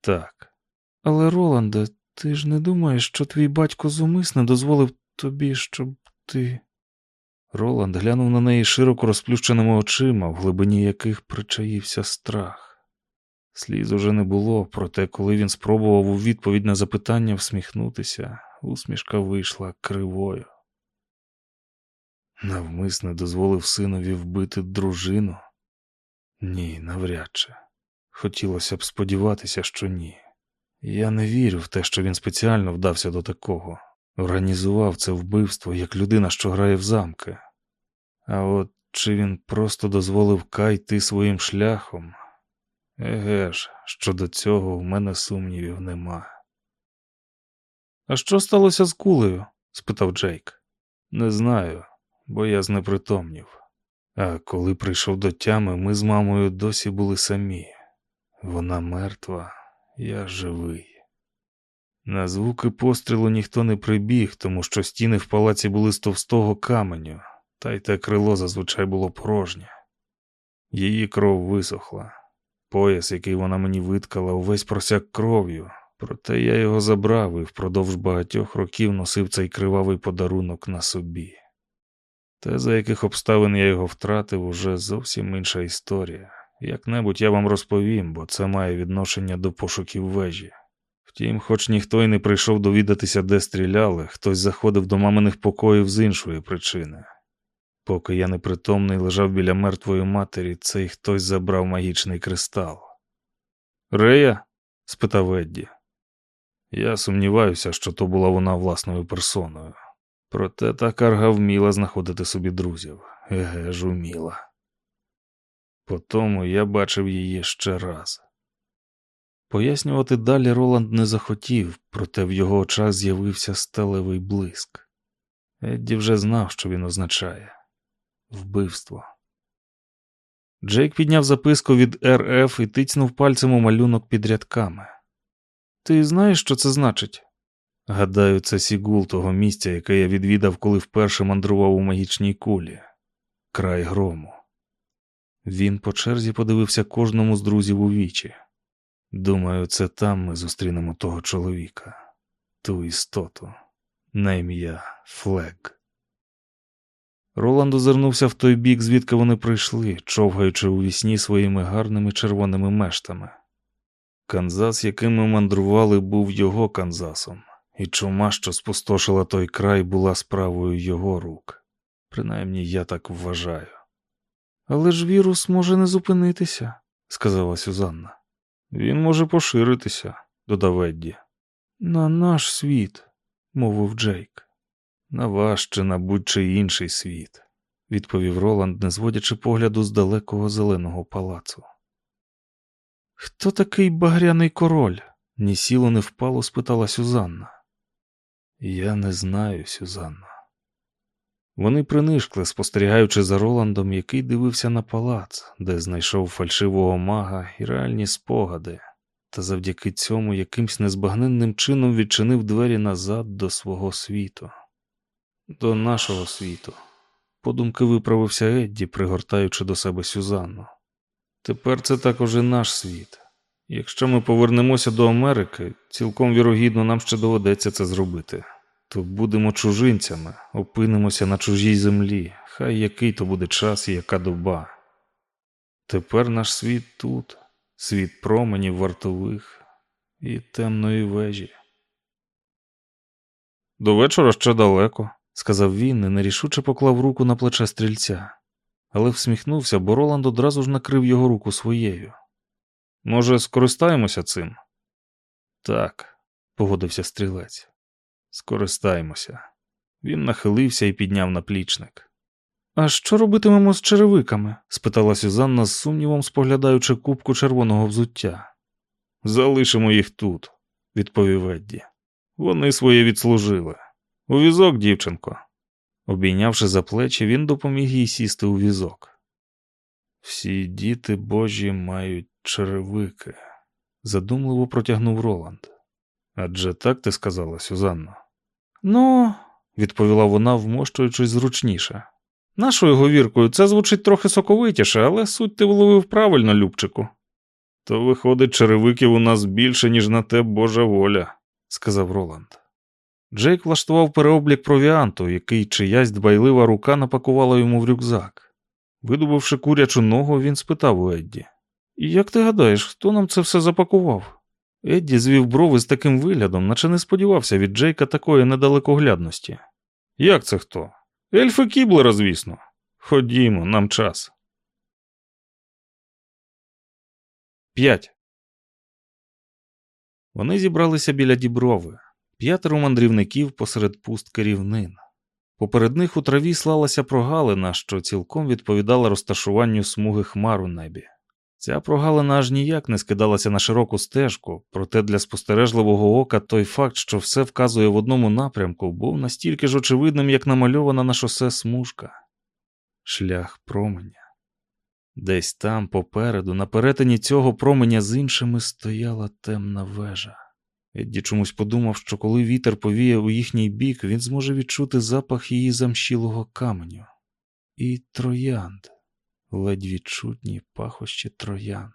Так. Але, Роланде, ти ж не думаєш, що твій батько зумисне дозволив тобі, щоб ти. Роланд глянув на неї широко розплющеними очима, в глибині яких причаївся страх. Сліз уже не було, проте, коли він спробував у відповідь на запитання всміхнутися, усмішка вийшла кривою. Навмисне дозволив синові вбити дружину? Ні, навряд чи. Хотілося б сподіватися, що ні. Я не вірю в те, що він спеціально вдався до такого, організував це вбивство як людина, що грає в замки. А от чи він просто дозволив Кай йти своїм шляхом? Еге ж, щодо цього в мене сумнівів нема. А що сталося з кулею? спитав Джейк. Не знаю, бо я знепритомнів. А коли прийшов до тями, ми з мамою досі були самі. Вона мертва, я живий. На звуки пострілу ніхто не прибіг, тому що стіни в палаці були з товстого каменю, та й те крило зазвичай було порожнє. Її кров висохла. Пояс, який вона мені виткала, увесь просяк кров'ю, проте я його забрав і впродовж багатьох років носив цей кривавий подарунок на собі. Те, за яких обставин я його втратив, уже зовсім інша історія. Як-небудь я вам розповім, бо це має відношення до пошуків вежі. Втім, хоч ніхто й не прийшов довідатися, де стріляли, хтось заходив до маминих покоїв з іншої причини. Поки я непритомний лежав біля мертвої матері, цей хтось забрав магічний кристал. Рея? спитав Едді. Я сумніваюся, що то була вона власною персоною. Проте та карга вміла знаходити собі друзів. Еге ж уміла. Потому я бачив її ще раз. Пояснювати далі Роланд не захотів, проте в його очах з'явився сталевий блиск. Едді вже знав, що він означає вбивство. Джейк підняв записку від РФ і тицнув пальцем у малюнок під рядками. Ти знаєш, що це значить? Гадаю, це сігул того місця, яке я відвідав, коли вперше мандрував у магічній кулі, край грому. Він по черзі подивився кожному з друзів у вічі. Думаю, це там ми зустрінемо того чоловіка, ту істоту, на ім'я Флег. Роланд озирнувся в той бік, звідки вони прийшли, човгаючи у вісні своїми гарними червоними мештами. Канзас, яким ми мандрували, був його Канзасом, і чума, що спустошила той край, була справою його рук. Принаймні я так вважаю. Але ж вірус може не зупинитися, сказала Сюзанна. Він може поширитися, додав Едді. На наш світ, мовив Джейк. На ваш чи на будь-чий інший світ, відповів Роланд, не зводячи погляду з далекого зеленого палацу. Хто такий багряний король? Ні сіло, не впало, спитала Сюзанна. Я не знаю, Сюзанна. Вони принишкли, спостерігаючи за Роландом, який дивився на палац, де знайшов фальшивого мага і реальні спогади, та завдяки цьому якимсь незбагненним чином відчинив двері назад до свого світу, до нашого світу. Подумки виправився Едді, пригортаючи до себе Сюзанну. Тепер це також і наш світ. Якщо ми повернемося до Америки, цілком вірогідно нам ще доведеться це зробити то будемо чужинцями, опинимося на чужій землі, хай який то буде час і яка доба. Тепер наш світ тут, світ променів вартових і темної вежі. До вечора ще далеко, сказав він і нерішуче поклав руку на плече стрільця, але всміхнувся, бо Роланд одразу ж накрив його руку своєю. Може, скористаємося цим? Так, погодився стрілець. Скористаємося. Він нахилився і підняв наплічник. А що робитимемо з черевиками? спитала Сюзанна з сумнівом, споглядаючи кубку червоного взуття. Залишимо їх тут, відповів Едді. Вони своє відслужили. У візок, дівчинко. Обійнявши за плечі, він допоміг їй сісти у візок. Всі діти божі мають черевики, задумливо протягнув Роланд. Адже так ти сказала, Сюзанно? Ну, відповіла вона, вмощуючись зручніше. Нашою говіркою це звучить трохи соковитіше, але суть ти вловив правильно, Любчику. То, виходить, черевиків у нас більше, ніж на те Божа воля, сказав Роланд. Джейк влаштував переоблік провіанту, який чиясь дбайлива рука напакувала йому в рюкзак. Видобувши курячу ногу, він спитав у Едді: Як ти гадаєш, хто нам це все запакував? Едді звів брови з таким виглядом, наче не сподівався від Джейка такої недалекоглядності. Як це хто? Ельфи Кіблера, звісно. Ходімо, нам час. 5. Вони зібралися біля діброви. П'ятеро мандрівників посеред пустки рівнин. Поперед них у траві слалася прогалина, що цілком відповідала розташуванню смуги хмар у небі. Ця прогалина аж ніяк не скидалася на широку стежку, проте для спостережливого ока той факт, що все вказує в одному напрямку, був настільки ж очевидним, як намальована на шосе смужка. Шлях променя. Десь там, попереду, на перетині цього променя з іншими стояла темна вежа. Едді чомусь подумав, що коли вітер повіє у їхній бік, він зможе відчути запах її замщілого каменю. І троянд, ледь відчутні пахощі троянд.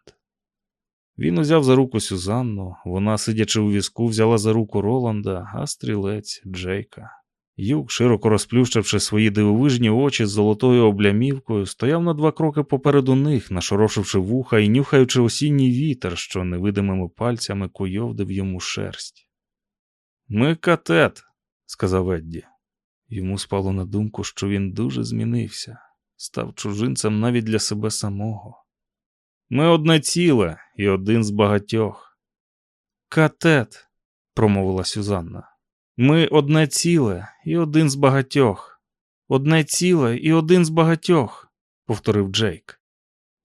Він узяв за руку Сюзанну, вона, сидячи у візку, взяла за руку Роланда, а стрілець Джейка. Юк, широко розплющивши свої дивовижні очі з золотою облямівкою, стояв на два кроки попереду них, нашорошивши вуха і нюхаючи осінній вітер, що невидимими пальцями куйовдив йому шерсть. Ми катет, сказав Едді. Йому спало на думку, що він дуже змінився, став чужинцем навіть для себе самого. Ми одне ціле і один з багатьох. Катет, промовила Сюзанна. Ми одне ціле і один з багатьох. Одне ціле і один з багатьох, повторив Джейк.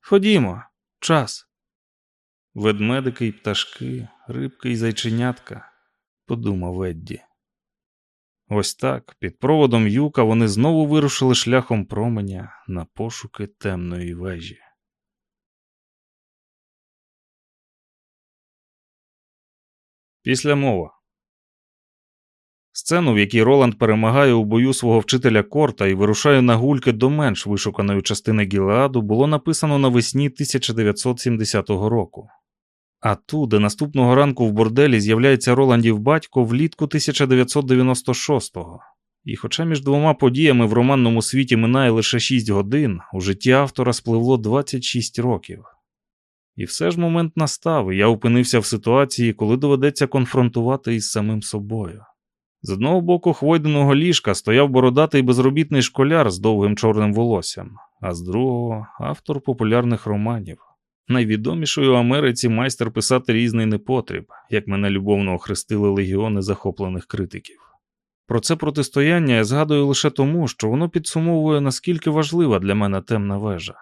Ходімо, час. Ведмедики й пташки, рибки й зайченятка, подумав Едді. Ось так, під проводом юка вони знову вирушили шляхом променя на пошуки темної вежі. Після мова. Сцену, в якій Роланд перемагає у бою свого вчителя Корта і вирушає на гульки до менш вишуканої частини Гілеаду, було написано навесні 1970 року. А ту, де наступного ранку в борделі з'являється Роландів батько влітку 1996-го. І хоча між двома подіями в романному світі минає лише 6 годин, у житті автора спливло 26 років. І все ж момент настав, і я опинився в ситуації, коли доведеться конфронтувати із самим собою. З одного боку хвойденого ліжка стояв бородатий безробітний школяр з довгим чорним волоссям, а з другого автор популярних романів. Найвідоміший у Америці майстер писати різний непотріб, як мене любовно охрестили легіони захоплених критиків. Про це протистояння я згадую лише тому, що воно підсумовує, наскільки важлива для мене темна вежа.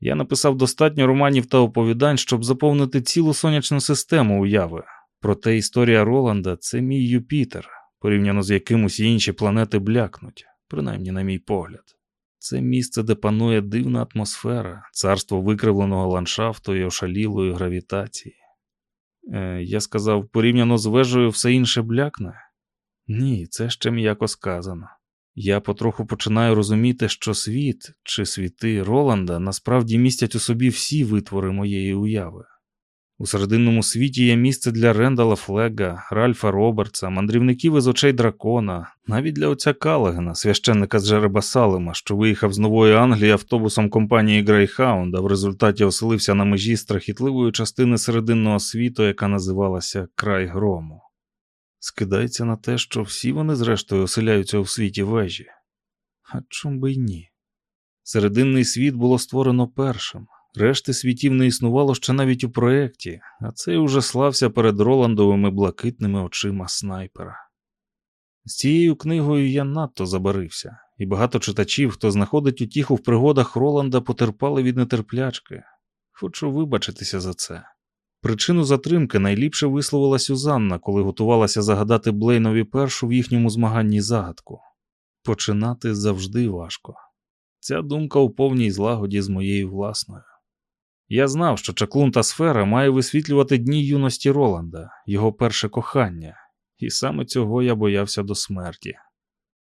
Я написав достатньо романів та оповідань, щоб заповнити цілу сонячну систему уяви. Проте історія Роланда це мій Юпітер, порівняно з яким усі інші планети блякнуть, принаймні, на мій погляд. Це місце, де панує дивна атмосфера, царство викривленого ландшафту і ошалілої гравітації. Е, Я сказав, порівняно з вежею все інше блякне? Ні, це ще м'яко сказано. Я потроху починаю розуміти, що світ чи світи Роланда насправді містять у собі всі витвори моєї уяви. У серединному світі є місце для Рендала Флега, Ральфа Робертса, мандрівників із очей дракона, навіть для отця Калагена, священника з Жереба Салема, що виїхав з Нової Англії автобусом компанії Грейхаунд, а в результаті оселився на межі страхітливої частини серединного світу, яка називалася Край Грому. Скидається на те, що всі вони, зрештою, оселяються у світі вежі. А чом би й ні? Серединний світ було створено першим. Решти світів не існувало ще навіть у проєкті, а цей уже слався перед Роландовими блакитними очима снайпера. З цією книгою я надто забарився, і багато читачів, хто знаходить утіху в пригодах Роланда, потерпали від нетерплячки. Хочу вибачитися за це. Причину затримки найліпше висловила Сюзанна, коли готувалася загадати Блейнові першу в їхньому змаганні загадку. Починати завжди важко. Ця думка у повній злагоді з моєю власною. Я знав, що чаклунта сфера має висвітлювати дні юності Роланда, його перше кохання, і саме цього я боявся до смерті.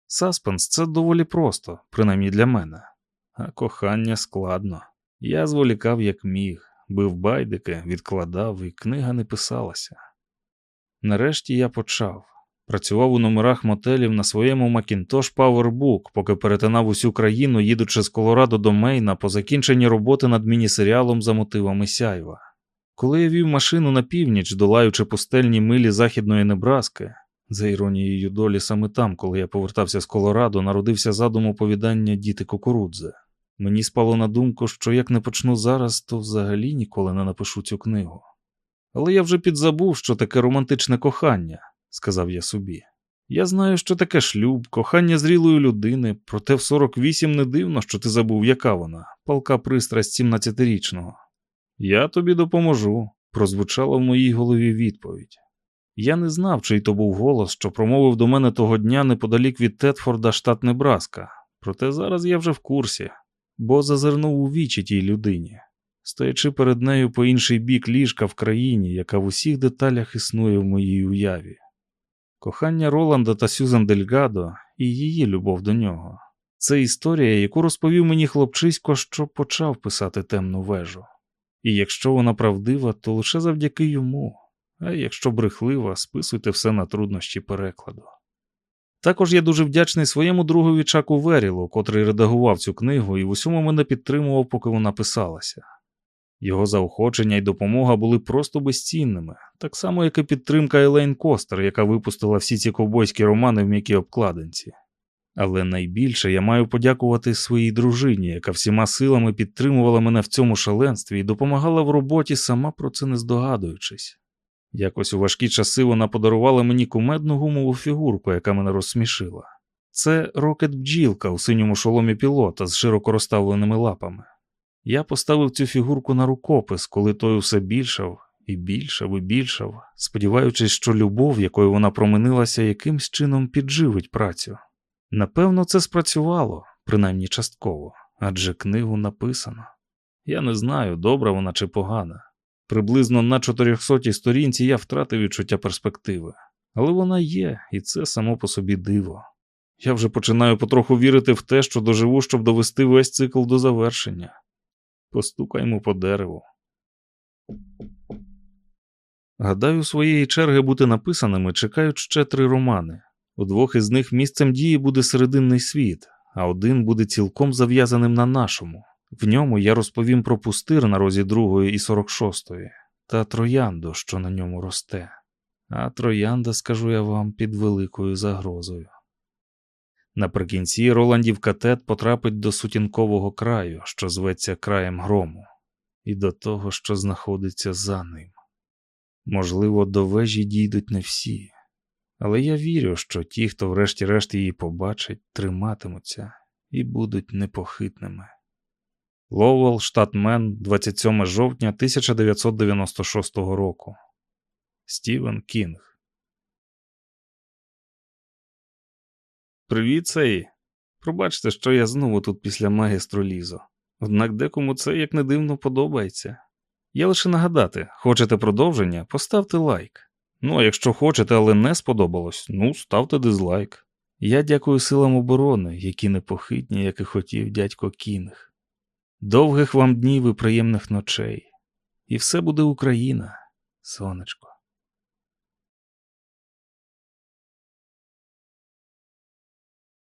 Саспенс це доволі просто, принаймні для мене. А кохання складно. Я зволікав як міг, бив байдики, відкладав, і книга не писалася. Нарешті я почав. Працював у номерах мотелів на своєму Macintosh PowerBook, поки перетинав усю країну, їдучи з Колорадо до Мейна по закінченні роботи над міні-серіалом за мотивами сяйва. Коли я вів машину на північ, долаючи пустельні милі західної Небраски, за іронією долі саме там, коли я повертався з Колорадо, народився задум оповідання Діти кукурудзи. Мені спало на думку, що як не почну зараз, то взагалі ніколи не напишу цю книгу. Але я вже підзабув, що таке романтичне кохання, сказав я собі. Я знаю, що таке шлюб, кохання зрілої людини, проте в 48 не дивно, що ти забув, яка вона, палка пристрасть 17-річного. Я тобі допоможу, прозвучала в моїй голові відповідь. Я не знав, чий то був голос, що промовив до мене того дня неподалік від Тетфорда, штат Небраска, проте зараз я вже в курсі, бо зазирнув у вічі тій людині, стоячи перед нею по інший бік ліжка в країні, яка в усіх деталях існує в моїй уяві. Кохання Роланда та Сюзан Дельгадо і її любов до нього. Це історія, яку розповів мені хлопчисько, що почав писати темну вежу. І якщо вона правдива, то лише завдяки йому, а якщо брехлива, списуйте все на труднощі перекладу. Також я дуже вдячний своєму другові Чаку Верілу, котрий редагував цю книгу і в усьому мене підтримував, поки вона писалася. Його заохочення і допомога були просто безцінними, так само, як і підтримка Елейн Костер, яка випустила всі ці ковбойські романи в м'якій обкладинці. Але найбільше я маю подякувати своїй дружині, яка всіма силами підтримувала мене в цьому шаленстві і допомагала в роботі, сама про це не здогадуючись. Якось у важкі часи вона подарувала мені кумедну гумову фігурку, яка мене розсмішила. Це рокет бджілка у синьому шоломі пілота з широко розставленими лапами. Я поставив цю фігурку на рукопис, коли той усе більшав і більшав і більшав, сподіваючись, що любов, якою вона променилася, якимсь чином підживить працю. Напевно, це спрацювало, принаймні частково, адже книгу написано. Я не знаю, добра вона чи погана. Приблизно на 400 сторінці я втратив відчуття перспективи, але вона є, і це само по собі диво. Я вже починаю потроху вірити в те, що доживу, щоб довести весь цикл до завершення. Постукаймо по дереву. Гадаю, своєї черги бути написаними чекають ще три романи. У двох із них місцем дії буде серединний світ, а один буде цілком зав'язаним на нашому. В ньому я розповім про пустир на розі другої і сорок шостої та троянду, що на ньому росте. А троянда, скажу я вам, під великою загрозою. Наприкінці Роландів катет потрапить до сутінкового краю, що зветься краєм грому, і до того, що знаходиться за ним. Можливо, до вежі дійдуть не всі, але я вірю, що ті, хто врешті-решт її побачить, триматимуться і будуть непохитними. Ловел, штат Мен, 27 жовтня 1996 року. Стівен Кінг. Привіт, Сеї. Пробачте, що я знову тут після магістру лізо. Однак декому це, як не дивно, подобається. Я лише нагадати, хочете продовження, поставте лайк. Ну, а якщо хочете, але не сподобалось, ну, ставте дизлайк. Я дякую силам оборони, які непохитні, як і хотів дядько Кінг. Довгих вам днів і приємних ночей. І все буде Україна, сонечко.